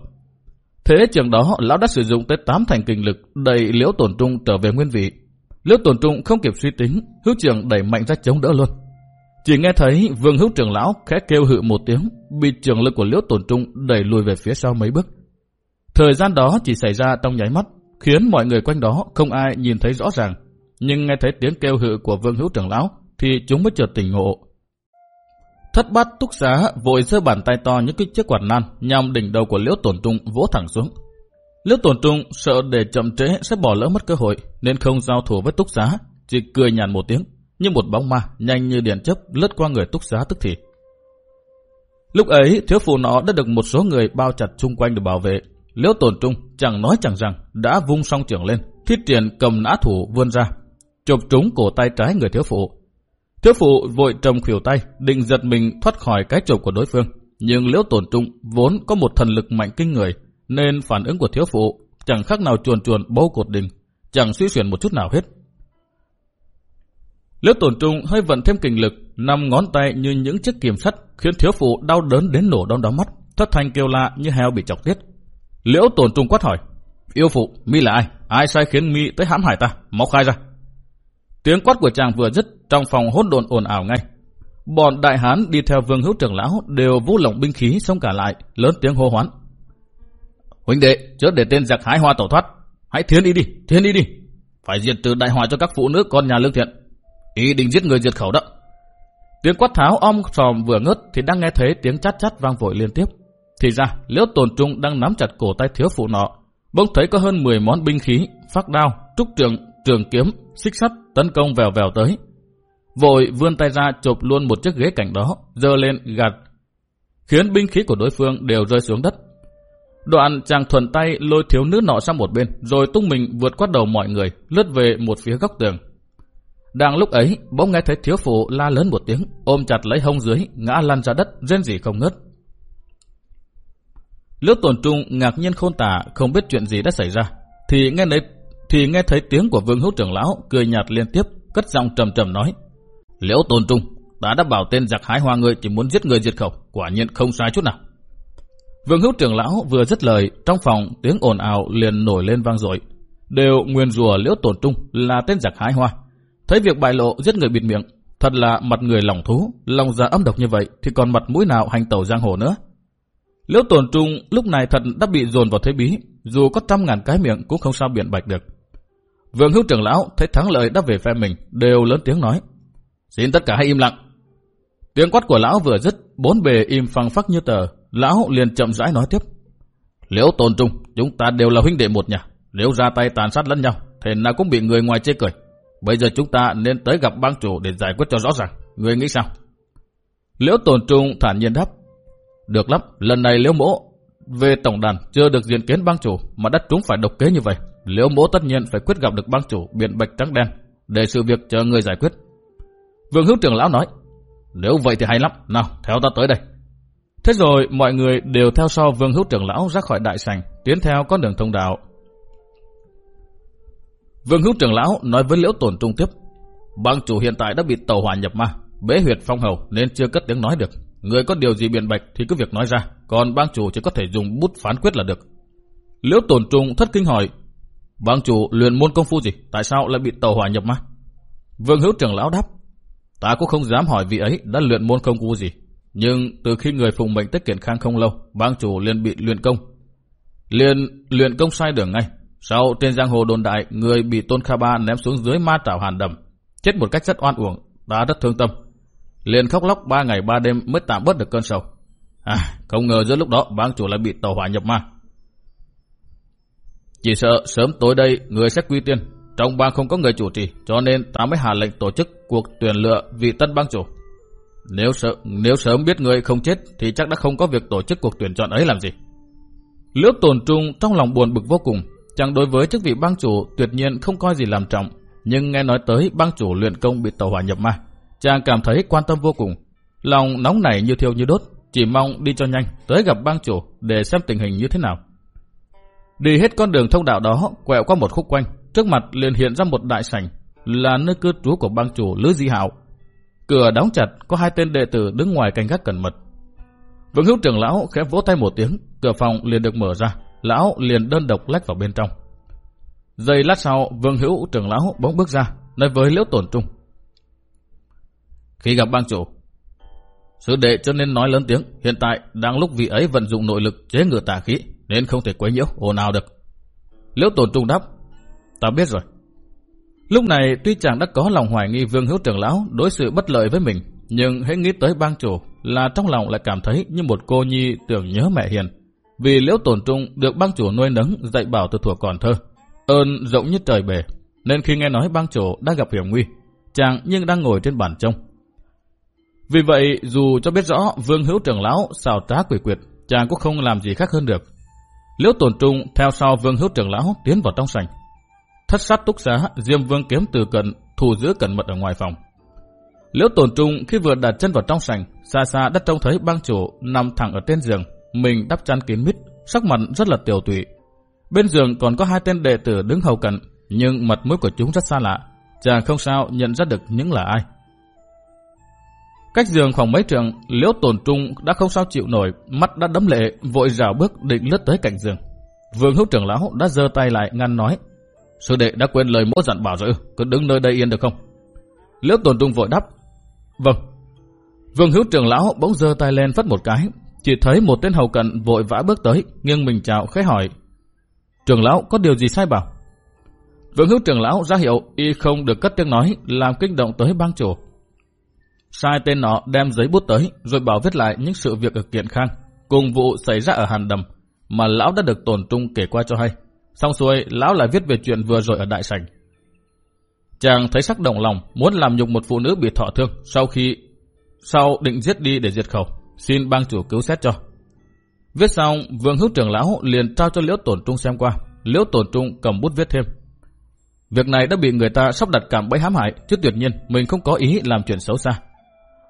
Thế trường đó, lão đã sử dụng tới 8 thành kinh lực đẩy Liễu Tổn Trung trở về nguyên vị. Liễu Tổn Trung không kịp suy tính, hữu trưởng đẩy mạnh ra chống đỡ luôn. Chỉ nghe thấy Vương Hữu trưởng lão khẽ kêu hự một tiếng, bị trường lực của Liễu Tổn Trung đẩy lùi về phía sau mấy bước. Thời gian đó chỉ xảy ra trong nháy mắt, khiến mọi người quanh đó không ai nhìn thấy rõ ràng. Nhưng nghe thấy tiếng kêu hự của Vương Hữu trưởng lão, thì chúng mới chợt tỉnh ngộ. Thất bát túc xá vội giơ bàn tay to những cái chiếc quạt nan nhằm đỉnh đầu của Liễu Tổn Trung vỗ thẳng xuống. Liễu Tổn Trung sợ để chậm trễ sẽ bỏ lỡ mất cơ hội nên không giao thủ với túc xá, chỉ cười nhàn một tiếng như một bóng ma nhanh như điện chớp lướt qua người túc xá tức thì. Lúc ấy, thiếu phụ nó đã được một số người bao chặt chung quanh để bảo vệ. Liễu tổn trung chẳng nói chẳng rằng đã vung song trưởng lên, thiết triển cầm nã thủ vươn ra, chụp trúng cổ tay trái người thiếu phụ. Thiếu phụ vội trầm khuỷu tay, định giật mình thoát khỏi cái chụp của đối phương. Nhưng liễu tổn trung vốn có một thần lực mạnh kinh người, nên phản ứng của thiếu phụ chẳng khác nào chuồn chuồn bâu cột đình, chẳng suy chuyển một chút nào hết. Liễu tổn trung hơi vận thêm kinh lực, năm ngón tay như những chiếc kiềm sắt khiến thiếu phụ đau đớn đến nổ đom đóm mắt, thất thanh kêu la như heo bị chọc tiết. Liễu tổn trung quát hỏi, yêu phụ, mi là ai? Ai sai khiến mi tới hãm hại ta? Mau khai ra. Tiếng quát của chàng vừa dứt, trong phòng hỗn độn ồn ào ngay. Bọn đại hán đi theo vương hữu trưởng lão đều vũ lỏng binh khí xông cả lại, lớn tiếng hô hoán. Huynh đệ, chớ để tên giặc hái hoa tổ thoát. Hãy thiến đi đi, thiến đi đi. Phải diệt trừ đại hòa cho các phụ nữ con nhà lương thiện. Ý định giết người diệt khẩu đó. Tiếng quát tháo om sòm vừa ngớt thì đang nghe thấy tiếng chát chát vang vội liên tiếp. Thì ra, liễu tồn trung đang nắm chặt cổ tay thiếu phụ nọ. Bỗng thấy có hơn 10 món binh khí, phát đao, trúc trường, trường kiếm, xích sắt tấn công vèo vèo tới. Vội vươn tay ra chụp luôn một chiếc ghế cạnh đó, dơ lên gạt, khiến binh khí của đối phương đều rơi xuống đất. Đoạn chàng thuần tay lôi thiếu nữ nọ sang một bên, rồi tung mình vượt qua đầu mọi người, lướt về một phía góc tường. Đang lúc ấy, bỗng nghe thấy thiếu phụ la lớn một tiếng, ôm chặt lấy hông dưới, ngã lăn ra đất, rên rỉ không ngớt. Lớp tổn trung ngạc nhiên khôn tả, không biết chuyện gì đã xảy ra. Thì nghe thấy, thì nghe thấy tiếng của vương hữu trưởng lão cười nhạt liên tiếp, cất giọng trầm trầm nói. Liễu Tôn trung, ta đã bảo tên giặc hái hoa ngươi chỉ muốn giết người diệt khẩu, quả nhiên không sai chút nào. Vương hữu trưởng lão vừa dứt lời, trong phòng tiếng ồn ào liền nổi lên vang dội. Đều nguyên rùa liễu Tôn trung là tên giặc hái hoa. Thấy việc bại lộ giết người bịt miệng, thật là mặt người lòng thú, lòng dạ âm độc như vậy thì còn mặt mũi nào hành tẩu giang hồ nữa. Liễu Tồn trung lúc này thật đã bị dồn vào thế bí, dù có trăm ngàn cái miệng cũng không sao biện bạch được. Vương hữu trưởng lão thấy thắng lợi đã về phe mình, đều lớn tiếng nói. Xin tất cả hãy im lặng. Tiếng quát của lão vừa dứt, bốn bề im phăng phắc như tờ, lão liền chậm rãi nói tiếp. Liễu tồn trung, chúng ta đều là huynh đệ một nhà, nếu ra tay tàn sát lẫn nhau, thì nào cũng bị người ngoài chê cười. Bây giờ chúng ta nên tới gặp bang chủ để giải quyết cho rõ ràng. Người nghĩ sao? Liễu tồn trung thản nhiên đáp. Được lắm, lần này liễu mỗ về tổng đàn chưa được diện kiến bang chủ mà đã trúng phải độc kế như vậy. Liễu mỗ tất nhiên phải quyết gặp được bang chủ biện bạch trắng đen để sự việc chờ người giải quyết. Vương hữu trưởng lão nói. Nếu vậy thì hay lắm. Nào, theo ta tới đây. Thế rồi mọi người đều theo sau vương hữu trưởng lão ra khỏi đại sảnh, tiến theo con đường thông đạo Vương Hữu trưởng lão nói với Liễu Tồn Trung tiếp, bang chủ hiện tại đã bị tàu hỏa nhập ma, bế huyệt phong hầu nên chưa cất tiếng nói được. Người có điều gì biện bạch thì cứ việc nói ra, còn bang chủ chỉ có thể dùng bút phán quyết là được. Liễu Tồn Trung thất kinh hỏi, bang chủ luyện môn công phu gì, tại sao lại bị tàu hỏa nhập ma? Vương Hữu trưởng lão đáp, ta cũng không dám hỏi vị ấy đã luyện môn công phu gì, nhưng từ khi người phụng mệnh tất kiện khang không lâu, bang chủ liền bị luyện công. Liền luyện công sai đường ngay, sau trên giang hồ đồn đại, người bị Tôn Kha Ba ném xuống dưới ma trảo hàn đầm, chết một cách rất oan uổng, ta rất thương tâm. Liền khóc lóc ba ngày ba đêm mới tạm bớt được cơn sầu. À, không ngờ giữa lúc đó bang chủ lại bị tàu hỏa nhập ma. Chỉ sợ sớm tối đây người sẽ quy tiên. Trong bang không có người chủ trì, cho nên ta mới hạ lệnh tổ chức cuộc tuyển lựa vị tân bang chủ. Nếu sợ, nếu sớm biết người không chết thì chắc đã không có việc tổ chức cuộc tuyển chọn ấy làm gì. Liễu tồn trung trong lòng buồn bực vô cùng, Chàng đối với chức vị bang chủ tuyệt nhiên không coi gì làm trọng, nhưng nghe nói tới bang chủ luyện công bị tàu hỏa nhập ma, chàng cảm thấy quan tâm vô cùng. Lòng nóng nảy như thiêu như đốt, chỉ mong đi cho nhanh tới gặp bang chủ để xem tình hình như thế nào. Đi hết con đường thông đạo đó, quẹo qua một khúc quanh, trước mặt liền hiện ra một đại sảnh, là nơi cư trú của bang chủ Lữ Di Hạo. Cửa đóng chặt, có hai tên đệ tử đứng ngoài canh gác cẩn mật. Vương hữu trưởng lão khẽ vỗ tay một tiếng, cửa phòng liền được mở ra, lão liền đơn độc lách vào bên trong. Giây lát sau, vương hữu trưởng lão bỗng bước ra, nói với liễu tổn trung. Khi gặp bang chủ, Sư đệ cho nên nói lớn tiếng, hiện tại đang lúc vị ấy vận dụng nội lực chế ngự tà khí, nên không thể quấy nhiễu, ồn ào được. Liễu tổn trung đáp, ta biết rồi. Lúc này tuy chàng đã có lòng hoài nghi vương hữu trưởng lão đối xử bất lợi với mình, nhưng hãy nghĩ tới bang chủ là trong lòng lại cảm thấy như một cô nhi tưởng nhớ mẹ hiền. Vì liễu tổn trung được bang chủ nuôi nấng dạy bảo từ thuở còn thơ, ơn rộng như trời bể, nên khi nghe nói bang chủ đã gặp hiểm nguy, chàng nhưng đang ngồi trên bàn trông, vì vậy, dù cho biết rõ Vương Hữu trưởng lão xào trá quỷ quyệt, chàng cũng không làm gì khác hơn được. Liễu tồn trung theo sau Vương Hữu trưởng lão tiến vào trong sảnh. Thất sát túc xá, Diêm Vương kiếm từ cận, thủ giữ cẩn mật ở ngoài phòng. Liễu tồn trung khi vừa đặt chân vào trong sảnh, xa xa đã trông thấy bang chủ nằm thẳng ở trên giường, mình đắp chăn kín mít, sắc mặt rất là tiểu tụy. Bên giường còn có hai tên đệ tử đứng hầu cận, nhưng mặt mũi của chúng rất xa lạ, chàng không sao nhận ra được những là ai. Cách giường khoảng mấy trường, liễu tổn trung đã không sao chịu nổi, mắt đã đấm lệ, vội rào bước định lướt tới cạnh giường. Vương hữu trưởng lão đã giơ tay lại ngăn nói, sư đệ đã quên lời mỗ dặn bảo rồi, cứ đứng nơi đây yên được không? Liễu tổn trung vội đáp, vâng. Vương hữu trưởng lão bỗng giơ tay lên phất một cái, chỉ thấy một tên hầu cận vội vã bước tới, nghiêng mình chào khẽ hỏi, trưởng lão có điều gì sai bảo? Vương hữu trưởng lão ra hiệu y không được cất tiếng nói, làm kinh động tới bang chủ. Sai tên nó đem giấy bút tới, rồi bảo viết lại những sự việc ở kiện khang, cùng vụ xảy ra ở Hàn Đầm, mà lão đã được tổn trung kể qua cho hay. Xong xuôi, lão lại viết về chuyện vừa rồi ở Đại Sảnh. Chàng thấy sắc động lòng, muốn làm nhục một phụ nữ bị thọ thương, sau khi sau định giết đi để diệt khẩu, xin bang chủ cứu xét cho. Viết xong, vương hữu trưởng lão liền trao cho liễu tổn trung xem qua. Liễu tổn trung cầm bút viết thêm. Việc này đã bị người ta sắp đặt cảm bẫy hãm hại, chứ tuyệt nhiên mình không có ý làm chuyện xấu xa.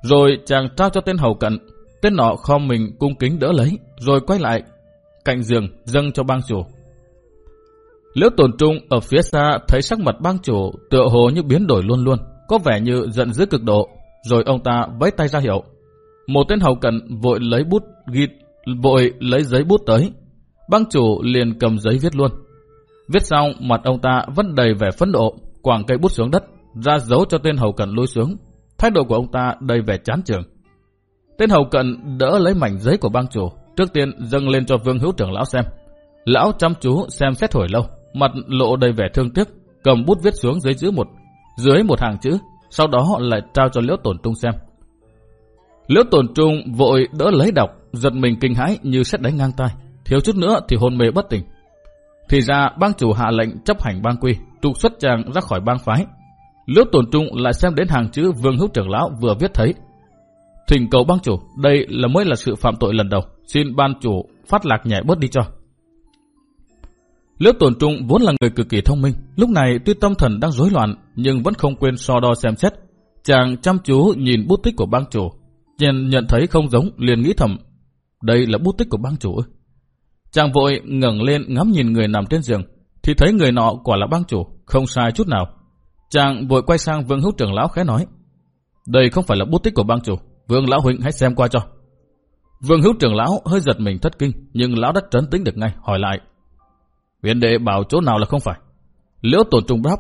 Rồi chàng trao cho tên hầu cận, tên nọ kho mình cung kính đỡ lấy, rồi quay lại cạnh giường dâng cho bang chủ. Liễu tổn trung ở phía xa thấy sắc mặt bang chủ tựa hồ như biến đổi luôn luôn, có vẻ như giận dữ cực độ, rồi ông ta vẫy tay ra hiệu. Một tên hầu cận vội lấy bút ghi, vội lấy giấy bút tới. Bang chủ liền cầm giấy viết luôn. Viết xong, mặt ông ta vẫn đầy vẻ phấn nộ, quảng cây bút xuống đất, ra dấu cho tên hầu cận lôi xuống, Thái độ của ông ta đầy vẻ chán trường. Tên hầu cận đỡ lấy mảnh giấy của bang chủ, trước tiên dâng lên cho vương hữu trưởng lão xem. Lão chăm chú xem xét hồi lâu, mặt lộ đầy vẻ thương tiếc, cầm bút viết xuống dưới chữ một, dưới một hàng chữ, sau đó họ lại trao cho liễu tổn trung xem. Liễu tổn trung vội đỡ lấy đọc, giật mình kinh hãi như xét đánh ngang tay, thiếu chút nữa thì hôn mê bất tỉnh. Thì ra bang chủ hạ lệnh chấp hành bang quy, trục xuất chàng ra khỏi bang phái, Liễu tổn trung lại xem đến hàng chữ Vương Hữu trưởng lão vừa viết thấy. Thỉnh cầu bang chủ, đây là mới là sự phạm tội lần đầu, xin ban chủ phát lạc nhảy bớt đi cho. Liễu tổn trung vốn là người cực kỳ thông minh, lúc này tuy tâm thần đang rối loạn nhưng vẫn không quên so đo xem xét. Chàng chăm chú nhìn bút tích của bang chủ, nhận nhận thấy không giống liền nghĩ thầm, đây là bút tích của bang chủ. Chàng vội ngẩng lên ngắm nhìn người nằm trên giường, thì thấy người nọ quả là bang chủ, không sai chút nào. Chàng vội quay sang Vương Hữu trưởng lão khẽ nói. Đây không phải là bút tích của bang chủ. Vương lão huynh hãy xem qua cho. Vương Hữu trưởng lão hơi giật mình thất kinh, nhưng lão đã trấn tính được ngay, hỏi lại. Huyền đệ bảo chỗ nào là không phải. Liễu tổn trung đáp.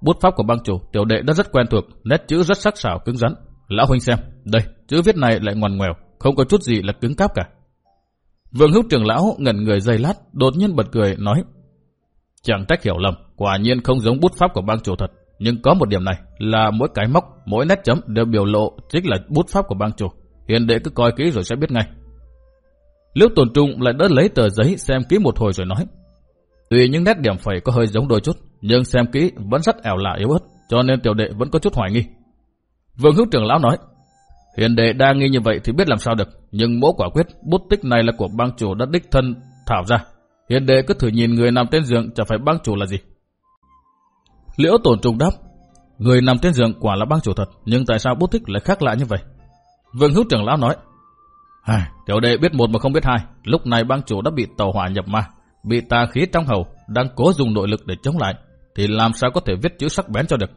Bút pháp của bang chủ, tiểu đệ đã rất quen thuộc, nét chữ rất sắc sảo cứng rắn. Lão huynh xem, đây, chữ viết này lại ngoằn ngoèo, không có chút gì là cứng cáp cả. Vương Hữu trưởng lão ngẩn người dây lát, đột nhiên bật cười, nói. Chẳng trách hiểu lầm, quả nhiên không giống bút pháp của bang chủ thật. Nhưng có một điểm này là mỗi cái móc, mỗi nét chấm đều biểu lộ chính là bút pháp của bang chủ. Hiền đệ cứ coi kỹ rồi sẽ biết ngay. Liễu tồn trung lại đỡ lấy tờ giấy xem kỹ một hồi rồi nói. Tuy những nét điểm phẩy có hơi giống đôi chút, nhưng xem kỹ vẫn rất ẻo lạ yếu ớt, cho nên tiểu đệ vẫn có chút hoài nghi. Vương hữu trưởng lão nói, hiền đệ đang nghi như vậy thì biết làm sao được, nhưng mỗ quả quyết bút tích này là của bang chủ đã đích thân thảo ra. Hiền đệ cứ thử nhìn người nằm trên giường chẳng phải bang chủ là gì. Liễu tổn trung đáp, người nằm trên giường quả là bang chủ thật, nhưng tại sao bút thích lại khác lạ như vậy? Vương hữu trưởng lão nói, À, tiểu đệ biết một mà không biết hai. Lúc này bang chủ đã bị tàu hỏa nhập ma, bị tà khí trong hầu, đang cố dùng nội lực để chống lại, thì làm sao có thể viết chữ sắc bén cho được.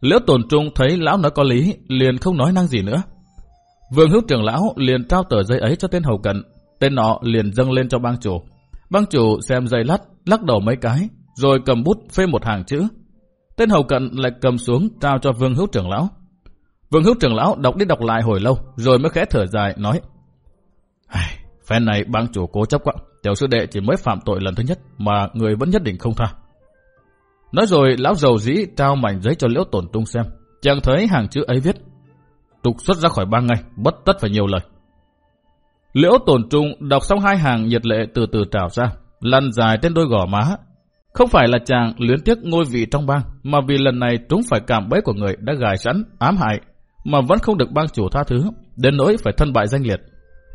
Liễu tổn trung thấy lão nói có lý, liền không nói năng gì nữa. Vương hữu trưởng lão liền trao tờ giấy ấy cho tên hầu cận, tên nọ liền dâng lên cho bang chủ. Bang chủ xem giấy lắt, lắc đầu mấy cái, rồi cầm bút phê một hàng chữ. Tên hầu cận lại cầm xuống trao cho vương hữu trưởng lão. Vương hữu trưởng lão đọc đi đọc lại hồi lâu, rồi mới khẽ thở dài, nói. Phen này bang chủ cố chấp quá, tiểu sư đệ chỉ mới phạm tội lần thứ nhất, mà người vẫn nhất định không tha. Nói rồi, lão giàu dĩ trao mảnh giấy cho liễu tổn trung xem. Chàng thấy hàng chữ ấy viết. Trục xuất ra khỏi bang ngay, bất tất phải nhiều lời. Liễu tổn trung đọc xong hai hàng nhiệt lệ từ từ trào ra, lăn dài trên đôi gò má. Không phải là chàng luyến tiếc ngôi vị trong bang, mà vì lần này chúng phải cảm bẫy của người đã gài sẵn, ám hại, mà vẫn không được bang chủ tha thứ, đến nỗi phải thân bại danh liệt.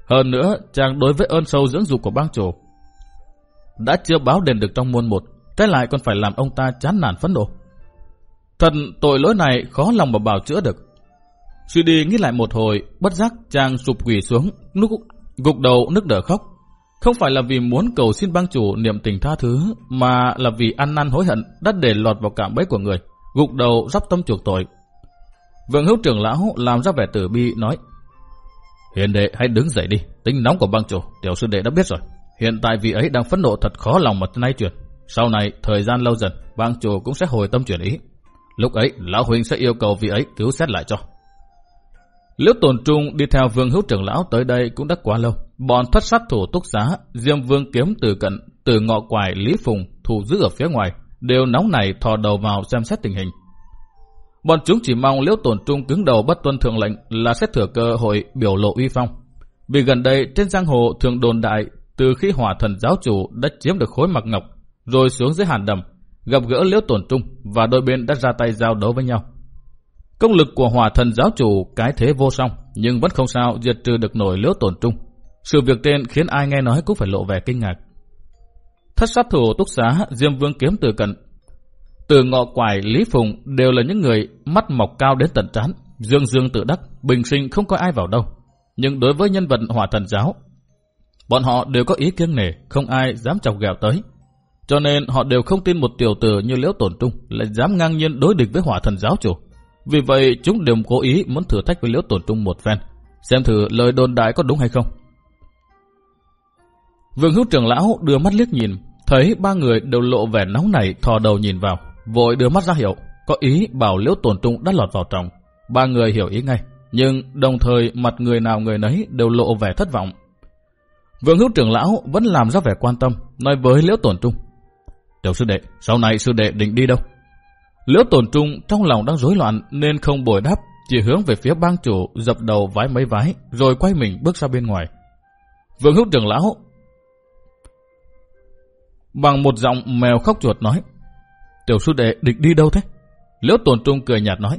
Hơn nữa, chàng đối với ơn sâu dưỡng dục của bang chủ, đã chưa báo đền được trong muôn một, trái lại còn phải làm ông ta chán nản phẫn nộ. Thật tội lỗi này khó lòng mà bào chữa được. Suy đi nghĩ lại một hồi, bất giác chàng sụp quỷ xuống, lúc gục đầu nước nở khóc. Không phải là vì muốn cầu xin bang chủ niệm tình tha thứ, mà là vì ăn năn hối hận đã để lọt vào cảm bẫy của người, gục đầu dắp tâm chuộc tội. Vương hữu trưởng lão làm ra vẻ tử bi nói, Hiền đệ hãy đứng dậy đi, tính nóng của bang chủ, tiểu sư đệ đã biết rồi. Hiện tại vị ấy đang phẫn nộ thật khó lòng mà nay chuyển. Sau này, thời gian lâu dần, bang chủ cũng sẽ hồi tâm chuyển ý. Lúc ấy, lão huynh sẽ yêu cầu vị ấy cứu xét lại cho. Liễu tồn trung đi theo vương hữu trưởng lão tới đây cũng đã quá lâu. Bọn thất sát thủ túc giá, diêm vương kiếm từ cận, từ ngọ quài Lý Phùng, thủ giữ ở phía ngoài, đều nóng nảy thò đầu vào xem xét tình hình. Bọn chúng chỉ mong liễu tổn trung cứng đầu bất tuân thượng lệnh là xét thừa cơ hội biểu lộ uy phong. Vì gần đây trên giang hồ thường đồn đại từ khi hỏa thần giáo chủ đã chiếm được khối mặc ngọc rồi xuống dưới hàn đầm gặp gỡ liễu tổn trung và đôi bên đã ra tay giao đấu với nhau. Công lực của hỏa thần giáo chủ cái thế vô song nhưng vẫn không sao diệt trừ được nổi liễu tổn trung. Sự việc trên khiến ai nghe nói cũng phải lộ vẻ kinh ngạc. Thất sát thủ túc xá Diêm Vương kiếm từ cận từ ngọ quải Lý Phùng đều là những người mắt mọc cao đến tận trán, dương dương tự đắc, bình sinh không có ai vào đâu. Nhưng đối với nhân vật hỏa thần giáo, bọn họ đều có ý kiêng nể, không ai dám chọc ghẹo tới. Cho nên họ đều không tin một tiểu tử như Liễu Tổn Trung lại dám ngang nhiên đối địch với hỏa thần giáo chủ. Vì vậy chúng đều cố ý muốn thử thách với Liễu Tổn Trung một phen, xem thử lời đồn đại có đúng hay không. Vương hữu trưởng lão đưa mắt liếc nhìn, thấy ba người đều lộ vẻ nóng nảy thò đầu nhìn vào vội đưa mắt ra hiệu, có ý bảo liễu tổn trung đã lọt vào trong. Ba người hiểu ý ngay, nhưng đồng thời mặt người nào người nấy đều lộ vẻ thất vọng. Vương hữu trưởng lão vẫn làm ra vẻ quan tâm, nói với liễu tổn trung. Tiểu sư đệ, sau này sư đệ định đi đâu? Liễu tổn trung trong lòng đang rối loạn nên không bồi đáp, chỉ hướng về phía bang chủ dập đầu vái mấy vái, rồi quay mình bước ra bên ngoài. Vương hữu trưởng lão bằng một giọng mèo khóc chuột nói, Tiểu sư đệ định đi đâu thế? Liễu tồn trung cười nhạt nói.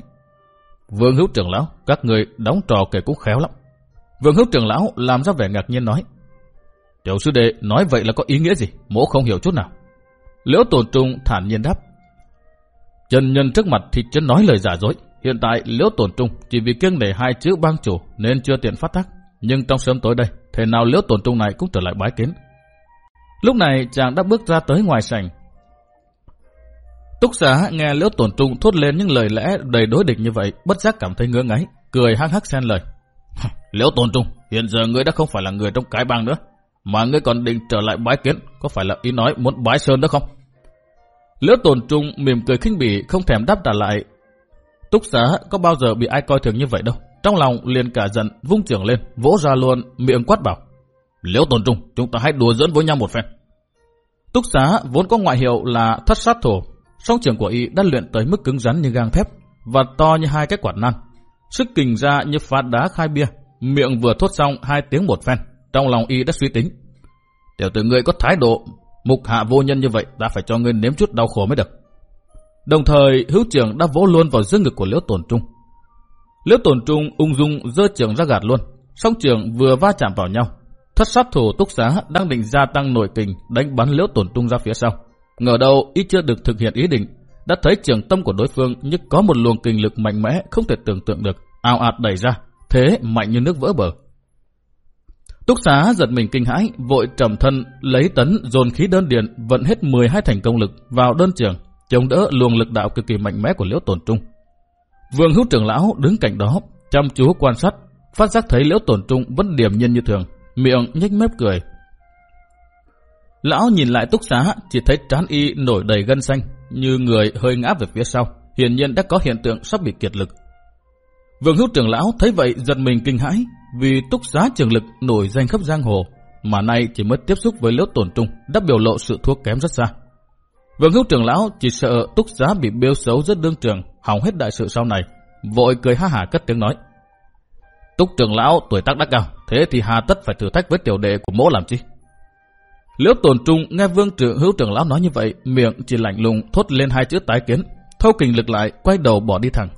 Vương hữu trưởng lão, các người đóng trò kể cũng khéo lắm. Vương hữu trưởng lão làm ra vẻ ngạc nhiên nói. Tiểu sư đệ nói vậy là có ý nghĩa gì? Mỗ không hiểu chút nào. Liễu tồn trung thản nhiên đáp. Trần nhân trước mặt thì chân nói lời giả dối. Hiện tại liễu tồn trung chỉ vì kiêng để hai chữ bang chủ nên chưa tiện phát tác. Nhưng trong sớm tối đây, thế nào liễu tồn trung này cũng trở lại bái kiến. Lúc này chàng đã bước ra tới ngoài sảnh, Túc xá nghe liễu tổn trung thốt lên những lời lẽ đầy đối địch như vậy, bất giác cảm thấy ngứa ngáy, cười hăng hắc xen lời. <laughs> liễu tổn trung, hiện giờ ngươi đã không phải là người trong cái bang nữa, mà ngươi còn định trở lại bái kiến, có phải là ý nói muốn bái sơn nữa không? Liễu tổn trung mỉm cười khinh bỉ, không thèm đáp trả lại. Túc xá có bao giờ bị ai coi thường như vậy đâu. Trong lòng liền cả giận, vung trưởng lên, vỗ ra luôn, miệng quát bảo. Liễu tồn trung, chúng ta hãy đùa dẫn với nhau một phen. Túc xá vốn có ngoại hiệu là thất sát thổ, song trường của y đã luyện tới mức cứng rắn như gang thép và to như hai cái quạt nan. Sức kình ra như phá đá khai bia, miệng vừa thốt xong hai tiếng một phen, trong lòng y đã suy tính. Tiểu tử ngươi có thái độ mục hạ vô nhân như vậy, ta phải cho ngươi nếm chút đau khổ mới được. Đồng thời, hữu trưởng đã vỗ luôn vào dương ngực của Liễu Tồn Trung. Liễu Tồn Trung ung dung dơ trường ra gạt luôn, song trường vừa va chạm vào nhau. Thất sát thủ túc xá đang định gia tăng nội kình đánh bắn liễu tổn trung ra phía sau. Ngờ đâu ít chưa được thực hiện ý định, đã thấy trường tâm của đối phương như có một luồng kình lực mạnh mẽ không thể tưởng tượng được, ao ạt đẩy ra, thế mạnh như nước vỡ bờ. Túc xá giật mình kinh hãi, vội trầm thân lấy tấn dồn khí đơn điện vận hết 12 thành công lực vào đơn trường, chống đỡ luồng lực đạo cực kỳ mạnh mẽ của liễu tổn trung. Vương hữu trưởng lão đứng cạnh đó, chăm chú quan sát, phát giác thấy liễu tổn trung vẫn điềm nhiên như thường, miệng nhếch mép cười. Lão nhìn lại túc xá, chỉ thấy trán y nổi đầy gân xanh, như người hơi ngã về phía sau, hiển nhiên đã có hiện tượng sắp bị kiệt lực. Vương hữu trưởng lão thấy vậy giật mình kinh hãi, vì túc giá trường lực nổi danh khắp giang hồ, mà nay chỉ mới tiếp xúc với liễu tổn trung đã biểu lộ sự thua kém rất xa. Vương hữu trưởng lão chỉ sợ túc giá bị bêu xấu rất đương trường, hỏng hết đại sự sau này, vội cười ha hả cất tiếng nói. Túc trưởng lão tuổi tác đã cao, thế thì hà tất phải thử thách với tiểu đệ của mỗ làm chi? Liễu tồn trung nghe vương trưởng hữu trưởng lão nói như vậy, miệng chỉ lạnh lùng thốt lên hai chữ tái kiến, thâu kình lực lại, quay đầu bỏ đi thẳng.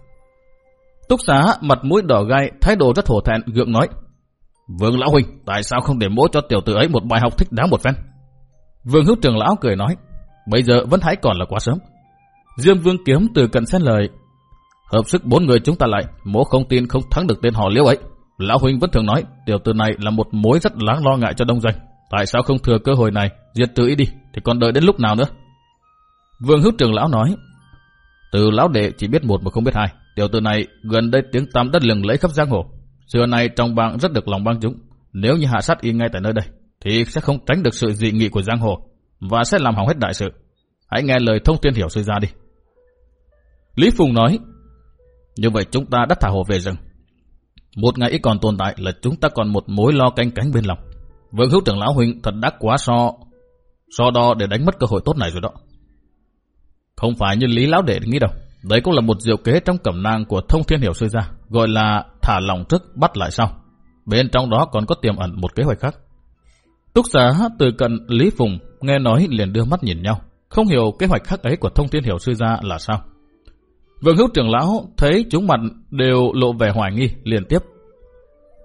Túc xá mặt mũi đỏ gai, thái độ rất hổ thẹn, gượng nói. Vương lão huynh, tại sao không để mỗi cho tiểu tử ấy một bài học thích đáng một phen? Vương hữu trưởng lão cười nói, bây giờ vẫn hãy còn là quá sớm. Diêm vương kiếm từ cận xét lời, hợp sức bốn người chúng ta lại, mỗ không tin không thắng được tên họ liễu ấy. Lão huynh vẫn thường nói, tiểu tử này là một mối rất đáng lo ngại cho đông doanh. Tại sao không thừa cơ hội này, diệt trừ ý đi, thì còn đợi đến lúc nào nữa? Vương hữu trường lão nói, từ lão đệ chỉ biết một mà không biết hai. Tiểu tử này gần đây tiếng tăm đất lừng lấy khắp giang hồ. Xưa nay trong bang rất được lòng bang chúng. Nếu như hạ sát y ngay tại nơi đây, thì sẽ không tránh được sự dị nghị của giang hồ và sẽ làm hỏng hết đại sự. Hãy nghe lời thông tiên hiểu sư ra đi. Lý Phùng nói, như vậy chúng ta đã thả hồ về rừng. Một ngày ít còn tồn tại là chúng ta còn một mối lo canh cánh bên lòng. Vương hữu trưởng lão huynh thật đắc quá so so đo để đánh mất cơ hội tốt này rồi đó. Không phải như Lý Lão Đệ nghĩ đâu. Đấy cũng là một diệu kế trong cẩm nang của thông thiên hiểu sư gia, gọi là thả lòng trước bắt lại sau. Bên trong đó còn có tiềm ẩn một kế hoạch khác. Túc xá từ cận Lý Phùng nghe nói liền đưa mắt nhìn nhau, không hiểu kế hoạch khác ấy của thông thiên hiểu sư gia là sao. Vương hữu trưởng lão thấy chúng mặt đều lộ vẻ hoài nghi, liên tiếp.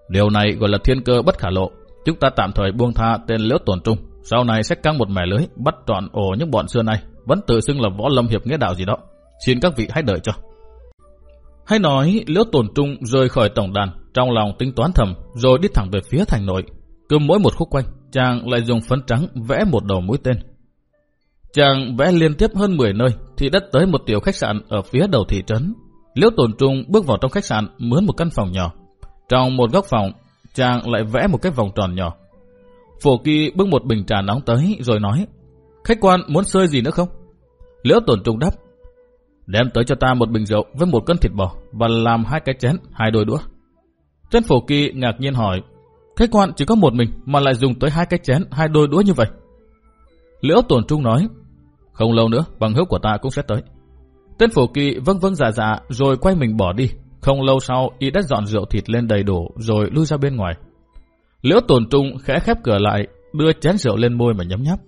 Điều này gọi là thiên cơ bất khả lộ, chúng ta tạm thời buông tha tên liễu tổn trung, sau này sẽ căng một mẻ lưới bắt trọn ổ những bọn xưa này, vẫn tự xưng là võ lâm hiệp nghĩa đạo gì đó. Xin các vị hãy đợi cho. Hay nói liễu tổn trung rời khỏi tổng đàn, trong lòng tính toán thầm, rồi đi thẳng về phía thành nội. Cứ mỗi một khúc quanh, chàng lại dùng phấn trắng vẽ một đầu mũi tên. Chàng vẽ liên tiếp hơn 10 nơi, thì đã tới một tiểu khách sạn ở phía đầu thị trấn. Liễu Tồn trung bước vào trong khách sạn, mướn một căn phòng nhỏ. Trong một góc phòng, chàng lại vẽ một cái vòng tròn nhỏ. Phổ kỳ bưng một bình trà nóng tới, rồi nói, khách quan muốn sơi gì nữa không? Liễu Tồn trung đáp, Đem tới cho ta một bình rượu với một cân thịt bò và làm hai cái chén, hai đôi đũa. Trên phổ kỳ ngạc nhiên hỏi, khách quan chỉ có một mình mà lại dùng tới hai cái chén, hai đôi đũa như vậy. Liễu Tồn trung nói, không lâu nữa bằng hữu của ta cũng sẽ tới. Tên phổ kỳ vâng vâng dạ dạ rồi quay mình bỏ đi. Không lâu sau y đã dọn rượu thịt lên đầy đủ rồi lui ra bên ngoài. Liễu Tồn trung khẽ khép cửa lại, đưa chén rượu lên môi mà nhấm nháp.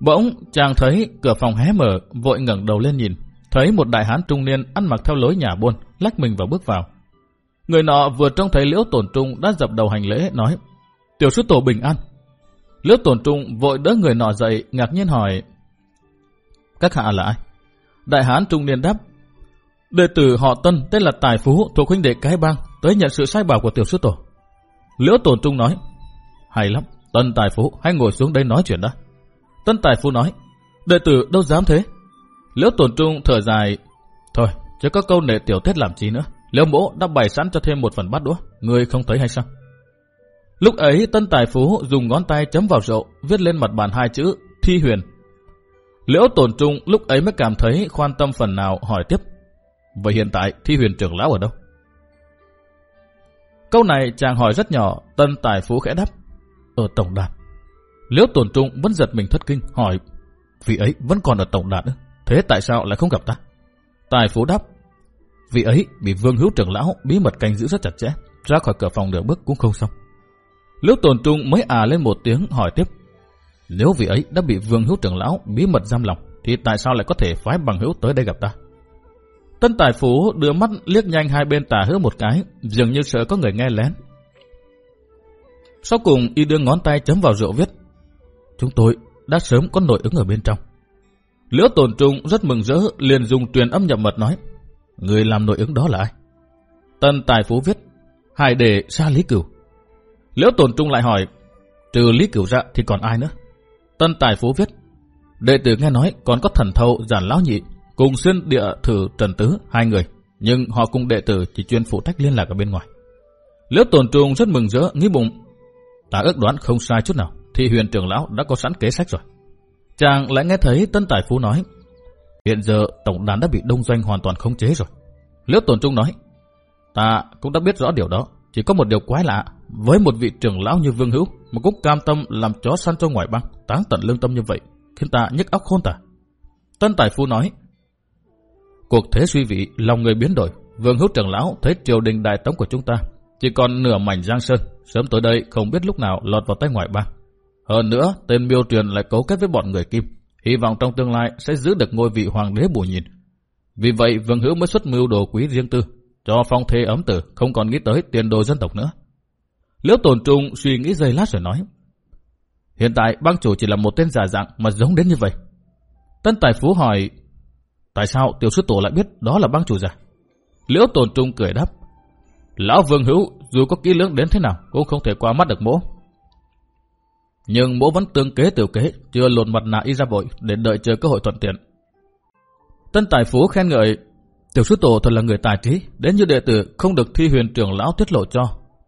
Bỗng chàng thấy cửa phòng hé mở, vội ngẩng đầu lên nhìn. Thấy một đại hán trung niên ăn mặc theo lối nhà buôn, lách mình vào bước vào. Người nọ vừa trông thấy liễu tổn trung đã dập đầu hành lễ, nói, tiểu sư tổ bình an. Lớp tổn trung vội đỡ người nọ dậy, ngạc nhiên hỏi, các hạ là ai? Đại hán trung niên đáp, đệ tử họ Tân tên là Tài Phú thuộc huynh đệ cái bang tới nhận sự sai bảo của tiểu sư tổ. Liễu tổn trung nói, hay lắm, Tân Tài Phú hãy ngồi xuống đây nói chuyện đã. Tân Tài Phú nói, đệ tử đâu dám thế, Liễu tổn trung thở dài. Thôi, chứ có câu nệ tiểu tiết làm chi nữa. Liễu mỗ đã bày sẵn cho thêm một phần bát đũa. Ngươi không thấy hay sao? Lúc ấy tân tài phú dùng ngón tay chấm vào rượu, viết lên mặt bàn hai chữ thi huyền. Liễu tổn trung lúc ấy mới cảm thấy khoan tâm phần nào hỏi tiếp. Vậy hiện tại thi huyền trưởng lão ở đâu? Câu này chàng hỏi rất nhỏ, tân tài phú khẽ đáp. Ở tổng đàn. Liễu tổn trung vẫn giật mình thất kinh, hỏi vị ấy vẫn còn ở tổng đàn nữa. Thế tại sao lại không gặp ta? Tài phú đáp. Vị ấy bị vương hữu trưởng lão bí mật canh giữ rất chặt chẽ. Ra khỏi cửa phòng nửa bước cũng không xong. Liễu tồn trung mới à lên một tiếng hỏi tiếp. Nếu vị ấy đã bị vương hữu trưởng lão bí mật giam lòng, thì tại sao lại có thể phái bằng hữu tới đây gặp ta? Tân tài phú đưa mắt liếc nhanh hai bên tà hữu một cái, dường như sợ có người nghe lén. Sau cùng y đưa ngón tay chấm vào rượu viết. Chúng tôi đã sớm có nội ứng ở bên trong. Liễu tồn trung rất mừng rỡ, liền dùng truyền âm nhập mật nói. Người làm nội ứng đó là ai? Tân Tài Phú viết. Hải đệ xa Lý Cửu. Liễu tồn trung lại hỏi. Trừ Lý Cửu ra thì còn ai nữa? Tân Tài Phú viết. Đệ tử nghe nói còn có thần thâu giản lão nhị, cùng xuyên địa thử trần tứ, hai người. Nhưng họ cùng đệ tử chỉ chuyên phụ trách liên lạc ở bên ngoài. Liễu tồn trung rất mừng rỡ, nghĩ bụng. Ta ước đoán không sai chút nào, thì huyền trưởng lão đã có sẵn kế sách rồi. Chàng lại nghe thấy Tân Tài Phú nói, hiện giờ tổng đàn đã bị đông doanh hoàn toàn khống chế rồi. Liễu Tồn Trung nói, ta cũng đã biết rõ điều đó, chỉ có một điều quái lạ, với một vị trưởng lão như Vương Hữu mà cũng cam tâm làm chó săn cho ngoại bang, táng tận lương tâm như vậy, khiến ta nhức óc khôn tả. Tân Tài phu nói, cuộc thế suy vị, lòng người biến đổi, Vương Hữu trưởng lão thấy triều đình đại tống của chúng ta chỉ còn nửa mảnh giang sơn, sớm tới đây không biết lúc nào lọt vào tay ngoại bang. Hơn nữa, tên miêu truyền lại cấu kết với bọn người Kim, hy vọng trong tương lai sẽ giữ được ngôi vị hoàng đế bù nhìn. Vì vậy, Vương Hữu mới xuất mưu đồ quý riêng tư, cho phong thê ấm tử, không còn nghĩ tới tiền đồ dân tộc nữa. Liễu Tồn Trung suy nghĩ giây lát rồi nói, hiện tại bang chủ chỉ là một tên giả dạng mà giống đến như vậy. Tân Tài Phú hỏi, tại sao tiểu sư tổ lại biết đó là bang chủ giả? Liễu Tồn Trung cười đáp, Lão Vương Hữu dù có kỹ lưỡng đến thế nào cũng không thể qua mắt được mỗ. Nhưng mỗ vẫn tương kế tiểu kế, chưa lột mặt nạ y ra vội để đợi chờ cơ hội thuận tiện. Tân Tài Phú khen ngợi, tiểu sư tổ thật là người tài trí, đến như đệ tử không được thi huyền trưởng lão tiết lộ cho,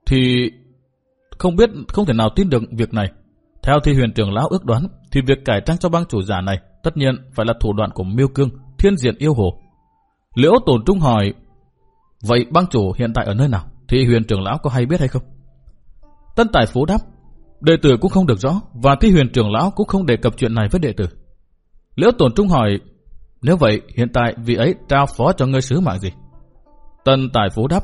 thì không biết không thể nào tin được việc này. Theo thi huyền trưởng lão ước đoán, thì việc cải trang cho băng chủ giả này tất nhiên phải là thủ đoạn của Miêu Cương, thiên diện yêu hồ. Liễu Tổn Trung hỏi, vậy băng chủ hiện tại ở nơi nào? Thi huyền trưởng lão có hay biết hay không? Tân Tài Phú đáp, Đệ tử cũng không được rõ và thi huyền trưởng lão cũng không đề cập chuyện này với đệ tử. Liễu Tổn Trung hỏi, nếu vậy hiện tại vị ấy trao phó cho ngươi sứ mạng gì? Tân Tài Phú đáp,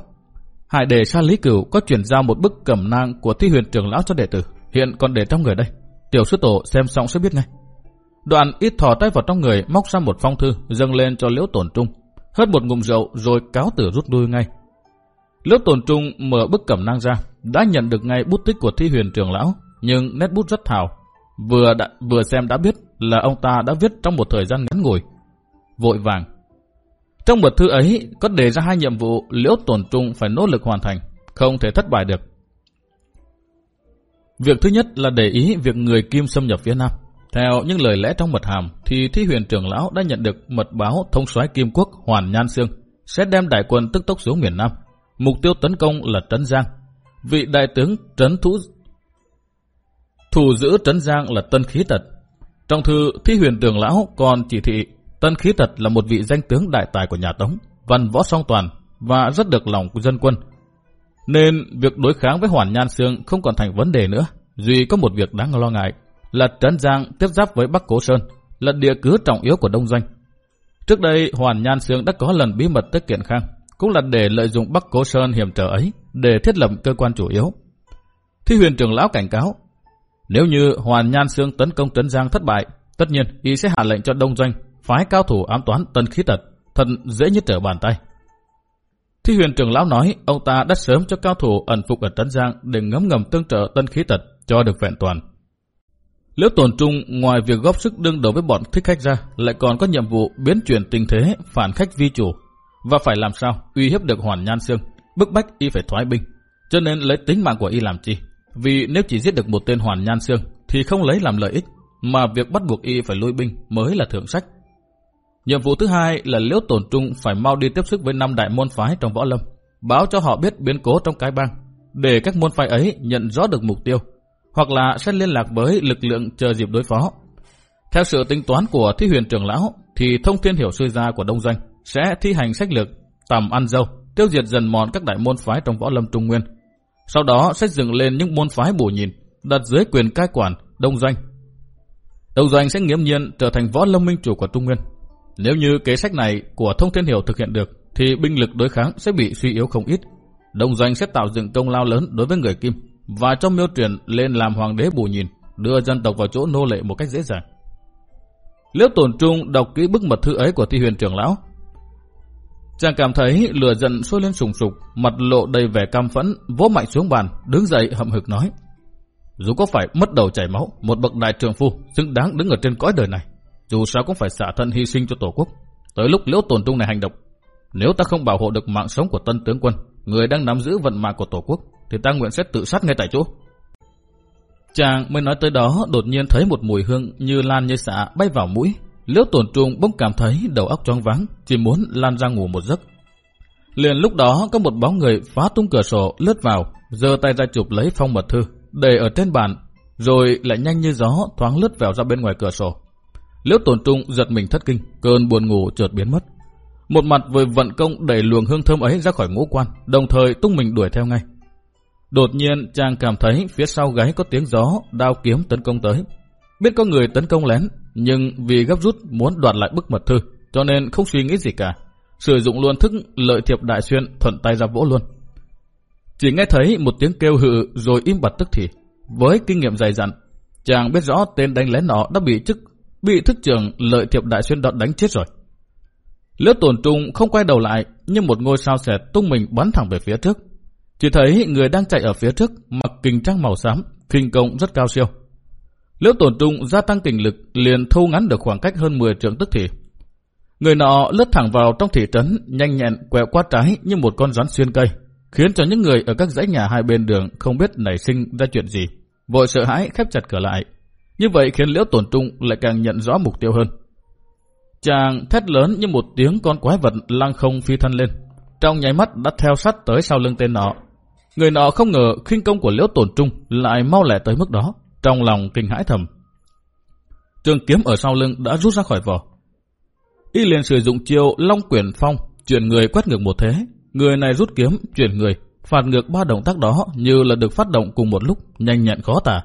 Hải đề sa Lý Cửu có chuyển giao một bức cẩm nang của thi huyền trưởng lão cho đệ tử, hiện còn để trong người đây. Tiểu sư tổ xem xong sẽ biết ngay. Đoạn ít thò tay vào trong người móc ra một phong thư dâng lên cho Liễu Tổn Trung, hớt một ngụm rượu rồi cáo tử rút đuôi ngay. Liễu Tổn Trung mở bức cẩm nang ra, đã nhận được ngay bút tích của thi huyền trưởng lão, nhưng nét bút rất thảo. Vừa đã, vừa xem đã biết là ông ta đã viết trong một thời gian ngắn ngủi. Vội vàng. Trong mật thư ấy có đề ra hai nhiệm vụ liễu tổn trung phải nỗ lực hoàn thành, không thể thất bại được. Việc thứ nhất là để ý việc người Kim xâm nhập phía Nam. Theo những lời lẽ trong mật hàm, thì thi huyền trưởng lão đã nhận được mật báo thông soái Kim Quốc Hoàn Nhan Sương sẽ đem đại quân tức tốc xuống miền Nam. Mục tiêu tấn công là Trấn Giang. Vị đại tướng Trấn Thú Thủ giữ Trấn Giang là Tân Khí Tật. Trong thư, Thi huyền trưởng lão còn chỉ thị Tân Khí Tật là một vị danh tướng đại tài của nhà Tống, văn võ song toàn và rất được lòng của dân quân. Nên việc đối kháng với Hoàn Nhan Sương không còn thành vấn đề nữa. Duy có một việc đáng lo ngại là Trấn Giang tiếp giáp với Bắc Cố Sơn, là địa cứ trọng yếu của Đông Doanh. Trước đây, Hoàn Nhan Sương đã có lần bí mật tới Kiện Khang, cũng là để lợi dụng Bắc Cố Sơn hiểm trở ấy để thiết lập cơ quan chủ yếu. Thi huyền trưởng lão cảnh cáo, nếu như Hoàn Nhan Sương tấn công Trấn Giang thất bại, tất nhiên y sẽ hạ lệnh cho Đông Doanh phái cao thủ ám toán Tân Khí Tật, thật dễ như trở bàn tay. Thi huyền trưởng lão nói ông ta đã sớm cho cao thủ ẩn phục ở Tân Giang để ngấm ngầm tương trợ Tân Khí Tật cho được vẹn toàn. Liễu Tồn Trung ngoài việc góp sức đương đầu với bọn thích khách ra, lại còn có nhiệm vụ biến chuyển tình thế phản khách vi chủ và phải làm sao uy hiếp được Hoàn Nhan xương, bức bách y phải thoái binh, cho nên lấy tính mạng của y làm chi. Vì nếu chỉ giết được một tên Hoàn Nhan xương thì không lấy làm lợi ích, mà việc bắt buộc y phải lui binh mới là thượng sách. Nhiệm vụ thứ hai là Liễu Tổn Trung phải mau đi tiếp sức với năm đại môn phái trong võ lâm, báo cho họ biết biến cố trong cái bang, để các môn phái ấy nhận rõ được mục tiêu, hoặc là sẽ liên lạc với lực lượng chờ dịp đối phó. Theo sự tính toán của Thi huyền trưởng lão, thì thông thiên hiểu sư gia của Đông Doanh sẽ thi hành sách lược tầm ăn dâu, tiêu diệt dần mòn các đại môn phái trong võ lâm Trung Nguyên, sau đó sẽ dựng lên những môn phái bổ nhìn, đặt dưới quyền cai quản, đông doanh. Đông doanh sẽ nghiễm nhiên trở thành võ lâm minh chủ của Trung Nguyên. Nếu như kế sách này của Thông Thiên Hiểu thực hiện được, thì binh lực đối kháng sẽ bị suy yếu không ít. đồng doanh sẽ tạo dựng công lao lớn đối với người Kim, và cho miêu truyền lên làm hoàng đế bù nhìn, đưa dân tộc vào chỗ nô lệ một cách dễ dàng. Liễu Tồn Trung đọc kỹ bức mật thư ấy của Thi Huyền trưởng lão, Chàng cảm thấy lửa giận sôi lên sùng sục, mặt lộ đầy vẻ cam phẫn, vỗ mạnh xuống bàn, đứng dậy hậm hực nói. Dù có phải mất đầu chảy máu, một bậc đại trường phu xứng đáng đứng ở trên cõi đời này, dù sao cũng phải xả thân hy sinh cho tổ quốc. Tới lúc liễu tổn trung này hành động, nếu ta không bảo hộ được mạng sống của tân tướng quân, người đang nắm giữ vận mạng của tổ quốc, thì ta nguyện sẽ tự sát ngay tại chỗ. Chàng mới nói tới đó, đột nhiên thấy một mùi hương như lan như xạ bay vào mũi. Liễu tổn trung bỗng cảm thấy đầu óc choáng váng, chỉ muốn lan ra ngủ một giấc. Liền lúc đó có một bóng người phá tung cửa sổ lướt vào, giơ tay ra chụp lấy phong mật thư, để ở trên bàn, rồi lại nhanh như gió thoáng lướt vào ra bên ngoài cửa sổ. Liễu tổn trung giật mình thất kinh, cơn buồn ngủ chợt biến mất. Một mặt vừa vận công đẩy luồng hương thơm ấy ra khỏi ngũ quan, đồng thời tung mình đuổi theo ngay. Đột nhiên chàng cảm thấy phía sau gáy có tiếng gió, đao kiếm tấn công tới. Biết có người tấn công lén, nhưng vì gấp rút muốn đoạt lại bức mật thư, cho nên không suy nghĩ gì cả. Sử dụng luôn thức lợi thiệp đại xuyên thuận tay ra vỗ luôn. Chỉ nghe thấy một tiếng kêu hự rồi im bặt tức thì. Với kinh nghiệm dày dặn, chàng biết rõ tên đánh lén nọ đã bị chức bị thức trưởng lợi thiệp đại xuyên đọt đánh chết rồi. Liễu tổn trung không quay đầu lại, nhưng một ngôi sao xẹt tung mình bắn thẳng về phía trước. Chỉ thấy người đang chạy ở phía trước mặc kình trang màu xám, kinh công rất cao siêu. Liễu tổn trung gia tăng kình lực liền thu ngắn được khoảng cách hơn 10 trượng tức thì. Người nọ lướt thẳng vào trong thị trấn, nhanh nhẹn quẹo qua trái như một con rắn xuyên cây, khiến cho những người ở các dãy nhà hai bên đường không biết nảy sinh ra chuyện gì. Vội sợ hãi khép chặt cửa lại. Như vậy khiến Liễu Tổn Trung lại càng nhận rõ mục tiêu hơn. Chàng thét lớn như một tiếng con quái vật lăng không phi thân lên. Trong nháy mắt đã theo sát tới sau lưng tên nọ. Người nọ không ngờ khinh công của Liễu Tổn Trung lại mau lẹ tới mức đó. Trong lòng kinh hãi thầm. Trường kiếm ở sau lưng đã rút ra khỏi vỏ. Y liền sử dụng chiêu Long Quyển Phong, chuyển người quét ngược một thế. Người này rút kiếm, chuyển người, phạt ngược ba động tác đó như là được phát động cùng một lúc, nhanh nhẹn khó tả.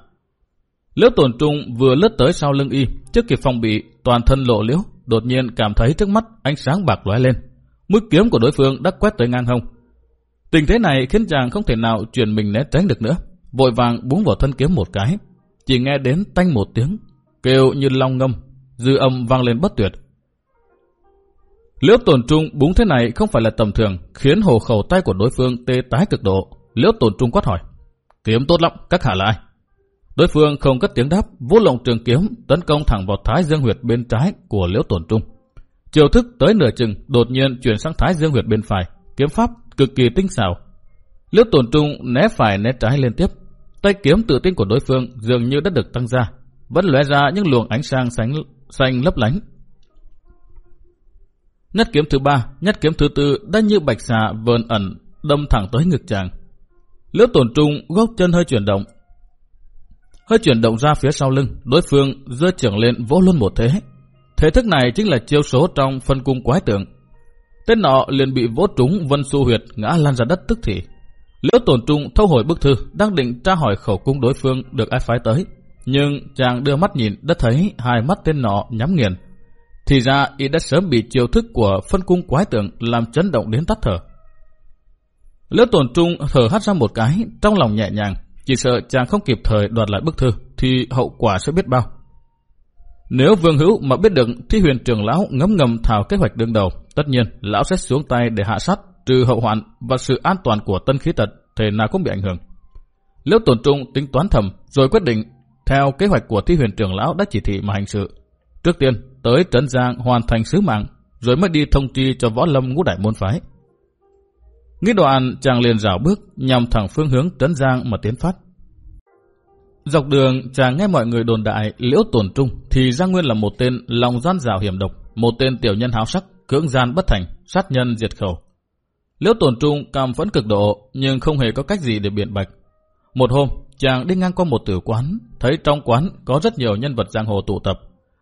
Liễu tổn trung vừa lướt tới sau lưng y, trước kịp phòng bị, toàn thân lộ liễu, đột nhiên cảm thấy trước mắt ánh sáng bạc lóe lên. Mũi kiếm của đối phương đã quét tới ngang hông. Tình thế này khiến chàng không thể nào chuyển mình né tránh được nữa. Vội vàng búng vào thân kiếm một cái. Chỉ nghe đến tanh một tiếng, kêu như long ngâm, dư âm vang lên bất tuyệt. Liễu tổn trung búng thế này không phải là tầm thường, khiến hồ khẩu tay của đối phương tê tái cực độ. Liễu tổn trung quát hỏi, kiếm tốt lắm, các hạ là ai? Đối phương không cất tiếng đáp, vũ lộng trường kiếm tấn công thẳng vào thái dương huyệt bên trái của liễu tổn trung. Chiều thức tới nửa chừng, đột nhiên chuyển sang thái dương huyệt bên phải, kiếm pháp cực kỳ tinh xảo. Liễu tổn trung né phải né trái liên tiếp, tay kiếm tự tin của đối phương dường như đã được tăng ra, vẫn lóe ra những luồng ánh sáng xanh, xanh lấp lánh. Nhất kiếm thứ ba, nhất kiếm thứ tư đã như bạch xà vờn ẩn đâm thẳng tới ngực chàng. Liễu tổn trung gốc chân hơi chuyển động, hơi chuyển động ra phía sau lưng, đối phương giơ trưởng lên vỗ luôn một thế. Thế thức này chính là chiêu số trong phân cung quái tượng. Tên nọ liền bị vỗ trúng vân su huyệt ngã lan ra đất tức thì. Liễu tổn trung thâu hồi bức thư, đang định tra hỏi khẩu cung đối phương được ai phái tới. Nhưng chàng đưa mắt nhìn đã thấy hai mắt tên nọ nhắm nghiền. Thì ra y đã sớm bị chiêu thức của phân cung quái tượng làm chấn động đến tắt thở. Liễu tổn trung thở hắt ra một cái, trong lòng nhẹ nhàng, chỉ sợ chàng không kịp thời đoạt lại bức thư thì hậu quả sẽ biết bao. Nếu Vương Hữu mà biết được thi huyền trưởng lão ngấm ngầm thảo kế hoạch đương đầu, tất nhiên lão sẽ xuống tay để hạ sát, trừ hậu hoạn và sự an toàn của tân khí tật, thể nào cũng bị ảnh hưởng. Liễu tổn trung tính toán thầm rồi quyết định theo kế hoạch của thi huyền trưởng lão đã chỉ thị mà hành sự. Trước tiên tới Trấn Giang hoàn thành sứ mạng, rồi mới đi thông tri cho võ lâm ngũ đại môn phái. Nghĩ đoạn chàng liền rảo bước nhằm thẳng phương hướng Trấn Giang mà tiến phát. Dọc đường chàng nghe mọi người đồn đại liễu tổn trung thì Giang Nguyên là một tên lòng gian rào hiểm độc, một tên tiểu nhân háo sắc, cưỡng gian bất thành, sát nhân diệt khẩu. Liễu tổn trung cảm phẫn cực độ nhưng không hề có cách gì để biện bạch. Một hôm, chàng đi ngang qua một tử quán, thấy trong quán có rất nhiều nhân vật giang hồ tụ tập.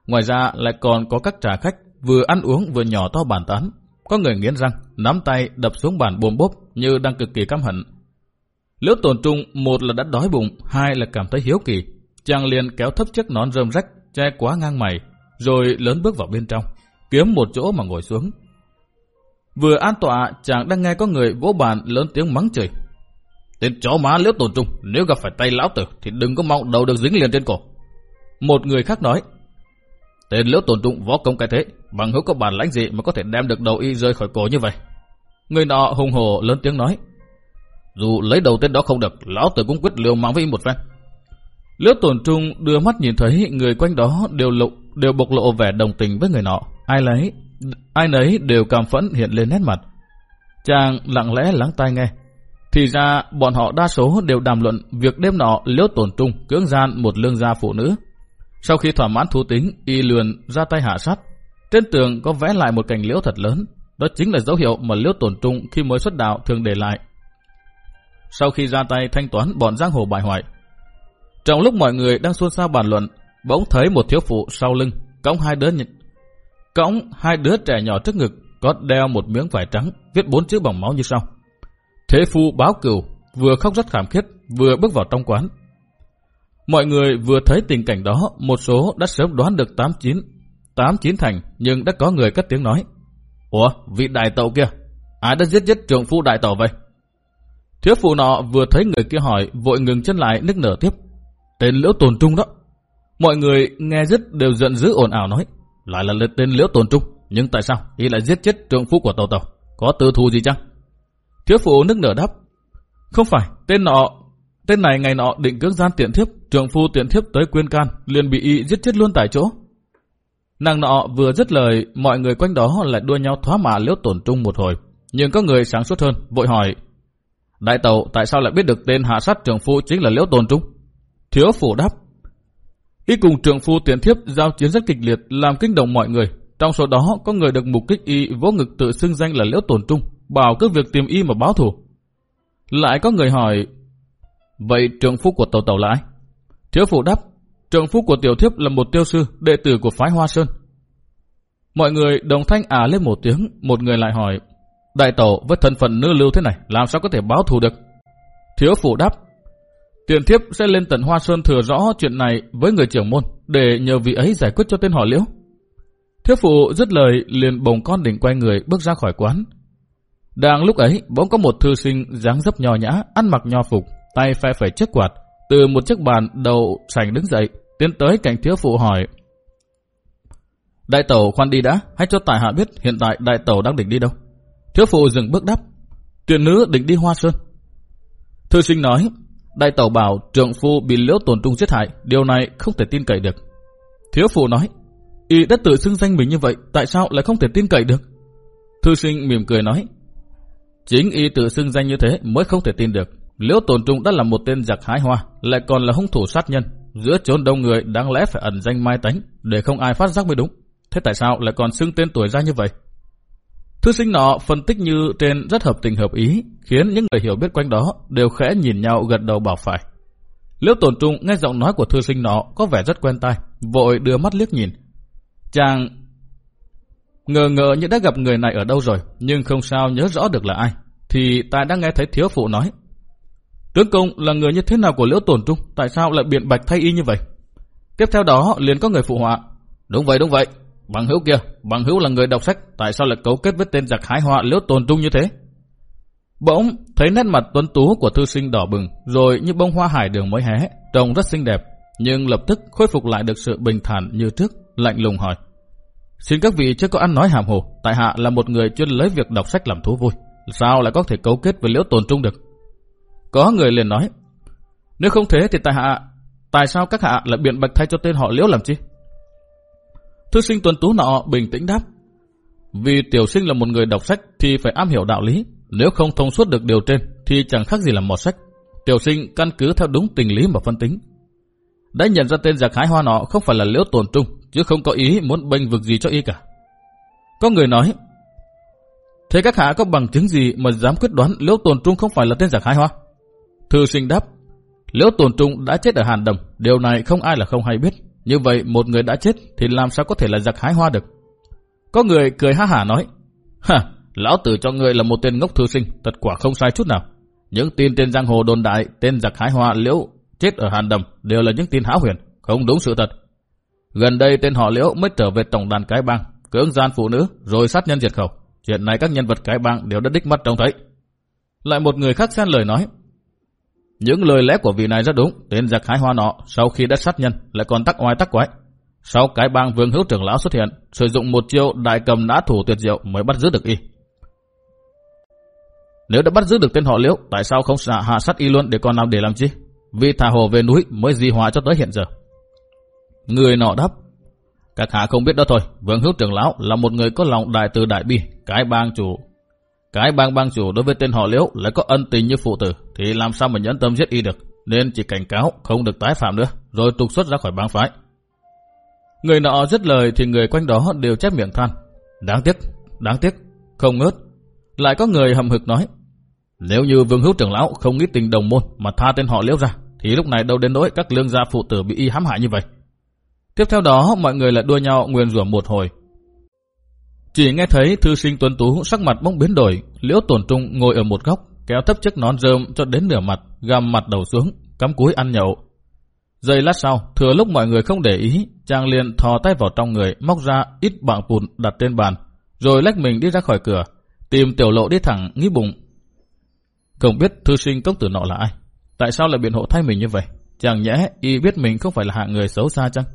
Ngoài ra lại còn có các trà khách vừa ăn uống vừa nhỏ to bàn tán, có người nghiến răng, nắm tay đập xuống bàn bồm bốp như đang cực kỳ căm hận. Liễu tổn trung một là đã đói bụng, hai là cảm thấy hiếu kỳ. Chàng liền kéo thấp chiếc nón rơm rách, che quá ngang mày, rồi lớn bước vào bên trong, kiếm một chỗ mà ngồi xuống. Vừa an tọa, chàng đang nghe có người vỗ bàn lớn tiếng mắng chửi. Tên chó má liễu tổn trung, nếu gặp phải tay lão tử thì đừng có mong đầu được dính liền trên cổ. Một người khác nói, Tên liễu tổn trung võ công cái thế, bằng hữu có bản lãnh gì mà có thể đem được đầu y rơi khỏi cổ như vậy. Người nọ hùng hồ lớn tiếng nói. Dù lấy đầu tên đó không được, lão tử cũng quyết liều mạng với y một phen. Liễu tổn trung đưa mắt nhìn thấy người quanh đó đều lộ, đều bộc lộ vẻ đồng tình với người nọ. Ai lấy, ai nấy đều cảm phẫn hiện lên nét mặt. Chàng lặng lẽ lắng tai nghe. Thì ra bọn họ đa số đều đàm luận việc đêm nọ liễu tổn trung cưỡng gian một lương gia phụ nữ. Sau khi thỏa mãn thú tính, y lườn ra tay hạ sát. Trên tường có vẽ lại một cành liễu thật lớn. Đó chính là dấu hiệu mà liễu tổn trung khi mới xuất đạo thường để lại. Sau khi ra tay thanh toán bọn giang hồ bại hoại, trong lúc mọi người đang xôn xao bàn luận, bỗng thấy một thiếu phụ sau lưng, cõng hai đứa cõng hai đứa trẻ nhỏ trước ngực, có đeo một miếng vải trắng, viết bốn chữ bằng máu như sau. Thế phu báo cửu, vừa khóc rất khảm khiết, vừa bước vào trong quán. Mọi người vừa thấy tình cảnh đó, một số đã sớm đoán được 89, 89 thành, nhưng đã có người cất tiếng nói. Ủa, vị đại tẩu kia, ai đã giết giết trưởng phu đại tẩu vậy? Thiếu phụ nọ vừa thấy người kia hỏi, vội ngừng chân lại nức nở tiếp. Tên liễu tồn trung đó. Mọi người nghe dứt đều giận dữ ồn ào nói. Lại là tên liễu tồn trung. Nhưng tại sao y lại giết chết trưởng phu của tàu tàu? Có tư thù gì chăng? Thiếu phụ nức nở đáp. Không phải, tên nọ, tên này ngày nọ định cưỡng gian tiện thiếp, trường phu tiện thiếp tới quyên can, liền bị y giết chết luôn tại chỗ. Nàng nọ vừa dứt lời, mọi người quanh đó lại đua nhau thoá mạ liễu tổn trung một hồi. Nhưng có người sáng suốt hơn, vội hỏi. Đại tàu tại sao lại biết được tên hạ sát trường phu chính là liễu tổn trung? Thiếu phủ đáp. Y cùng trường phu tiện thiếp giao chiến rất kịch liệt làm kinh động mọi người. Trong số đó có người được mục kích y vỗ ngực tự xưng danh là liễu tổn trung, bảo cứ việc tìm y mà báo thù. Lại có người hỏi, vậy trưởng phúc của tàu tàu là ai? Thiếu phụ đáp, trưởng phúc của tiểu thiếp là một tiêu sư, đệ tử của phái Hoa Sơn. Mọi người đồng thanh à lên một tiếng, một người lại hỏi, đại tàu với thân phận nữ lưu thế này, làm sao có thể báo thù được? Thiếu phụ đáp, Tiền thiếp sẽ lên tận Hoa Sơn thừa rõ chuyện này với người trưởng môn, để nhờ vị ấy giải quyết cho tên họ liễu. Thiếu phụ dứt lời liền bồng con đỉnh quay người bước ra khỏi quán. Đang lúc ấy, bỗng có một thư sinh dáng dấp nhỏ nhã, ăn mặc nho phục, tay phe phẩy chiếc quạt, từ một chiếc bàn đầu sành đứng dậy, tiến tới cạnh thiếu phụ hỏi. Đại tẩu khoan đi đã, hãy cho tài hạ biết hiện tại đại tẩu đang định đi đâu. Thiếu phụ dừng bước đáp, tuyển nữ định đi Hoa Sơn. Thư sinh nói, Đại tẩu bảo trượng phu bị liễu tổn trung giết hại, điều này không thể tin cậy được. Thiếu phụ nói, y đã tự xưng danh mình như vậy, tại sao lại không thể tin cậy được? Thư sinh mỉm cười nói, chính y tự xưng danh như thế mới không thể tin được. Liễu Tồn trung đã là một tên giặc hái hoa, lại còn là hung thủ sát nhân. Giữa chốn đông người đáng lẽ phải ẩn danh mai tánh, để không ai phát giác mới đúng. Thế tại sao lại còn xưng tên tuổi ra như vậy? Thư sinh nọ phân tích như trên rất hợp tình hợp ý, khiến những người hiểu biết quanh đó đều khẽ nhìn nhau gật đầu bảo phải. Liễu Tồn trung nghe giọng nói của thư sinh nọ có vẻ rất quen tai, vội đưa mắt liếc nhìn. Chàng ngờ ngờ như đã gặp người này ở đâu rồi, nhưng không sao nhớ rõ được là ai. Thì ta đang nghe thấy thiếu phụ nói. Tướng công là người như thế nào của liễu tổn trung, tại sao lại biện bạch thay y như vậy? Tiếp theo đó liền có người phụ họa. Đúng vậy, đúng vậy, Bằng hữu kia, bằng hữu là người đọc sách, tại sao lại cấu kết với tên giặc hái họa liễu tồn trung như thế? Bỗng thấy nét mặt tuấn tú của thư sinh đỏ bừng, rồi như bông hoa hải đường mới hé, trông rất xinh đẹp, nhưng lập tức khôi phục lại được sự bình thản như trước, lạnh lùng hỏi. Xin các vị chưa có ăn nói hàm hồ, tại hạ là một người chuyên lấy việc đọc sách làm thú vui, sao lại có thể cấu kết với liễu tồn trung được? Có người liền nói, nếu không thế thì tại hạ, tại sao các hạ lại biện bạch thay cho tên họ liễu làm chi? Thư sinh tuấn tú nọ bình tĩnh đáp. Vì tiểu sinh là một người đọc sách thì phải am hiểu đạo lý. Nếu không thông suốt được điều trên thì chẳng khác gì là một sách. Tiểu sinh căn cứ theo đúng tình lý mà phân tính. Đã nhận ra tên giặc hái hoa nọ không phải là liễu tồn trung, chứ không có ý muốn bênh vực gì cho y cả. Có người nói, Thế các hạ có bằng chứng gì mà dám quyết đoán liễu tồn trung không phải là tên giặc hái hoa? Thư sinh đáp, liễu tồn trung đã chết ở Hàn Đồng, điều này không ai là không hay biết. Như vậy một người đã chết thì làm sao có thể là giặc hái hoa được? Có người cười ha hả nói, Ha, lão tử cho người là một tên ngốc thư sinh, thật quả không sai chút nào. Những tin trên giang hồ đồn đại tên giặc hái hoa liễu chết ở Hàn đồng đều là những tin hão huyền, không đúng sự thật. Gần đây tên họ liễu mới trở về tổng đàn cái bang, cưỡng gian phụ nữ rồi sát nhân diệt khẩu. Chuyện này các nhân vật cái bang đều đã đích mắt trông thấy. Lại một người khác xen lời nói, những lời lẽ của vị này rất đúng, tên giặc hái hoa nọ sau khi đã sát nhân lại còn tắc oai tắc quái. Sau cái bang vương hữu trưởng lão xuất hiện, sử dụng một chiêu đại cầm nã thủ tuyệt diệu mới bắt giữ được y. Nếu đã bắt giữ được tên họ liễu, tại sao không xả hạ sát y luôn để còn làm để làm chi? vì thả hồ về núi mới di hòa cho tới hiện giờ. Người nọ đáp, các hạ không biết đó thôi, Vương Hữu trưởng lão là một người có lòng đại từ đại bi, cái bang chủ. Cái bang bang chủ đối với tên họ liễu lại có ân tình như phụ tử, thì làm sao mà nhẫn tâm giết y được, nên chỉ cảnh cáo không được tái phạm nữa, rồi trục xuất ra khỏi bang phái. Người nọ dứt lời thì người quanh đó đều chép miệng than. Đáng tiếc, đáng tiếc, không ngớt. Lại có người hầm hực nói, nếu như Vương Hữu trưởng lão không nghĩ tình đồng môn mà tha tên họ liễu ra, thì lúc này đâu đến nỗi các lương gia phụ tử bị y hãm hại như vậy. Tiếp theo đó mọi người lại đua nhau nguyền rủa một hồi. Chỉ nghe thấy thư sinh tuấn tú sắc mặt bỗng biến đổi, liễu tổn trung ngồi ở một góc, kéo thấp chiếc nón rơm cho đến nửa mặt, gằm mặt đầu xuống, cắm cúi ăn nhậu. Giây lát sau, thừa lúc mọi người không để ý, chàng liền thò tay vào trong người, móc ra ít bảng bùn đặt trên bàn, rồi lách mình đi ra khỏi cửa, tìm tiểu lộ đi thẳng nghĩ bụng. Không biết thư sinh cốc tử nọ là ai? Tại sao lại biện hộ thay mình như vậy? Chàng nhẽ y biết mình không phải là hạng người xấu xa chăng?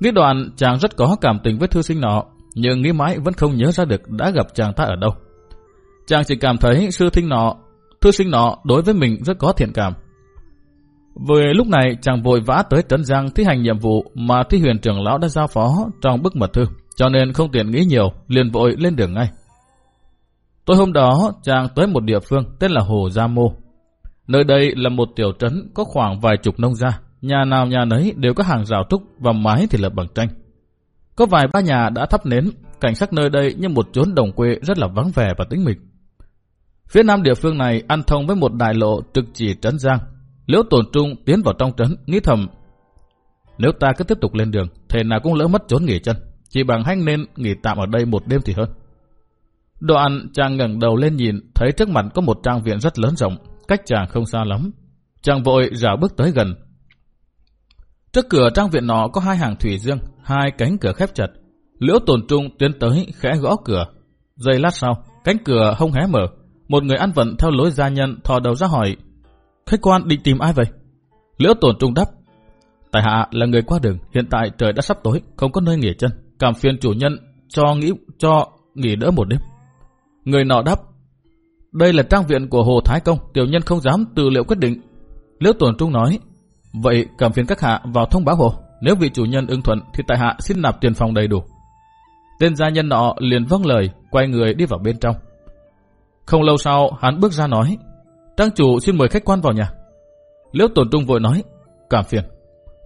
Nghĩ đoạn chàng rất có cảm tình với thư sinh nọ, nhưng nghĩ mãi vẫn không nhớ ra được đã gặp chàng ta ở đâu. Chàng chỉ cảm thấy sư thinh nọ, thư sinh nọ đối với mình rất có thiện cảm. Vừa lúc này chàng vội vã tới Trấn Giang thi hành nhiệm vụ mà thi huyền trưởng lão đã giao phó trong bức mật thư, cho nên không tiện nghĩ nhiều, liền vội lên đường ngay. Tối hôm đó, chàng tới một địa phương tên là Hồ Gia Mô. Nơi đây là một tiểu trấn có khoảng vài chục nông gia, nhà nào nhà nấy đều có hàng rào trúc và mái thì lập bằng tranh. Có vài ba nhà đã thắp nến, cảnh sắc nơi đây như một chốn đồng quê rất là vắng vẻ và tĩnh mịch. Phía nam địa phương này ăn thông với một đại lộ trực chỉ trấn Giang. Liễu Tồn trung tiến vào trong trấn, nghĩ thầm. Nếu ta cứ tiếp tục lên đường, thể nào cũng lỡ mất chốn nghỉ chân. Chỉ bằng hanh nên nghỉ tạm ở đây một đêm thì hơn. Đoạn chàng ngẩng đầu lên nhìn, thấy trước mặt có một trang viện rất lớn rộng, cách chàng không xa lắm. Chàng vội rảo bước tới gần. Trước cửa trang viện nọ có hai hàng thủy dương, hai cánh cửa khép chặt. Liễu tồn trung tiến tới khẽ gõ cửa. Giây lát sau, cánh cửa không hé mở. Một người ăn vận theo lối gia nhân thò đầu ra hỏi. Khách quan định tìm ai vậy? Liễu tồn trung đáp. Tại hạ là người qua đường, hiện tại trời đã sắp tối, không có nơi nghỉ chân. Cảm phiền chủ nhân cho nghĩ cho nghỉ đỡ một đêm. Người nọ đáp, đây là trang viện của Hồ Thái Công, tiểu nhân không dám tự liệu quyết định. Liễu tồn Trung nói, vậy cảm phiền các hạ vào thông báo hồ, nếu vị chủ nhân ưng thuận thì tại hạ xin nạp tiền phòng đầy đủ. Tên gia nhân nọ liền vâng lời, quay người đi vào bên trong. Không lâu sau, hắn bước ra nói, trang chủ xin mời khách quan vào nhà. Liễu tổn Trung vội nói, cảm phiền.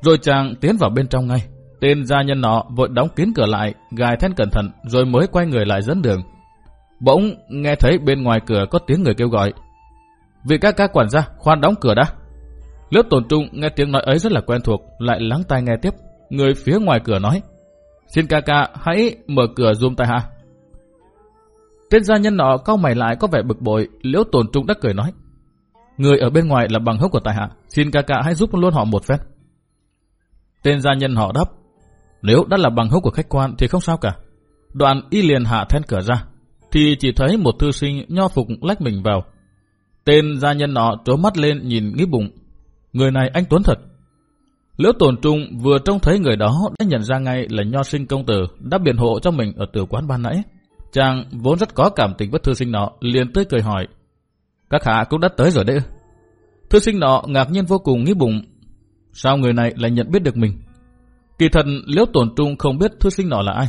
Rồi chàng tiến vào bên trong ngay. Tên gia nhân nọ vội đóng kín cửa lại, gài then cẩn thận rồi mới quay người lại dẫn đường. Bỗng nghe thấy bên ngoài cửa có tiếng người kêu gọi. Vị các ca quản gia, khoan đóng cửa đã. Lớp tổn trung nghe tiếng nói ấy rất là quen thuộc, lại lắng tai nghe tiếp. Người phía ngoài cửa nói. Xin ca ca hãy mở cửa dùm tại hạ. Tên gia nhân nọ cau mày lại có vẻ bực bội, liễu tổn trung đã cười nói. Người ở bên ngoài là bằng hốc của tài hạ, xin ca ca hãy giúp luôn họ một phép. Tên gia nhân họ đáp, nếu đã là bằng hốc của khách quan thì không sao cả. Đoạn y liền hạ then cửa ra, thì chỉ thấy một thư sinh nho phục lách mình vào. Tên gia nhân nọ trố mắt lên nhìn nghĩ bụng. Người này anh Tuấn thật. Liễu Tồn trung vừa trông thấy người đó đã nhận ra ngay là nho sinh công tử đã biện hộ cho mình ở tử quán ban nãy. Chàng vốn rất có cảm tình với thư sinh nọ, liền tươi cười hỏi. Các hạ cũng đã tới rồi đấy. Thư sinh nọ ngạc nhiên vô cùng nghĩ bụng. Sao người này lại nhận biết được mình? Kỳ thần liễu Tồn trung không biết thư sinh nọ là ai.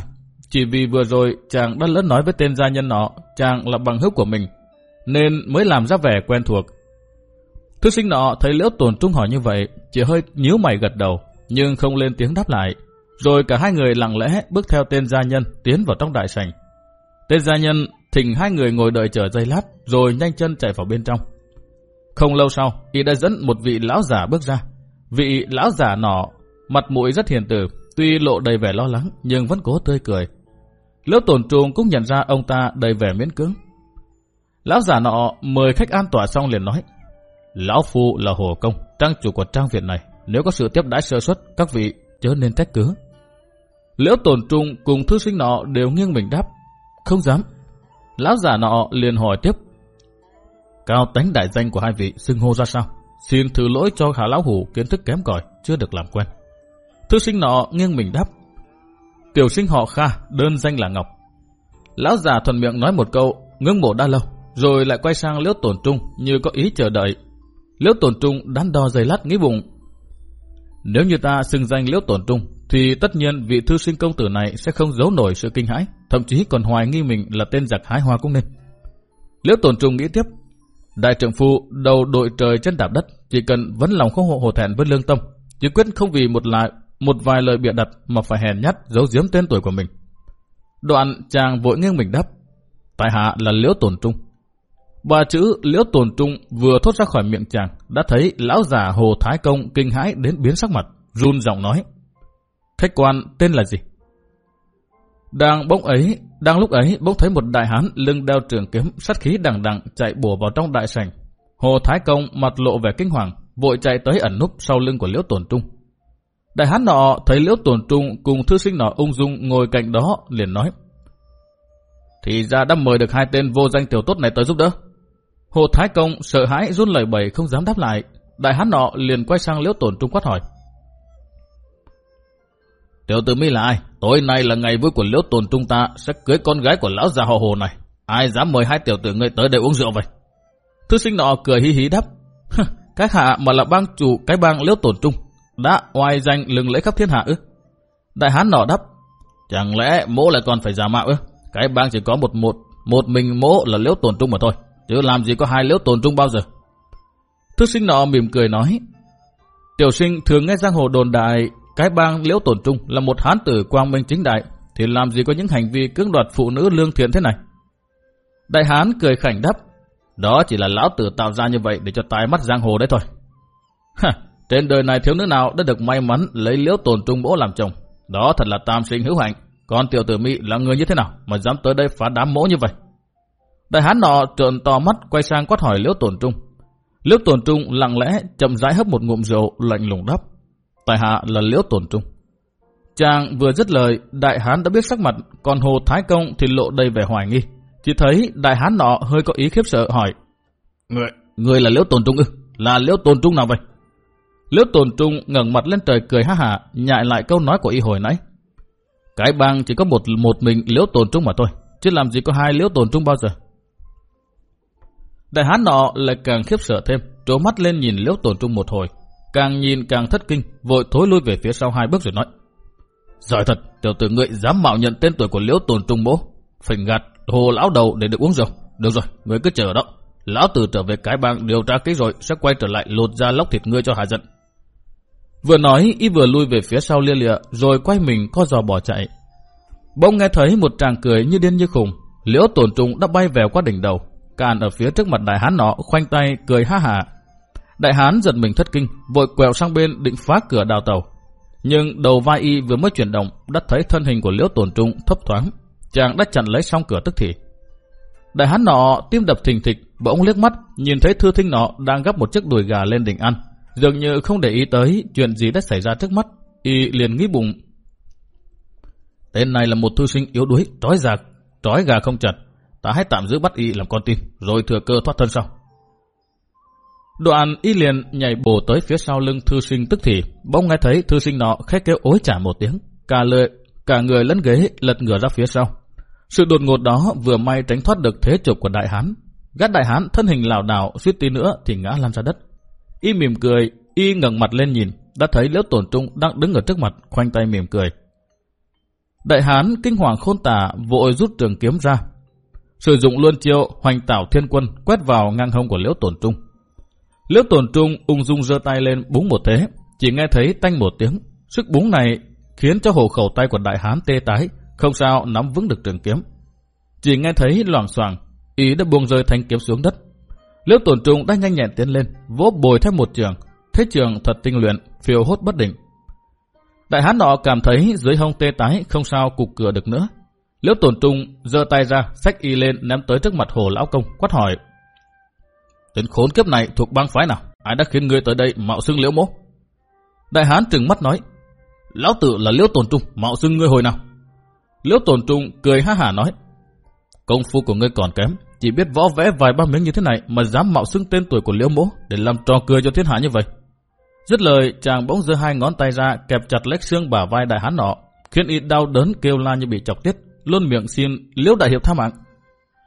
Chỉ vì vừa rồi chàng đã lớn nói với tên gia nhân nọ, chàng là bằng hữu của mình, nên mới làm ra vẻ quen thuộc. Thư sinh nọ thấy liễu tổn trung hỏi như vậy, chỉ hơi nhíu mày gật đầu, nhưng không lên tiếng đáp lại. Rồi cả hai người lặng lẽ bước theo tên gia nhân tiến vào trong đại sảnh. Tên gia nhân thỉnh hai người ngồi đợi chờ giây lát, rồi nhanh chân chạy vào bên trong. Không lâu sau, y đã dẫn một vị lão giả bước ra. Vị lão giả nọ, mặt mũi rất hiền từ, tuy lộ đầy vẻ lo lắng, nhưng vẫn cố tươi cười. Liễu tổn trùng cũng nhận ra ông ta đầy vẻ miễn cưỡng. Lão giả nọ mời khách an tỏa xong liền nói. Lão Phu là Hồ Công, trang chủ của trang viện này. Nếu có sự tiếp đãi sơ suất, các vị chớ nên trách cứ. Liễu tổn trung cùng thư sinh nọ đều nghiêng mình đáp. Không dám. Lão giả nọ liền hỏi tiếp. Cao tánh đại danh của hai vị xưng hô ra sao? Xin thứ lỗi cho Hà Lão Hủ kiến thức kém cỏi, chưa được làm quen. Thư sinh nọ nghiêng mình đáp. Tiểu sinh họ Kha, đơn danh là Ngọc. Lão già thuần miệng nói một câu, ngưỡng mộ đã lâu, rồi lại quay sang liễu tổn trung như có ý chờ đợi. Liễu Tổn Trung đắn đo giày lát nghĩ bụng. Nếu như ta xưng danh Liễu Tổn Trung, thì tất nhiên vị thư sinh công tử này sẽ không giấu nổi sự kinh hãi, thậm chí còn hoài nghi mình là tên giặc hái hoa cũng nên. Liễu Tổn Trung nghĩ tiếp, đại trưởng phu đầu đội trời chân đạp đất, chỉ cần vẫn lòng không hộ hổ thẹn với lương tâm, chỉ quyết không vì một lại một vài lời bịa đặt mà phải hèn nhát giấu giếm tên tuổi của mình. Đoạn chàng vội nghiêng mình đáp, tại hạ là Liễu Tổn Trung. Ba chữ Liễu Tồn Trung vừa thốt ra khỏi miệng chàng, đã thấy lão già Hồ Thái Công kinh hãi đến biến sắc mặt, run giọng nói. Khách quan tên là gì? Đang bỗng ấy, đang lúc ấy bỗng thấy một đại hán lưng đeo trường kiếm sát khí đằng đằng chạy bổ vào trong đại sảnh. Hồ Thái Công mặt lộ vẻ kinh hoàng, vội chạy tới ẩn núp sau lưng của Liễu Tồn Trung. Đại hán nọ thấy Liễu Tồn Trung cùng thư sinh nọ ung dung ngồi cạnh đó liền nói. Thì ra đã mời được hai tên vô danh tiểu tốt này tới giúp đỡ. Hồ Thái Công sợ hãi run lời bẩy không dám đáp lại. Đại hán nọ liền quay sang Liễu Tồn Trung quát hỏi. Tiểu tử mi là ai? Tối nay là ngày vui của Liễu Tồn Trung ta sẽ cưới con gái của lão già họ Hồ này. Ai dám mời hai tiểu tử ngươi tới đây uống rượu vậy? Thư sinh nọ cười hí hí đáp. Các hạ mà là bang chủ cái bang Liễu Tồn Trung, đã oai danh lừng lẫy khắp thiên hạ ư? Đại hán nọ đáp. Chẳng lẽ mỗ lại còn phải giả mạo ư? Cái bang chỉ có một một một mình mỗ là Liễu Tồn Trung mà thôi. Chứ làm gì có hai Liễu Tồn Trung bao giờ? Thư sinh nọ mỉm cười nói. Tiểu sinh thường nghe giang hồ đồn đại cái bang Liễu Tồn Trung là một hán tử quang minh chính đại, thì làm gì có những hành vi cưỡng đoạt phụ nữ lương thiện thế này? Đại hán cười khảnh đáp, đó chỉ là lão tử tạo ra như vậy để cho tai mắt giang hồ đấy thôi. <laughs> Ha, trên đời này thiếu nữ nào đã được may mắn lấy Liễu Tồn Trung bố làm chồng, đó thật là tam sinh hữu hạnh. Còn tiểu tử mỹ là người như thế nào mà dám tới đây phá đám mỗ như vậy? Đại hán nọ trợn to mắt quay sang quát hỏi Liễu Tồn Trung. Liễu Tồn Trung lặng lẽ chậm rãi hấp một ngụm rượu lạnh lùng đáp tại hạ là Liễu Tồn Trung. Chàng vừa dứt lời, đại hán đã biết sắc mặt, còn Hồ Thái Công thì lộ đầy vẻ hoài nghi. Chỉ thấy đại hán nọ hơi có ý khiếp sợ hỏi. Người, người là Liễu Tồn Trung ư? Là Liễu Tồn Trung nào vậy? Liễu Tồn Trung ngẩng mặt lên trời cười ha hả, nhại lại câu nói của y hồi nãy. Cái bang chỉ có một một mình Liễu Tồn Trung mà thôi, chứ làm gì có hai Liễu Tồn Trung bao giờ. Đại hán nọ lại càng khiếp sợ thêm, trố mắt lên nhìn Liễu tổn Trung một hồi, Càng nhìn càng thất kinh, vội thối lui về phía sau hai bước rồi nói. Giỏi thật, tiểu tử ngươi dám mạo nhận tên tuổi của liễu tổn trung bố. Phình gạt hồ lão đầu để được uống rượu. Được rồi, ngươi cứ chờ đó. Lão tử trở về cái bang điều tra kỹ rồi sẽ quay trở lại lột ra lóc thịt ngươi cho hạ giận. Vừa nói, y vừa lui về phía sau lia lịa, rồi quay mình co giò bỏ chạy. Bỗng nghe thấy một tràng cười như điên như khùng. Liễu tổn trung đã bay vèo qua đỉnh đầu, càn ở phía trước mặt đại hán nọ khoanh tay cười ha hả Đại hán giật mình thất kinh, vội quẹo sang bên định phá cửa đào tàu. Nhưng đầu vai y vừa mới chuyển động, đã thấy thân hình của liễu tổn trung thấp thoáng. Chàng đã chặn lấy xong cửa tức thì. Đại hán nọ tim đập thình thịch, bỗng liếc mắt, nhìn thấy thư thinh nọ đang gắp một chiếc đùi gà lên đỉnh ăn. Dường như không để ý tới chuyện gì đã xảy ra trước mắt, y liền nghĩ bụng. Tên này là một thư sinh yếu đuối, trói giặc, trói gà không chặt. Ta hãy tạm giữ bắt y làm con tin, rồi thừa cơ thoát thân sau. Đoạn y liền nhảy bổ tới phía sau lưng thư sinh tức thì, bỗng nghe thấy thư sinh nọ khét kêu ối trả một tiếng, cả lời, cả người lẫn ghế lật ngửa ra phía sau. Sự đột ngột đó vừa may tránh thoát được thế chụp của đại hán. Gắt đại hán thân hình lảo đảo suýt tí nữa thì ngã lăn ra đất. Y mỉm cười, y ngẩng mặt lên nhìn, đã thấy liễu tổn trung đang đứng ở trước mặt, khoanh tay mỉm cười. Đại hán kinh hoàng khôn tả vội rút trường kiếm ra, sử dụng luôn chiêu hoành tảo thiên quân quét vào ngang hông của liễu tổn trung. Liễu tổn trung ung dung giơ tay lên búng một thế, chỉ nghe thấy tanh một tiếng. Sức búng này khiến cho hồ khẩu tay của đại hán tê tái, không sao nắm vững được trường kiếm. Chỉ nghe thấy loảng xoảng, ý đã buông rơi thanh kiếm xuống đất. Liễu tổn trung đã nhanh nhẹn tiến lên, vỗ bồi thêm một trường, thế trường thật tinh luyện, phiêu hốt bất định. Đại hán nọ cảm thấy dưới hông tê tái không sao cục cửa được nữa. Liễu Tồn trung giơ tay ra, sách y lên ném tới trước mặt hồ lão công, quát hỏi. Tên khốn kiếp này thuộc bang phái nào? Ai đã khiến ngươi tới đây mạo xưng liễu mỗ? Đại hán trừng mắt nói. Lão tử là liễu tồn trung, mạo xưng ngươi hồi nào? Liễu tồn trung cười ha hả nói. Công phu của ngươi còn kém, chỉ biết võ vẽ vài ba miếng như thế này mà dám mạo xưng tên tuổi của liễu mỗ để làm trò cười cho thiên hạ như vậy. Dứt lời, chàng bỗng giơ hai ngón tay ra kẹp chặt lách xương bả vai đại hán nọ, khiến y đau đớn kêu la như bị chọc tiết, luôn miệng xin liễu đại hiệp tha mạng.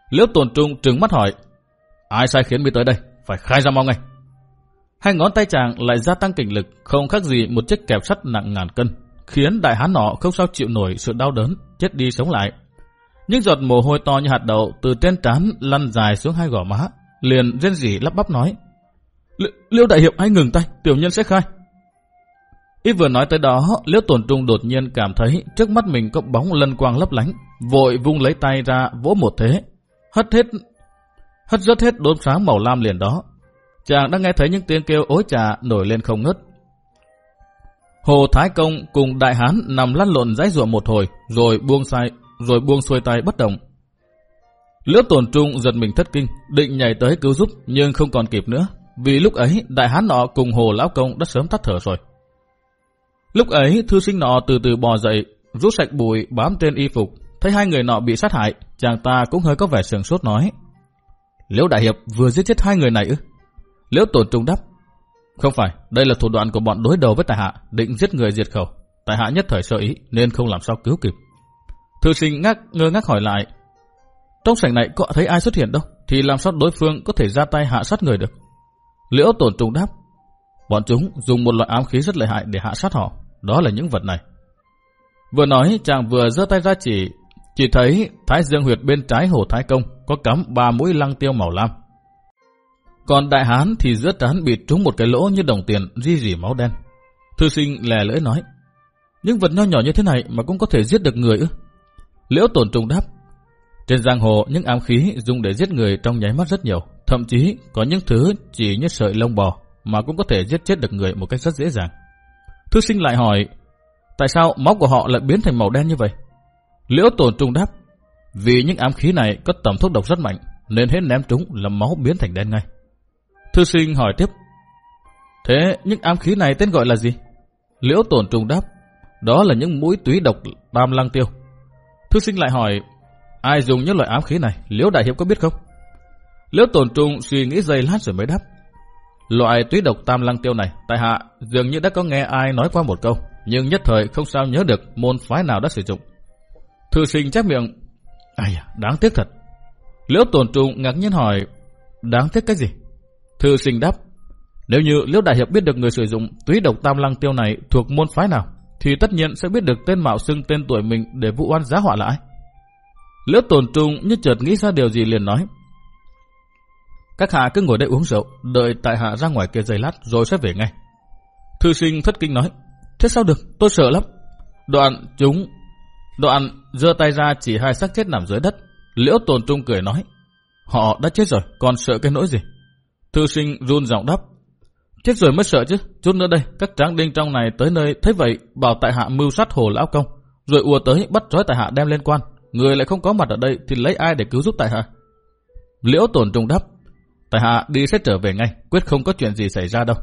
Liễu tồn trung trừng mắt hỏi, Ai sai khiến mi tới đây? Phải khai ra mau ngay. Hai ngón tay chàng lại gia tăng kình lực, không khác gì một chiếc kẹp sắt nặng ngàn cân, khiến đại hán nọ không sao chịu nổi sự đau đớn, chết đi sống lại. Những giọt mồ hôi to như hạt đậu từ trên trán lăn dài xuống hai gò má, liền rên rỉ lắp bắp nói. Liêu đại hiệp hãy ngừng tay, tiểu nhân sẽ khai. Ít vừa nói tới đó, Liễu Tổn Trung đột nhiên cảm thấy trước mắt mình có bóng lân quang lấp lánh, vội vung lấy tay ra vỗ một thế, hất hết hất rớt hết đốm sáng màu lam liền đó. Chàng đã nghe thấy những tiếng kêu ối trà nổi lên không ngớt. Hồ Thái Công cùng Đại Hán nằm lăn lộn dãy ruộng một hồi, rồi buông sai, rồi buông xuôi tay bất động. Liễu Tổn Trung giật mình thất kinh, định nhảy tới cứu giúp nhưng không còn kịp nữa, vì lúc ấy Đại Hán nọ cùng Hồ Lão Công đã sớm tắt thở rồi. Lúc ấy, thư sinh nọ từ từ bò dậy, rút sạch bụi bám trên y phục. Thấy hai người nọ bị sát hại, chàng ta cũng hơi có vẻ sườn sốt nói. Liễu Đại Hiệp vừa giết chết hai người này ư? Liễu Tổn Trung đáp. Không phải, đây là thủ đoạn của bọn đối đầu với Tài Hạ, định giết người diệt khẩu. Tài Hạ nhất thời sơ ý, nên không làm sao cứu kịp. Thư sinh ngắc ngơ ngác hỏi lại. Trong sảnh này có thấy ai xuất hiện đâu, thì làm sao đối phương có thể ra tay hạ sát người được? Liễu Tổn Trung đáp. Bọn chúng dùng một loại ám khí rất lợi hại để hạ sát họ. Đó là những vật này. Vừa nói chàng vừa giơ tay ra chỉ, chỉ thấy thái dương huyệt bên trái hồ thái công có cắm ba mũi lăng tiêu màu lam. Còn đại hán thì giữa trán bị trúng một cái lỗ như đồng tiền ri rỉ máu đen. Thư sinh lè lưỡi nói, những vật nho nhỏ như thế này mà cũng có thể giết được người ư? Liễu tổn trùng đáp, trên giang hồ những ám khí dùng để giết người trong nháy mắt rất nhiều, thậm chí có những thứ chỉ như sợi lông bò mà cũng có thể giết chết được người một cách rất dễ dàng. Thư sinh lại hỏi, tại sao máu của họ lại biến thành màu đen như vậy? Liễu tổn trung đáp, vì những ám khí này có tầm thuốc độc rất mạnh, nên hết ném chúng là máu biến thành đen ngay. Thư sinh hỏi tiếp, thế những ám khí này tên gọi là gì? Liễu tổn trung đáp, đó là những mũi túy độc tam lăng tiêu. Thư sinh lại hỏi, ai dùng những loại ám khí này, Liễu đại hiệp có biết không? Liễu tổn trung suy nghĩ giây lát rồi mới đáp, Loại túy độc tam lăng tiêu này, tại hạ dường như đã có nghe ai nói qua một câu, nhưng nhất thời không sao nhớ được môn phái nào đã sử dụng. Thư sinh chép miệng, ai à, đáng tiếc thật. Liễu tổn trung ngạc nhiên hỏi, đáng tiếc cái gì? Thư sinh đáp, nếu như Liễu Đại Hiệp biết được người sử dụng túy độc tam lăng tiêu này thuộc môn phái nào, thì tất nhiên sẽ biết được tên mạo xưng tên tuổi mình để vụ oan giá họa lại. Liễu tổn trung như chợt nghĩ ra điều gì liền nói, các hạ cứ ngồi đây uống rượu, đợi tại hạ ra ngoài kia giây lát rồi sẽ về ngay. Thư sinh thất kinh nói, thế sao được, tôi sợ lắm. Đoạn chúng, đoạn giơ tay ra chỉ hai xác chết nằm dưới đất. Liễu tồn trung cười nói, họ đã chết rồi, còn sợ cái nỗi gì? Thư sinh run giọng đáp, chết rồi mới sợ chứ, chút nữa đây, các tráng đinh trong này tới nơi thấy vậy, bảo tại hạ mưu sát hồ lão công, rồi ùa tới bắt trói tại hạ đem lên quan. Người lại không có mặt ở đây thì lấy ai để cứu giúp tại hạ? Liễu tồn trung đáp, Tại hạ đi sẽ trở về ngay, quyết không có chuyện gì xảy ra đâu.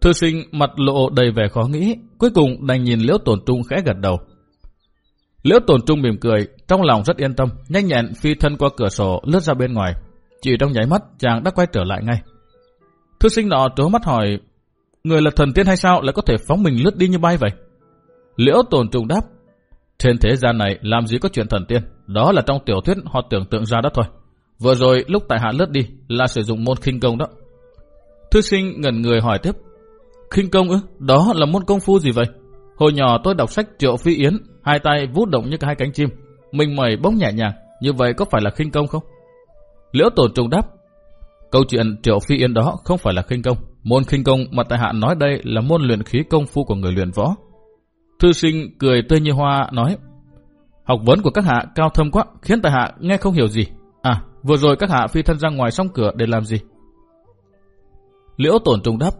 Thư sinh mặt lộ đầy vẻ khó nghĩ, cuối cùng đành nhìn Liễu Tồn Trung khẽ gật đầu. Liễu Tồn Trung mỉm cười, trong lòng rất yên tâm, nhanh nhẹn phi thân qua cửa sổ lướt ra bên ngoài. Chỉ trong nháy mắt, chàng đã quay trở lại ngay. Thư sinh nọ trố mắt hỏi, người là thần tiên hay sao lại có thể phóng mình lướt đi như bay vậy? Liễu Tồn Trung đáp, trên thế gian này làm gì có chuyện thần tiên, đó là trong tiểu thuyết họ tưởng tượng ra đó thôi. Vừa rồi lúc tại hạ lướt đi là sử dụng môn khinh công đó. Thư sinh ngẩn người hỏi tiếp. Khinh công ư? Đó là môn công phu gì vậy? Hồi nhỏ tôi đọc sách Triệu Phi Yến, hai tay vút động như hai cánh chim. Mình mẩy bóng nhẹ nhàng, như vậy có phải là khinh công không? Liễu Tổ trùng đáp. Câu chuyện Triệu Phi Yến đó không phải là khinh công. Môn khinh công mà tại hạ nói đây là môn luyện khí công phu của người luyện võ. Thư sinh cười tươi như hoa nói. Học vấn của các hạ cao thâm quá, khiến tại hạ nghe không hiểu gì. À, Vừa rồi các hạ phi thân ra ngoài song cửa để làm gì? Liễu tổn trung đáp.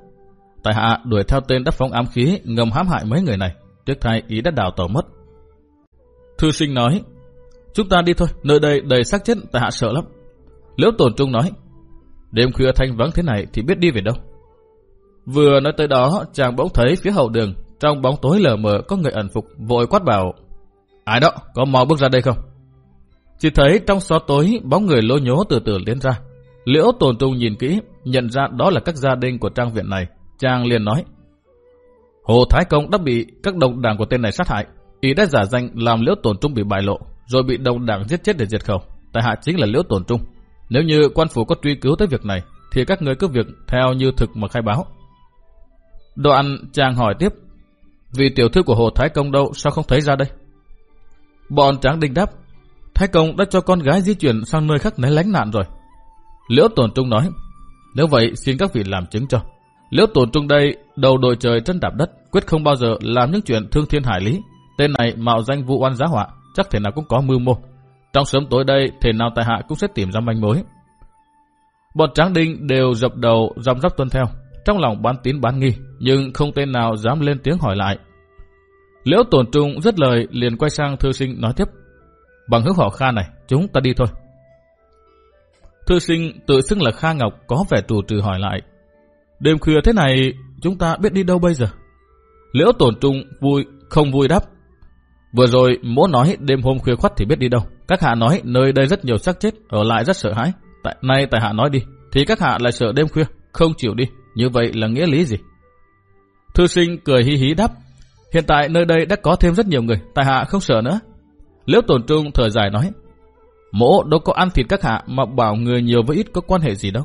Tại hạ đuổi theo tên đắp phóng ám khí ngầm hãm hại mấy người này. Tiếc thay ý đã đào tàu mất. Thư sinh nói. Chúng ta đi thôi, nơi đây đầy xác chết tại hạ sợ lắm. Liễu tổn trung nói. Đêm khuya thanh vắng thế này thì biết đi về đâu. Vừa nói tới đó, chàng bỗng thấy phía hậu đường, trong bóng tối lờ mờ có người ẩn phục, vội quát bảo. Ai đó, có mau bước ra đây không? Chỉ thấy trong xó tối bóng người lô nhố từ từ lên ra. Liễu tồn trung nhìn kỹ, nhận ra đó là các gia đình của trang viện này. Chàng liền nói. Hồ Thái Công đã bị các đồng đảng của tên này sát hại. Ý đã giả danh làm liễu tồn trung bị bại lộ, rồi bị đồng đảng giết chết để diệt khẩu. Tại hạ chính là liễu tồn trung. Nếu như quan phủ có truy cứu tới việc này, thì các người cứ việc theo như thực mà khai báo. Đoạn chàng hỏi tiếp, vì tiểu thư của Hồ Thái Công đâu sao không thấy ra đây? Bọn tráng đinh đáp, Thái Công đã cho con gái di chuyển sang nơi khác né lánh nạn rồi. Liễu Tồn Trung nói, nếu vậy xin các vị làm chứng cho. Liễu Tồn Trung đây đầu đội trời chân đạp đất, quyết không bao giờ làm những chuyện thương thiên hải lý. Tên này mạo danh vụ oan giá họa, chắc thể nào cũng có mưu mô. Trong sớm tối đây, thể nào tài hạ cũng sẽ tìm ra manh mối. Bọn tráng đinh đều dập đầu dòng dắp tuân theo, trong lòng bán tín bán nghi, nhưng không tên nào dám lên tiếng hỏi lại. Liễu tổn trung rất lời liền quay sang thư sinh nói tiếp. Bằng hữu họ Kha này, chúng ta đi thôi. Thư sinh tự xưng là Kha Ngọc có vẻ trù trừ hỏi lại. Đêm khuya thế này, chúng ta biết đi đâu bây giờ? Liễu tổn trung vui, không vui đáp. Vừa rồi, mỗ nói đêm hôm khuya khoắt thì biết đi đâu. Các hạ nói nơi đây rất nhiều xác chết, ở lại rất sợ hãi. Tại nay tại hạ nói đi, thì các hạ lại sợ đêm khuya, không chịu đi. Như vậy là nghĩa lý gì? Thư sinh cười hí hí đáp. Hiện tại nơi đây đã có thêm rất nhiều người, tại hạ không sợ nữa. Liễu tổn trung thở dài nói. Mỗ đâu có ăn thịt các hạ mà bảo người nhiều với ít có quan hệ gì đâu.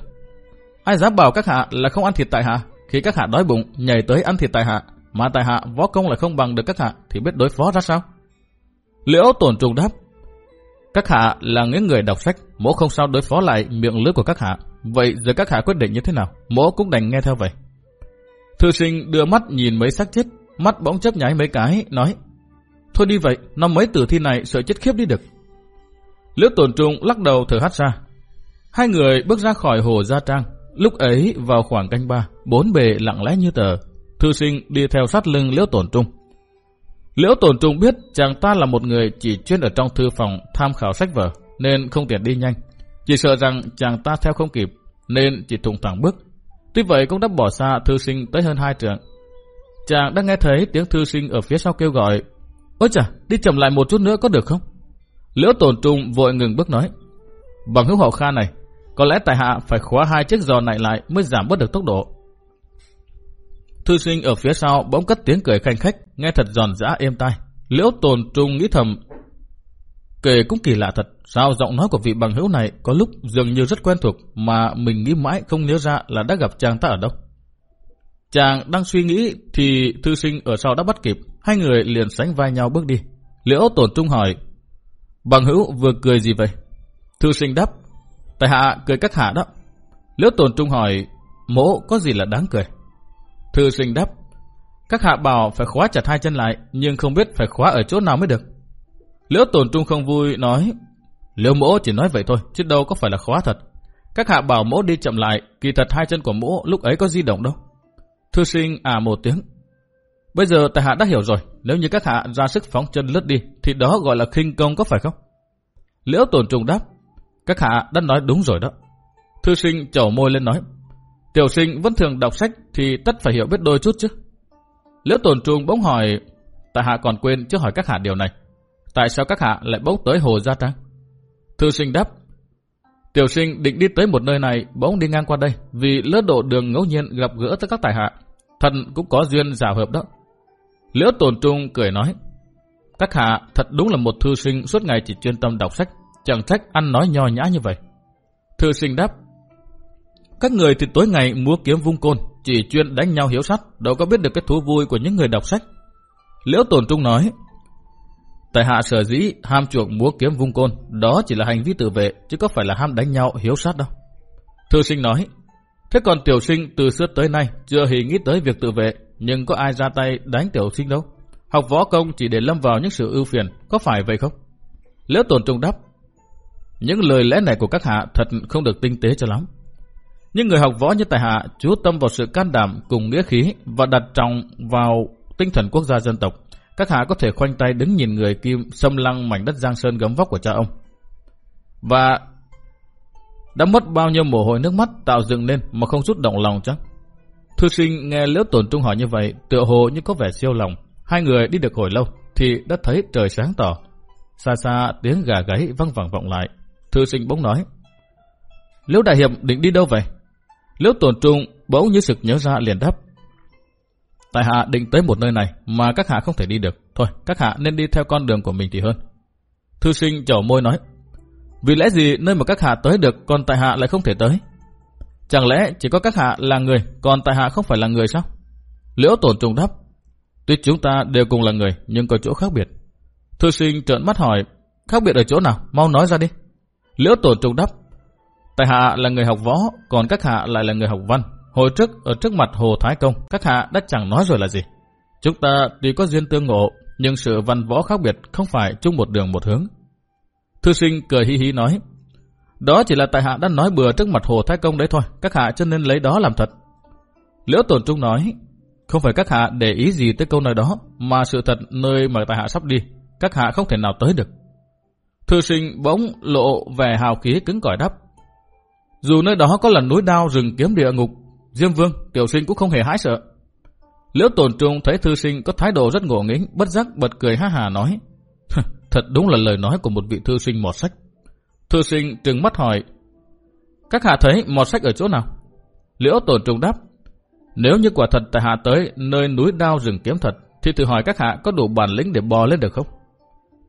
Ai dám bảo các hạ là không ăn thịt tại hạ, khi các hạ đói bụng nhảy tới ăn thịt tại hạ, mà tại hạ võ công lại không bằng được các hạ thì biết đối phó ra sao? Liễu tổn trung đáp. Các hạ là những người đọc sách, mỗ không sao đối phó lại miệng lưỡi của các hạ. Vậy giờ các hạ quyết định như thế nào? Mỗ cũng đành nghe theo vậy. Thư sinh đưa mắt nhìn mấy xác chết, mắt bỗng chấp nháy mấy cái, nói Thôi đi vậy, năm mấy tử thi này sợ chết khiếp đi được. Liễu tổn trung lắc đầu thở hắt ra. Hai người bước ra khỏi hồ Gia Trang. Lúc ấy vào khoảng canh ba, bốn bề lặng lẽ như tờ. Thư sinh đi theo sát lưng Liễu tổn trung. Liễu tổn trung biết chàng ta là một người chỉ chuyên ở trong thư phòng tham khảo sách vở, nên không tiện đi nhanh. Chỉ sợ rằng chàng ta theo không kịp, nên chỉ thùng thẳng bước. Tuy vậy cũng đã bỏ xa thư sinh tới hơn hai trường. Chàng đã nghe thấy tiếng thư sinh ở phía sau kêu gọi, Ôi chà, đi chậm lại một chút nữa có được không? Liễu tổn trung vội ngừng bước nói, Bằng hữu hậu kha này, có lẽ tại hạ phải khóa hai chiếc giò này lại mới giảm bớt được tốc độ. Thư sinh ở phía sau bỗng cất tiếng cười khanh khách, nghe thật giòn giã êm tai. Liễu tồn trung nghĩ thầm, kể cũng kỳ lạ thật, sao giọng nói của vị bằng hữu này có lúc dường như rất quen thuộc mà mình nghĩ mãi không nhớ ra là đã gặp chàng ta ở đâu. Chàng đang suy nghĩ thì thư sinh ở sau đã bắt kịp, hai người liền sánh vai nhau bước đi. Liễu tổn trung hỏi, bằng hữu vừa cười gì vậy? Thư sinh đáp, tại hạ cười các hạ đó. Liễu tổn trung hỏi, mỗ có gì là đáng cười? Thư sinh đáp, các hạ bảo phải khóa chặt hai chân lại, nhưng không biết phải khóa ở chỗ nào mới được. Liễu tổn trung không vui nói, liễu mỗ chỉ nói vậy thôi, chứ đâu có phải là khóa thật. Các hạ bảo mỗ đi chậm lại, kỳ thật hai chân của mỗ lúc ấy có di động đâu. Thư sinh à một tiếng. Bây giờ tại hạ đã hiểu rồi, nếu như các hạ ra sức phóng chân lướt đi, thì đó gọi là khinh công có phải không? Liễu tổn trùng đáp, các hạ đã nói đúng rồi đó. Thư sinh chầu môi lên nói, Tiểu sinh vẫn thường đọc sách thì tất phải hiểu biết đôi chút chứ. Liễu tổn trùng bỗng hỏi, tại hạ còn quên chưa hỏi các hạ điều này. Tại sao các hạ lại bỗng tới Hồ Gia Trang? Thư sinh đáp, tiểu sinh định đi tới một nơi này bỗng đi ngang qua đây vì lướt độ đường ngẫu nhiên gặp gỡ tới các tài hạ. Thần cũng có duyên giả hợp đó. Liễu tồn trung cười nói, các hạ thật đúng là một thư sinh suốt ngày chỉ chuyên tâm đọc sách, chẳng trách ăn nói nho nhã như vậy. Thư sinh đáp, các người thì tối ngày múa kiếm vung côn, chỉ chuyên đánh nhau hiếu sát, đâu có biết được cái thú vui của những người đọc sách. Liễu Tồn Trung nói, Tại hạ sở dĩ ham chuộng múa kiếm vung côn, đó chỉ là hành vi tự vệ, chứ có phải là ham đánh nhau hiếu sát đâu. Thư sinh nói, thế còn tiểu sinh từ xưa tới nay chưa hề nghĩ tới việc tự vệ, nhưng có ai ra tay đánh tiểu sinh đâu. Học võ công chỉ để lâm vào những sự ưu phiền, có phải vậy không? Liễu tổn Trung đáp, những lời lẽ này của các hạ thật không được tinh tế cho lắm. những người học võ như tài hạ chú tâm vào sự can đảm cùng nghĩa khí và đặt trọng vào tinh thần quốc gia dân tộc. Các hạ có thể khoanh tay đứng nhìn người kim xâm lăng mảnh đất giang sơn gấm vóc của cha ông. Và đã mất bao nhiêu mồ hôi nước mắt tạo dựng nên mà không rút động lòng chắc. Thư sinh nghe liễu tổn trung hỏi như vậy, tựa hồ như có vẻ siêu lòng. Hai người đi được hồi lâu thì đã thấy trời sáng tỏ. Xa xa tiếng gà gáy văng vẳng vọng lại. Thư sinh bỗng nói. Liễu đại hiệp định đi đâu vậy? Liễu tổn trung bỗng như sực nhớ ra liền đáp. Tại hạ định tới một nơi này mà các hạ không thể đi được. Thôi, các hạ nên đi theo con đường của mình thì hơn. Thư sinh chầu môi nói. Vì lẽ gì nơi mà các hạ tới được còn tại hạ lại không thể tới? Chẳng lẽ chỉ có các hạ là người, còn tại hạ không phải là người sao? Liễu tổn trùng đáp. Tuy chúng ta đều cùng là người, nhưng có chỗ khác biệt. Thư sinh trợn mắt hỏi, khác biệt ở chỗ nào? Mau nói ra đi. Liễu tổn trùng đáp. Tại hạ là người học võ, còn các hạ lại là người học văn. Hồi trước, ở trước mặt Hồ Thái Công, các hạ đã chẳng nói rồi là gì. Chúng ta tuy có duyên tương ngộ, nhưng sự văn võ khác biệt không phải chung một đường một hướng. Thư sinh cười hí hí nói, đó chỉ là tại hạ đã nói bừa trước mặt Hồ Thái Công đấy thôi, các hạ cho nên lấy đó làm thật. Liễu Tồn Trung nói, không phải các hạ để ý gì tới câu nói đó, mà sự thật nơi mà tại hạ sắp đi, các hạ không thể nào tới được. Thư sinh bỗng lộ vẻ hào khí cứng cỏi đắp. Dù nơi đó có là núi đao rừng kiếm địa ngục, Diêm Vương, tiểu sinh cũng không hề hãi sợ. Liễu Tồn Trung thấy thư sinh có thái độ rất ngộ nghĩnh, bất giác bật cười ha hà nói. Thật đúng là lời nói của một vị thư sinh mọt sách. Thư sinh trừng mắt hỏi. Các hạ thấy mọt sách ở chỗ nào? Liễu Tồn Trung đáp. Nếu như quả thật tại hạ tới nơi núi đao rừng kiếm thật, thì thử hỏi các hạ có đủ bản lĩnh để bò lên được không?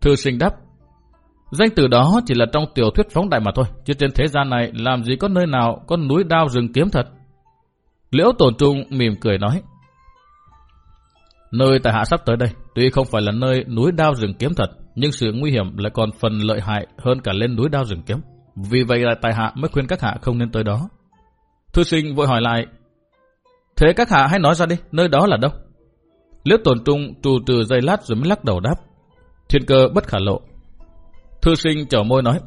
Thư sinh đáp. Danh từ đó chỉ là trong tiểu thuyết phóng đại mà thôi, chứ trên thế gian này làm gì có nơi nào có núi đao rừng kiếm thật. Liễu Tồn Trung mỉm cười nói. Nơi tại hạ sắp tới đây, tuy không phải là nơi núi đao rừng kiếm thật, nhưng sự nguy hiểm lại còn phần lợi hại hơn cả lên núi đao rừng kiếm. Vì vậy là tài hạ mới khuyên các hạ không nên tới đó. Thư sinh vội hỏi lại, thế các hạ hãy nói ra đi, nơi đó là đâu? Liễu tổn trung trù trừ dây lát rồi mới lắc đầu đáp. Thiên cơ bất khả lộ. Thư sinh trở môi nói,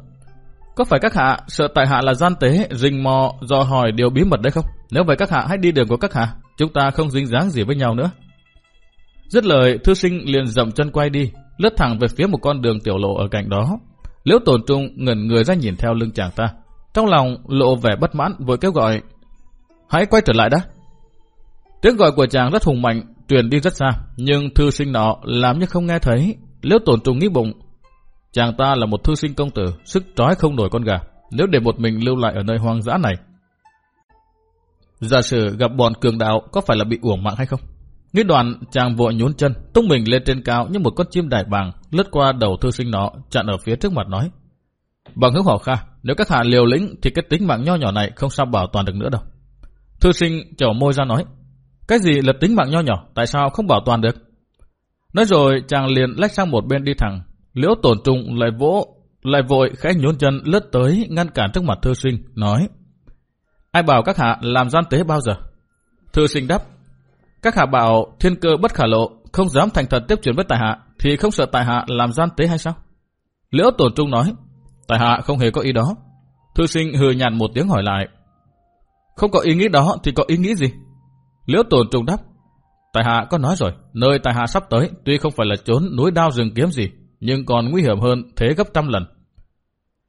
có phải các hạ sợ tài hạ là gian tế, rình mò, dò hỏi điều bí mật đấy không? Nếu vậy các hạ hãy đi đường của các hạ, chúng ta không dính dáng gì với nhau nữa. Dứt lời, thư sinh liền dậm chân quay đi, lướt thẳng về phía một con đường tiểu lộ ở cạnh đó. Liễu tổn trung ngẩn người ra nhìn theo lưng chàng ta. Trong lòng lộ vẻ bất mãn vội kêu gọi. Hãy quay trở lại đã. Tiếng gọi của chàng rất hùng mạnh, truyền đi rất xa. Nhưng thư sinh nọ làm như không nghe thấy. Liễu tổn trung nghĩ bụng. Chàng ta là một thư sinh công tử, sức trói không nổi con gà. Nếu để một mình lưu lại ở nơi hoang dã này. Giả sử gặp bọn cường đạo có phải là bị uổng mạng hay không? Nghĩ đoạn, chàng vội nhún chân, tung mình lên trên cao như một con chim đại bàng, lướt qua đầu thư sinh nó, chặn ở phía trước mặt nói. Bằng hữu hỏ kha, nếu các hạ liều lĩnh thì cái tính mạng nho nhỏ này không sao bảo toàn được nữa đâu. Thư sinh chầu môi ra nói, cái gì là tính mạng nho nhỏ, tại sao không bảo toàn được? Nói rồi, chàng liền lách sang một bên đi thẳng, liễu tổn trung lại vỗ, lại vội khẽ nhún chân lướt tới ngăn cản trước mặt thư sinh, nói, ai bảo các hạ làm gian tế bao giờ? Thư sinh đáp, các hạ bảo thiên cơ bất khả lộ, không dám thành thật tiếp chuyển với tài hạ, thì không sợ tài hạ làm gian tế hay sao? Liễu Tổn Trung nói, tài hạ không hề có ý đó. Thư sinh hừ nhàn một tiếng hỏi lại, không có ý nghĩ đó thì có ý nghĩ gì? Liễu Tổn Trung đáp, tài hạ có nói rồi, nơi tài hạ sắp tới tuy không phải là trốn núi đao rừng kiếm gì, nhưng còn nguy hiểm hơn thế gấp trăm lần.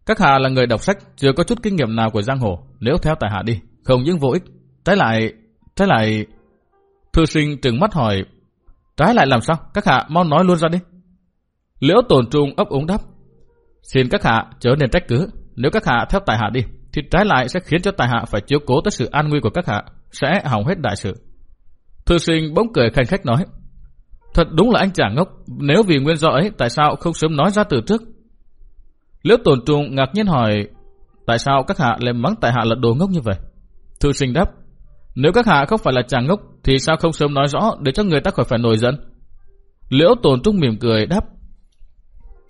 Các hạ là người đọc sách, chưa có chút kinh nghiệm nào của giang hồ, nếu theo tài hạ đi, không những vô ích, trái lại, trái lại... Thư sinh trừng mắt hỏi, trái lại làm sao? Các hạ mau nói luôn ra đi. Liễu tổn trung ấp úng đáp, xin các hạ chớ nên trách cứ. Nếu các hạ theo tài hạ đi, thì trái lại sẽ khiến cho tài hạ phải chiếu cố tới sự an nguy của các hạ, sẽ hỏng hết đại sự. Thư sinh bỗng cười khanh khách nói, thật đúng là anh chàng ngốc, nếu vì nguyên do ấy, tại sao không sớm nói ra từ trước? Liễu tổn trung ngạc nhiên hỏi, tại sao các hạ lại mắng tại hạ là đồ ngốc như vậy? Thư sinh đáp, nếu các hạ không phải là chàng ngốc thì sao không sớm nói rõ để cho người ta khỏi phải nổi giận? Liễu tồn trung mỉm cười đáp.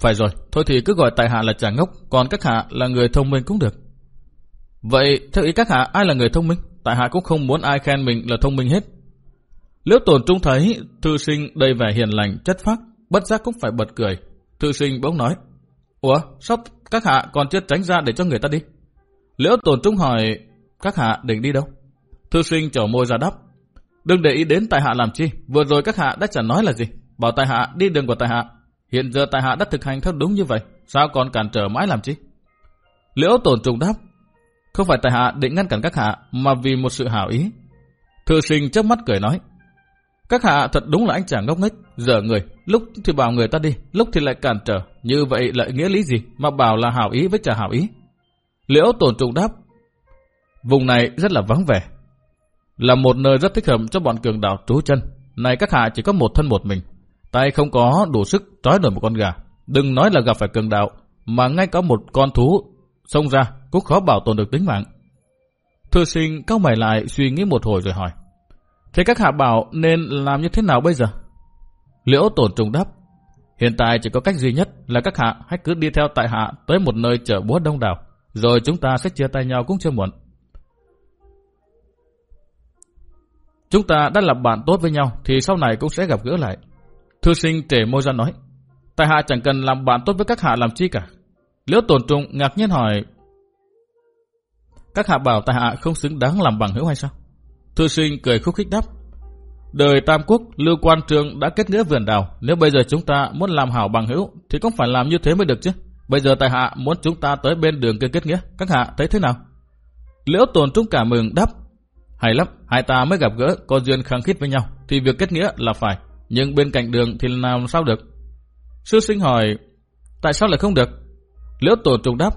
Phải rồi, thôi thì cứ gọi tại hạ là chàng ngốc, còn các hạ là người thông minh cũng được. Vậy theo ý các hạ ai là người thông minh? Tại hạ cũng không muốn ai khen mình là thông minh hết. Liễu tồn trung thấy thư sinh đầy vẻ hiền lành, chất phác, bất giác cũng phải bật cười. Thư sinh bỗng nói, Ủa, sao các hạ còn chưa tránh ra để cho người ta đi? Liễu tồn trung hỏi, các hạ định đi đâu? Thư sinh trở môi ra đắp. Đừng để ý đến tài hạ làm chi. Vừa rồi các hạ đã chẳng nói là gì. Bảo tài hạ đi đường của tài hạ. Hiện giờ tài hạ đã thực hành theo đúng như vậy. Sao còn cản trở mãi làm chi? Liễu tổn trùng đáp. Không phải tài hạ định ngăn cản các hạ mà vì một sự hảo ý. Thư sinh chớp mắt cười nói. Các hạ thật đúng là anh chàng ngốc nghếch, dở người, lúc thì bảo người ta đi, lúc thì lại cản trở, như vậy lại nghĩa lý gì mà bảo là hảo ý với chả hảo ý. Liễu tổn trùng đáp, vùng này rất là vắng vẻ, là một nơi rất thích hợp cho bọn cường đạo trú chân. Này các hạ chỉ có một thân một mình, tay không có đủ sức trói nổi một con gà. Đừng nói là gặp phải cường đạo, mà ngay có một con thú xông ra cũng khó bảo tồn được tính mạng. Thư sinh cao mày lại suy nghĩ một hồi rồi hỏi. Thế các hạ bảo nên làm như thế nào bây giờ? Liễu tổn trùng đáp. Hiện tại chỉ có cách duy nhất là các hạ hãy cứ đi theo tại hạ tới một nơi chợ búa đông đảo. Rồi chúng ta sẽ chia tay nhau cũng chưa muộn. Chúng ta đã làm bạn tốt với nhau thì sau này cũng sẽ gặp gỡ lại. Thư sinh trẻ môi ra nói. Tại hạ chẳng cần làm bạn tốt với các hạ làm chi cả. Liễu tổn Trung ngạc nhiên hỏi. Các hạ bảo tại hạ không xứng đáng làm bằng hữu hay sao? Thư sinh cười khúc khích đáp. Đời Tam Quốc, Lưu Quan Trường đã kết nghĩa vườn đào. Nếu bây giờ chúng ta muốn làm hảo bằng hữu, thì cũng phải làm như thế mới được chứ. Bây giờ tại hạ muốn chúng ta tới bên đường kia kết nghĩa. Các hạ thấy thế nào? Liễu tồn trung cả mừng đáp. Hay lắm, hai ta mới gặp gỡ, có duyên khăng khít với nhau, thì việc kết nghĩa là phải. Nhưng bên cạnh đường thì làm sao được? Sư sinh hỏi, tại sao lại không được? Liễu tổ trùng đáp,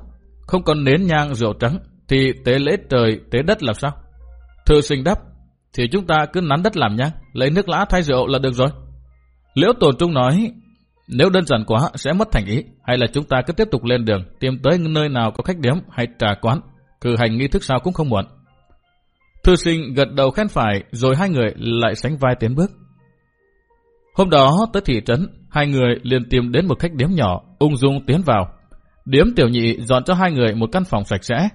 không còn nến nhang rượu trắng, thì tế lễ trời, tế đất làm sao? Thư sinh đáp, thì chúng ta cứ nắn đất làm nhang, lấy nước lã thay rượu là được rồi. Liễu tổ Trung nói, nếu đơn giản quá sẽ mất thành ý, hay là chúng ta cứ tiếp tục lên đường, tìm tới nơi nào có khách điếm hay trà quán, cử hành nghi thức sao cũng không muộn. Thư sinh gật đầu khen phải, rồi hai người lại sánh vai tiến bước. Hôm đó tới thị trấn, hai người liền tìm đến một khách điếm nhỏ, ung dung tiến vào. Điếm tiểu nhị dọn cho hai người một căn phòng sạch sẽ,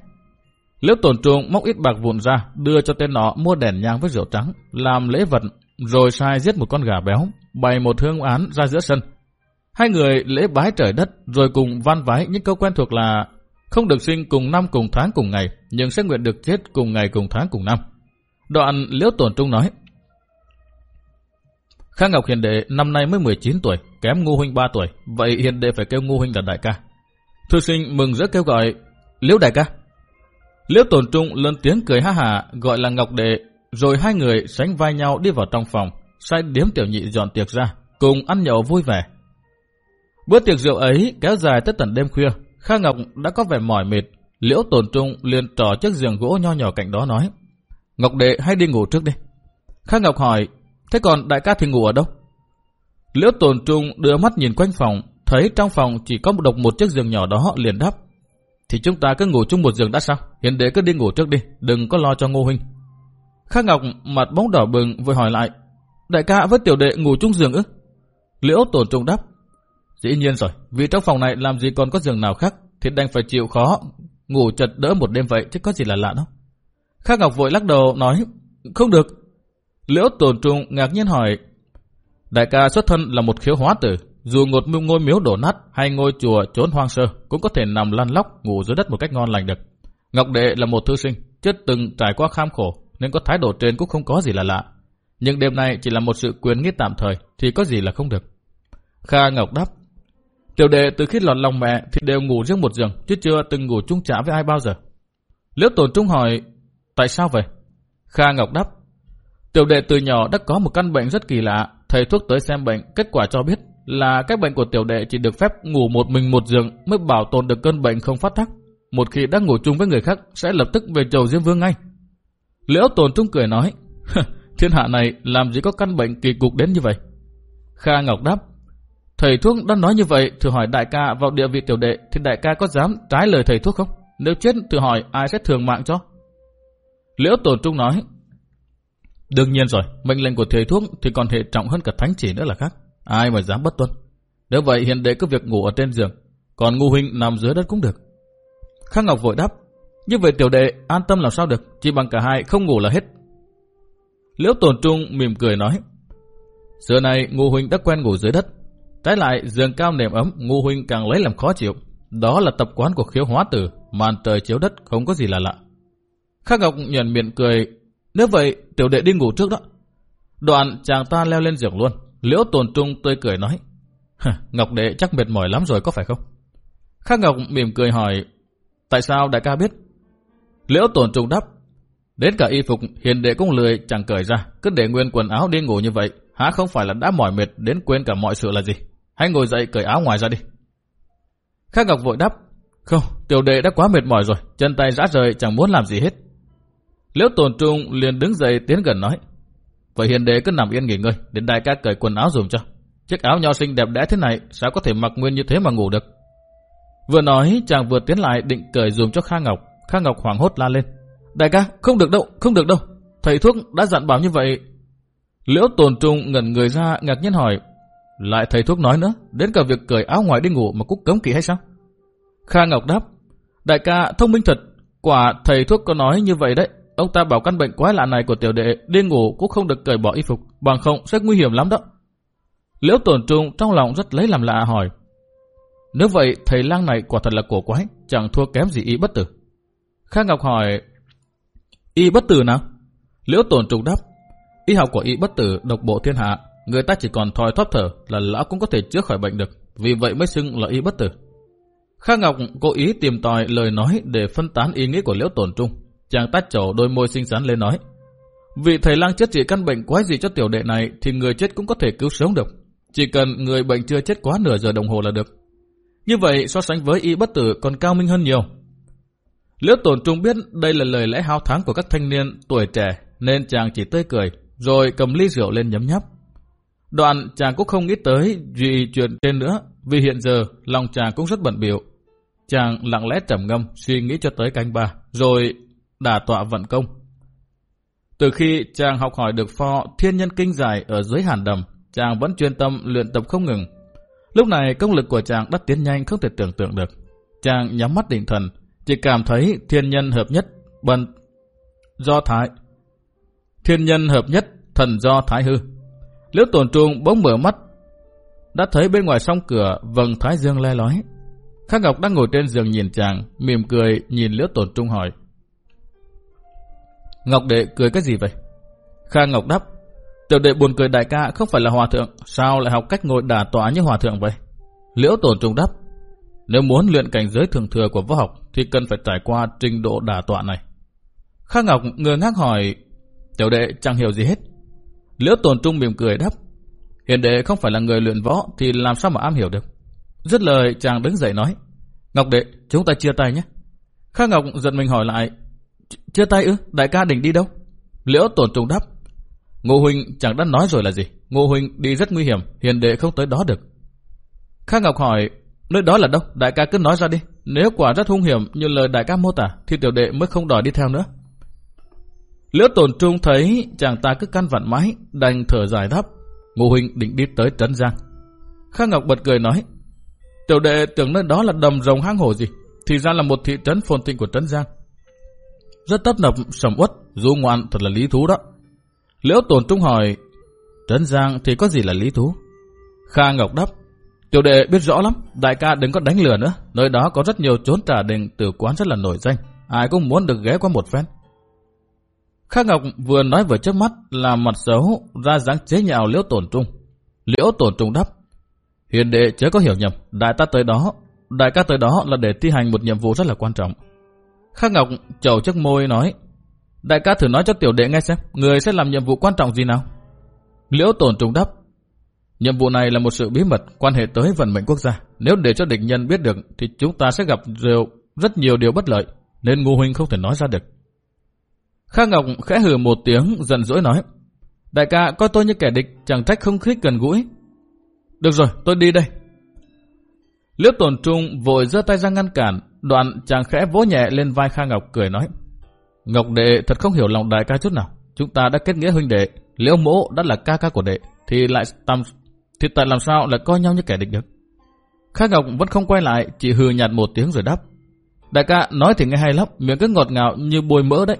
Liễu tổn trung móc ít bạc vụn ra, đưa cho tên nó mua đèn nhang với rượu trắng, làm lễ vật, rồi sai giết một con gà béo, bày một hương án ra giữa sân. Hai người lễ bái trời đất, rồi cùng van vái những câu quen thuộc là không được sinh cùng năm cùng tháng cùng ngày, nhưng sẽ nguyện được chết cùng ngày cùng tháng cùng năm. Đoạn Liễu tổn trung nói, Khang Ngọc Hiền Đệ năm nay mới 19 tuổi, kém Ngu Huynh 3 tuổi, vậy Hiền Đệ phải kêu Ngu Huynh là đại ca. Thư sinh mừng rỡ kêu gọi, Liễu đại ca, Liễu tổn trung lớn tiếng cười ha hà gọi là Ngọc Đệ, rồi hai người sánh vai nhau đi vào trong phòng, sai điếm tiểu nhị dọn tiệc ra, cùng ăn nhậu vui vẻ. Bữa tiệc rượu ấy kéo dài tới tận đêm khuya, Kha Ngọc đã có vẻ mỏi mệt, Liễu Tồn trung liền trò chiếc giường gỗ nho nhỏ cạnh đó nói, Ngọc Đệ hãy đi ngủ trước đi. Kha Ngọc hỏi, thế còn đại ca thì ngủ ở đâu? Liễu Tồn trung đưa mắt nhìn quanh phòng, thấy trong phòng chỉ có một độc một chiếc giường nhỏ đó liền đáp, thì chúng ta cứ ngủ chung một giường đã sao? Hiện đệ cứ đi ngủ trước đi, đừng có lo cho Ngô Huynh. Kha Ngọc mặt bóng đỏ bừng vội hỏi lại. Đại ca với tiểu đệ ngủ chung giường ư? Liễu tổn trung đáp. Dĩ nhiên rồi, vì trong phòng này làm gì còn có giường nào khác, thì đành phải chịu khó, ngủ chật đỡ một đêm vậy chứ có gì là lạ đâu. Khác Ngọc vội lắc đầu nói, không được. Liễu tổn trung ngạc nhiên hỏi, đại ca xuất thân là một khiếu hóa tử, dù một ngôi miếu đổ nát hay ngôi chùa trốn hoang sơ cũng có thể nằm lăn lóc ngủ dưới đất một cách ngon lành được. Ngọc Đệ là một thư sinh, chưa từng trải qua kham khổ nên có thái độ trên cũng không có gì là lạ. Nhưng đêm nay chỉ là một sự quyền nghĩa tạm thời thì có gì là không được. Kha Ngọc đáp, tiểu đệ từ khi lọt lòng mẹ thì đều ngủ riêng một giường chứ chưa từng ngủ chung trả với ai bao giờ. Liễu tổn Trung hỏi, tại sao vậy? Kha Ngọc đáp, tiểu đệ từ nhỏ đã có một căn bệnh rất kỳ lạ, thầy thuốc tới xem bệnh, kết quả cho biết là các bệnh của tiểu đệ chỉ được phép ngủ một mình một giường mới bảo tồn được cơn bệnh không phát tác. Một khi đã ngủ chung với người khác sẽ lập tức về chầu Diêm Vương ngay. Liễu tổn trung cười nói, <laughs> thiên hạ này làm gì có căn bệnh kỳ cục đến như vậy? Kha Ngọc đáp, thầy thuốc đã nói như vậy, thử hỏi đại ca vào địa vị tiểu đệ thì đại ca có dám trái lời thầy thuốc không? Nếu chết thử hỏi ai sẽ thường mạng cho? Liễu tồn trung nói, đương nhiên rồi, mệnh lệnh của thầy thuốc thì còn hệ trọng hơn cả thánh chỉ nữa là khác. Ai mà dám bất tuân. Nếu vậy hiện đệ cứ việc ngủ ở trên giường, còn ngu huynh nằm dưới đất cũng được. Khang Ngọc vội đáp, như vậy tiểu đệ an tâm làm sao được, chỉ bằng cả hai không ngủ là hết. Liễu tồn trung mỉm cười nói, xưa này ngu huynh đã quen ngủ dưới đất, trái lại giường cao nệm ấm ngu huynh càng lấy làm khó chịu. Đó là tập quán của khiếu hóa tử, màn trời chiếu đất không có gì là lạ. Khang Ngọc nhận miệng cười, nếu vậy tiểu đệ đi ngủ trước đó. Đoạn chàng ta leo lên giường luôn, Liễu tồn trung tươi cười nói. Ngọc đệ chắc mệt mỏi lắm rồi có phải không? Khắc Ngọc mỉm cười hỏi. Tại sao đại ca biết? Liễu tồn trung đáp. Đến cả y phục hiền đệ cũng lười chẳng cởi ra. Cứ để nguyên quần áo đi ngủ như vậy. Há không phải là đã mỏi mệt đến quên cả mọi sự là gì? Hãy ngồi dậy cởi áo ngoài ra đi. Khác Ngọc vội đáp. Không, tiểu đệ đã quá mệt mỏi rồi. Chân tay rã rời chẳng muốn làm gì hết. Liễu tồn trung liền đứng dậy tiến gần nói. Vậy hiền đệ cứ nằm yên nghỉ ngơi, để đại ca cởi quần áo dùng cho. Chiếc áo nho xinh đẹp đẽ thế này, sao có thể mặc nguyên như thế mà ngủ được? Vừa nói, chàng vừa tiến lại định cởi dùm cho Kha Ngọc. Kha Ngọc hoảng hốt la lên. Đại ca, không được đâu, không được đâu. Thầy thuốc đã dặn bảo như vậy. Liễu tồn trung ngẩn người ra ngạc nhiên hỏi. Lại thầy thuốc nói nữa, đến cả việc cởi áo ngoài đi ngủ mà cũng cấm kỵ hay sao? Kha Ngọc đáp. Đại ca thông minh thật, quả thầy thuốc có nói như vậy đấy. Ông ta bảo căn bệnh quái lạ này của tiểu đệ đi ngủ cũng không được cởi bỏ y phục, bằng không sẽ nguy hiểm lắm đó. Liễu tổn trung trong lòng rất lấy làm lạ hỏi. Nếu vậy thầy lang này quả thật là cổ quái, chẳng thua kém gì y bất tử. Kha Ngọc hỏi, y bất tử nào? Liễu tổn trung đáp, y học của y bất tử độc bộ thiên hạ, người ta chỉ còn thoi thóp thở là lão cũng có thể chữa khỏi bệnh được, vì vậy mới xưng là y bất tử. Kha Ngọc cố ý tìm tòi lời nói để phân tán ý nghĩa của Liễu Tổn Trung. Chàng tát trổ đôi môi xinh xắn lên nói. Vị thầy lang chết trị căn bệnh quái gì cho tiểu đệ này thì người chết cũng có thể cứu sống được. Chỉ cần người bệnh chưa chết quá nửa giờ đồng hồ là được. Như vậy so sánh với y bất tử còn cao minh hơn nhiều. Liễu Tổn Trung biết đây là lời lẽ hao thắng của các thanh niên tuổi trẻ nên chàng chỉ tươi cười rồi cầm ly rượu lên nhấm nháp. Đoạn chàng cũng không nghĩ tới gì chuyện trên nữa vì hiện giờ lòng chàng cũng rất bận biểu. Chàng lặng lẽ trầm ngâm suy nghĩ cho tới canh ba rồi đả tọa vận công. Từ khi chàng học hỏi được pho thiên nhân kinh dài ở dưới hàn đầm, chàng vẫn chuyên tâm luyện tập không ngừng. Lúc này công lực của chàng đã tiến nhanh không thể tưởng tượng được. Chàng nhắm mắt định thần, chỉ cảm thấy thiên nhân hợp nhất, bần do thái. Thiên nhân hợp nhất, thần do thái hư. Liễu tổn trung bỗng mở mắt, đã thấy bên ngoài song cửa vầng thái dương le lói. Khắc Ngọc đang ngồi trên giường nhìn chàng, mỉm cười nhìn Liễu tổn trung hỏi. Ngọc đệ cười cái gì vậy? Kha Ngọc đáp, tiểu đệ buồn cười đại ca không phải là hòa thượng, sao lại học cách ngồi đà tọa như hòa thượng vậy? Liễu tổn trung đáp, nếu muốn luyện cảnh giới thường thừa của võ học thì cần phải trải qua trình độ đà tọa này. Kha Ngọc ngơ ngác hỏi, tiểu đệ chẳng hiểu gì hết. Liễu Tồn trung mỉm cười đáp, hiện đệ không phải là người luyện võ thì làm sao mà am hiểu được. Dứt lời chàng đứng dậy nói, Ngọc đệ, chúng ta chia tay nhé. Kha Ngọc giật mình hỏi lại, Chia tay ư? Đại ca định đi đâu? Liễu Tồn Trung đáp. Ngô Huynh chẳng đã nói rồi là gì. Ngô Huynh đi rất nguy hiểm, hiền đệ không tới đó được. Kha Ngọc hỏi, nơi đó là đâu? Đại ca cứ nói ra đi. Nếu quả rất hung hiểm như lời đại ca mô tả, thì tiểu đệ mới không đòi đi theo nữa. Liễu tổn trung thấy chàng ta cứ căn vặn mãi, đành thở dài đáp. Ngô Huynh định đi tới Trấn Giang. Khang Ngọc bật cười nói, tiểu đệ tưởng nơi đó là đầm rồng hang hổ gì, thì ra là một thị trấn phồn thịnh của Trấn Giang rất tấp nập, sầm uất, du ngoạn thật là lý thú đó. Liễu tồn trung hỏi, Trấn Giang thì có gì là lý thú? Kha Ngọc đáp, tiểu đệ biết rõ lắm, đại ca đừng có đánh lừa nữa, nơi đó có rất nhiều chốn trà đình từ quán rất là nổi danh, ai cũng muốn được ghé qua một phen. Khác Ngọc vừa nói vừa trước mắt là mặt xấu ra dáng chế nhạo liễu tổn trung. Liễu tổn trung đáp, hiền đệ chớ có hiểu nhầm, đại ta tới đó, đại ca tới đó là để thi hành một nhiệm vụ rất là quan trọng. Khắc Ngọc chầu trước môi nói, đại ca thử nói cho tiểu đệ nghe xem, người sẽ làm nhiệm vụ quan trọng gì nào? Liễu tổn Trung đáp, nhiệm vụ này là một sự bí mật quan hệ tới vận mệnh quốc gia. Nếu để cho địch nhân biết được thì chúng ta sẽ gặp rượu rất nhiều điều bất lợi, nên ngu Huynh không thể nói ra được. Kha Ngọc khẽ hừ một tiếng giận dỗi nói, đại ca coi tôi như kẻ địch, chẳng trách không khích gần gũi. Được rồi, tôi đi đây. Liễu tổn trung vội giơ tay ra ngăn cản, Đoạn chàng khẽ vỗ nhẹ lên vai Kha Ngọc cười nói. Ngọc đệ thật không hiểu lòng đại ca chút nào. Chúng ta đã kết nghĩa huynh đệ. Liễu mỗ đã là ca ca của đệ. Thì lại tầm, thì tại làm sao lại coi nhau như kẻ địch được. Kha Ngọc vẫn không quay lại. Chỉ hừ nhạt một tiếng rồi đáp. Đại ca nói thì nghe hay lắm. Miệng cứ ngọt ngào như bôi mỡ đấy.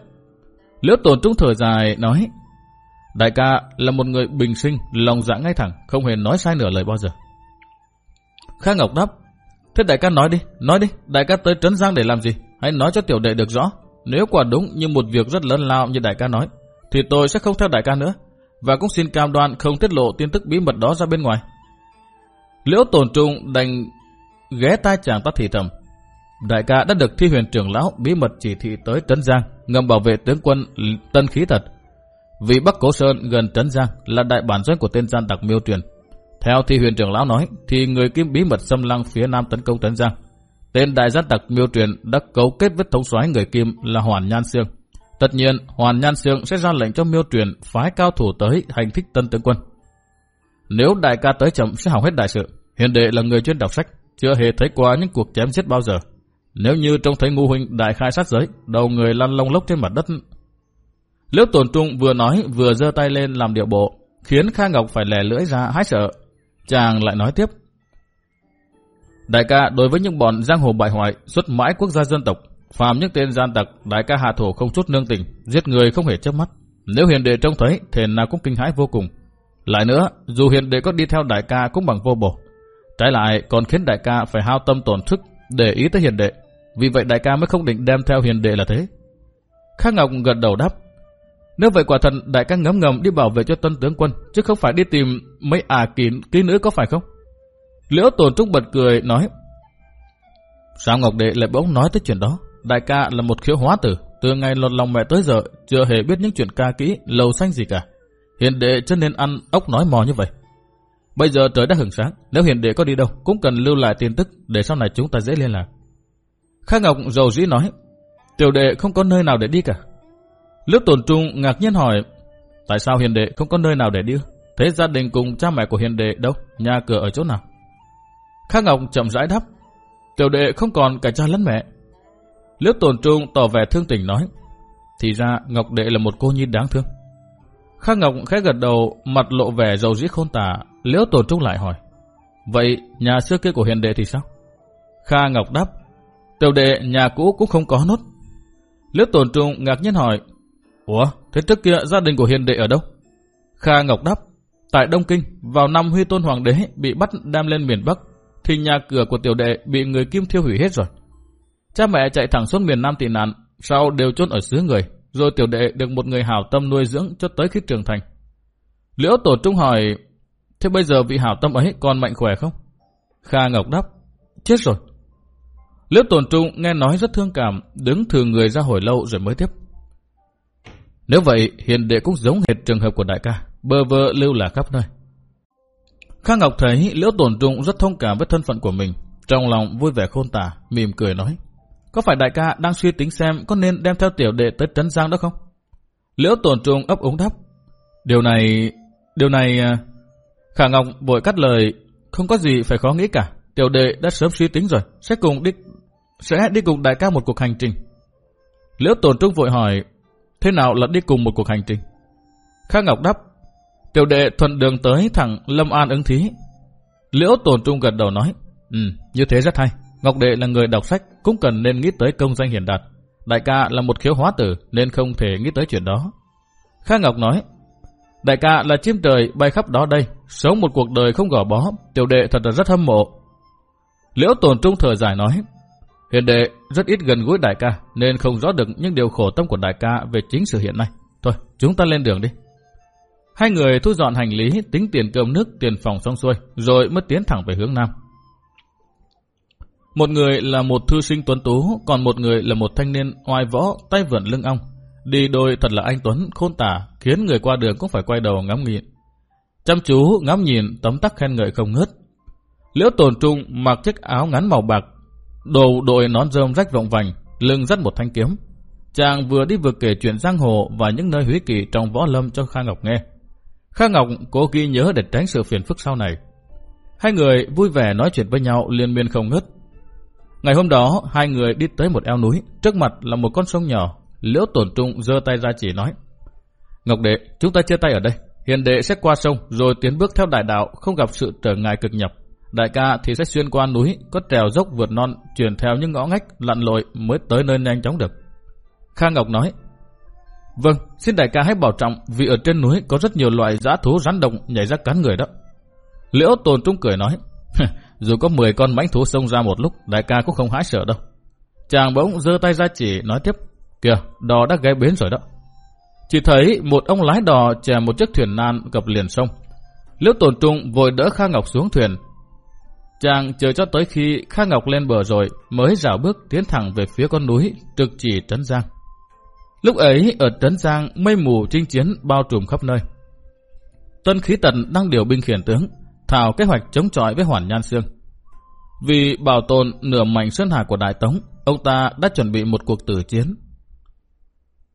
Liễu tổn trung thở dài nói. Đại ca là một người bình sinh, lòng dạ ngay thẳng, không hề nói sai nửa lời bao giờ. Kha Ngọc đáp, Thế đại ca nói đi, nói đi, đại ca tới Trấn Giang để làm gì? Hãy nói cho tiểu đệ được rõ. Nếu quả đúng như một việc rất lớn lao như đại ca nói, thì tôi sẽ không theo đại ca nữa. Và cũng xin cam đoan không tiết lộ tin tức bí mật đó ra bên ngoài. Liễu tổn trung đành ghé tai chàng ta thì thầm. Đại ca đã được thi huyền trưởng lão bí mật chỉ thị tới Trấn Giang, ngầm bảo vệ tướng quân Tân Khí Thật. Vì Bắc Cố Sơn gần Trấn Giang là đại bản doanh của tên gian tặc miêu truyền. Theo thi huyền trưởng lão nói, thì người kim bí mật xâm lăng phía nam tấn công Tấn Giang. Tên đại gian tặc miêu truyền đã cấu kết với thống soái người kim là Hoàn Nhan Sương. Tất nhiên, Hoàn Nhan Sương sẽ ra lệnh cho miêu truyền phái cao thủ tới hành thích tân tướng quân. Nếu đại ca tới chậm sẽ hỏng hết đại sự. Hiền đệ là người chuyên đọc sách, chưa hề thấy qua những cuộc chém giết bao giờ. Nếu như trông thấy ngu huynh đại khai sát giới, đầu người lăn lông lốc trên mặt đất. Liễu tổn trung vừa nói vừa giơ tay lên làm điệu bộ, khiến Kha Ngọc phải lè lưỡi ra hái sợ. Chàng lại nói tiếp. Đại ca đối với những bọn giang hồ bại hoại xuất mãi quốc gia dân tộc, phàm những tên gian tặc, đại ca hạ thổ không chút nương tình, giết người không hề chớp mắt. Nếu hiền đệ trông thấy, thì nào cũng kinh hãi vô cùng. Lại nữa, dù hiền đệ có đi theo đại ca cũng bằng vô bổ. Trái lại còn khiến đại ca phải hao tâm tổn thức để ý tới hiền đệ. Vì vậy đại ca mới không định đem theo hiền đệ là thế. Khác Ngọc gật đầu đáp. Nếu vậy quả thật đại ca ngấm ngầm đi bảo vệ cho tân tướng quân, chứ không phải đi tìm mấy à kỳ, ký nữ có phải không? Liễu tổn trúc bật cười nói. Sao Ngọc Đệ lại bỗng nói tới chuyện đó? Đại ca là một khiếu hóa tử, từ ngày lọt lòng mẹ tới giờ chưa hề biết những chuyện ca kỹ, lầu xanh gì cả. Hiền đệ chân nên ăn ốc nói mò như vậy. Bây giờ trời đã hừng sáng, nếu hiền đệ có đi đâu cũng cần lưu lại tin tức để sau này chúng ta dễ liên lạc. Kha Ngọc dầu dĩ nói, tiểu đệ không có nơi nào để đi cả. Lớp tổn trung ngạc nhiên hỏi, tại sao hiền đệ không có nơi nào để đi? Thế gia đình cùng cha mẹ của hiền đệ đâu? Nhà cửa ở chỗ nào? Kha Ngọc chậm rãi đáp, tiểu đệ không còn cả cha lẫn mẹ. Lớp tổn trung tỏ vẻ thương tình nói, thì ra Ngọc đệ là một cô nhi đáng thương. Kha Ngọc khẽ gật đầu, mặt lộ vẻ dầu dĩ khôn tả, liễu tổn trung lại hỏi, vậy nhà xưa kia của hiền đệ thì sao? Kha Ngọc đáp, tiểu đệ nhà cũ cũng không có nốt. Liễu tổn trung ngạc nhiên hỏi, ủa, thế trước kia gia đình của hiền đệ ở đâu? Kha Ngọc đáp, tại Đông Kinh, vào năm Huy Tôn Hoàng đế bị bắt đem lên miền Bắc, thì nhà cửa của tiểu đệ bị người Kim thiêu hủy hết rồi. Cha mẹ chạy thẳng xuống miền Nam tị nạn, sau đều chôn ở xứ người, rồi tiểu đệ được một người hảo tâm nuôi dưỡng cho tới khi trưởng thành. Liễu Tổ Trung hỏi, thế bây giờ vị hảo tâm ấy còn mạnh khỏe không? Kha Ngọc đáp, chết rồi. Liễu Tồn Trung nghe nói rất thương cảm, đứng thừa người ra hồi lâu rồi mới tiếp. Nếu vậy, hiền đệ cũng giống hệt trường hợp của đại ca, bơ vơ lưu là khắp nơi. Khang Ngọc thấy Liễu Tồn Trung rất thông cảm với thân phận của mình, trong lòng vui vẻ khôn tả, mỉm cười nói. Có phải đại ca đang suy tính xem có nên đem theo tiểu đệ tới Trấn Giang đó không? Liễu Tồn Trung ấp úng đáp. Điều này... Điều này... À, Khả Ngọc vội cắt lời, không có gì phải khó nghĩ cả. Tiểu đệ đã sớm suy tính rồi, sẽ cùng đi sẽ đi cùng đại ca một cuộc hành trình. Liễu Tồn Trung vội hỏi, thế nào là đi cùng một cuộc hành trình? Khang Ngọc đáp, tiểu đệ thuận đường tới thẳng Lâm An ứng thí. Liễu Tồn Trung gật đầu nói, ừ, như thế rất hay. Ngọc Đệ là người đọc sách cũng cần nên nghĩ tới công danh hiển đạt. Đại ca là một khiếu hóa tử nên không thể nghĩ tới chuyện đó. Khang Ngọc nói, Đại ca là chim trời bay khắp đó đây, sống một cuộc đời không gò bó, tiểu đệ thật là rất hâm mộ. Liễu Tồn Trung thở dài nói, Hiền đệ rất ít gần gũi đại ca nên không rõ được những điều khổ tâm của đại ca về chính sự hiện nay. Thôi, chúng ta lên đường đi. Hai người thu dọn hành lý, tính tiền cơm nước, tiền phòng xong xuôi, rồi mới tiến thẳng về hướng Nam. Một người là một thư sinh tuấn tú, còn một người là một thanh niên oai võ, tay vượn lưng ong. Đi đôi thật là anh Tuấn, khôn tả, khiến người qua đường cũng phải quay đầu ngắm nhìn. Chăm chú ngắm nhìn, tấm tắc khen ngợi không ngớt. Liễu tồn trung mặc chiếc áo ngắn màu bạc, đầu đội nón rơm rách vọng vành, lưng dắt một thanh kiếm. Chàng vừa đi vừa kể chuyện giang hồ và những nơi húy kỳ trong võ lâm cho Kha Ngọc nghe. Kha Ngọc cố ghi nhớ để tránh sự phiền phức sau này. Hai người vui vẻ nói chuyện với nhau liên miên không ngớt. Ngày hôm đó, hai người đi tới một eo núi, trước mặt là một con sông nhỏ. Liễu tổn trung giơ tay ra chỉ nói. Ngọc đệ, chúng ta chia tay ở đây. Hiền đệ sẽ qua sông, rồi tiến bước theo đại đạo, không gặp sự trở ngại cực nhập. Đại ca thì sẽ xuyên qua núi, có trèo dốc vượt non, chuyển theo những ngõ ngách, lặn lội mới tới nơi nhanh chóng được. Kha Ngọc nói, Vâng, xin đại ca hãy bảo trọng vì ở trên núi có rất nhiều loại giã thú rắn động nhảy ra cắn người đó. Liễu tồn trung cười nói, dù có 10 con mãnh thú xông ra một lúc, đại ca cũng không hãi sợ đâu. Chàng bỗng giơ tay ra chỉ nói tiếp, kìa, đò đã ghé bến rồi đó. Chỉ thấy một ông lái đò chè một chiếc thuyền nan gặp liền sông. Liễu tồn trung vội đỡ Kha Ngọc xuống thuyền. Chàng chờ cho tới khi Kha Ngọc lên bờ rồi mới rảo bước tiến thẳng về phía con núi trực chỉ Trấn Giang. Lúc ấy ở Trấn Giang mây mù chinh chiến bao trùm khắp nơi. Tân khí tần đang điều binh khiển tướng, thảo kế hoạch chống chọi với Hoàn Nhan Sương. Vì bảo tồn nửa mảnh sơn hà của Đại Tống, ông ta đã chuẩn bị một cuộc tử chiến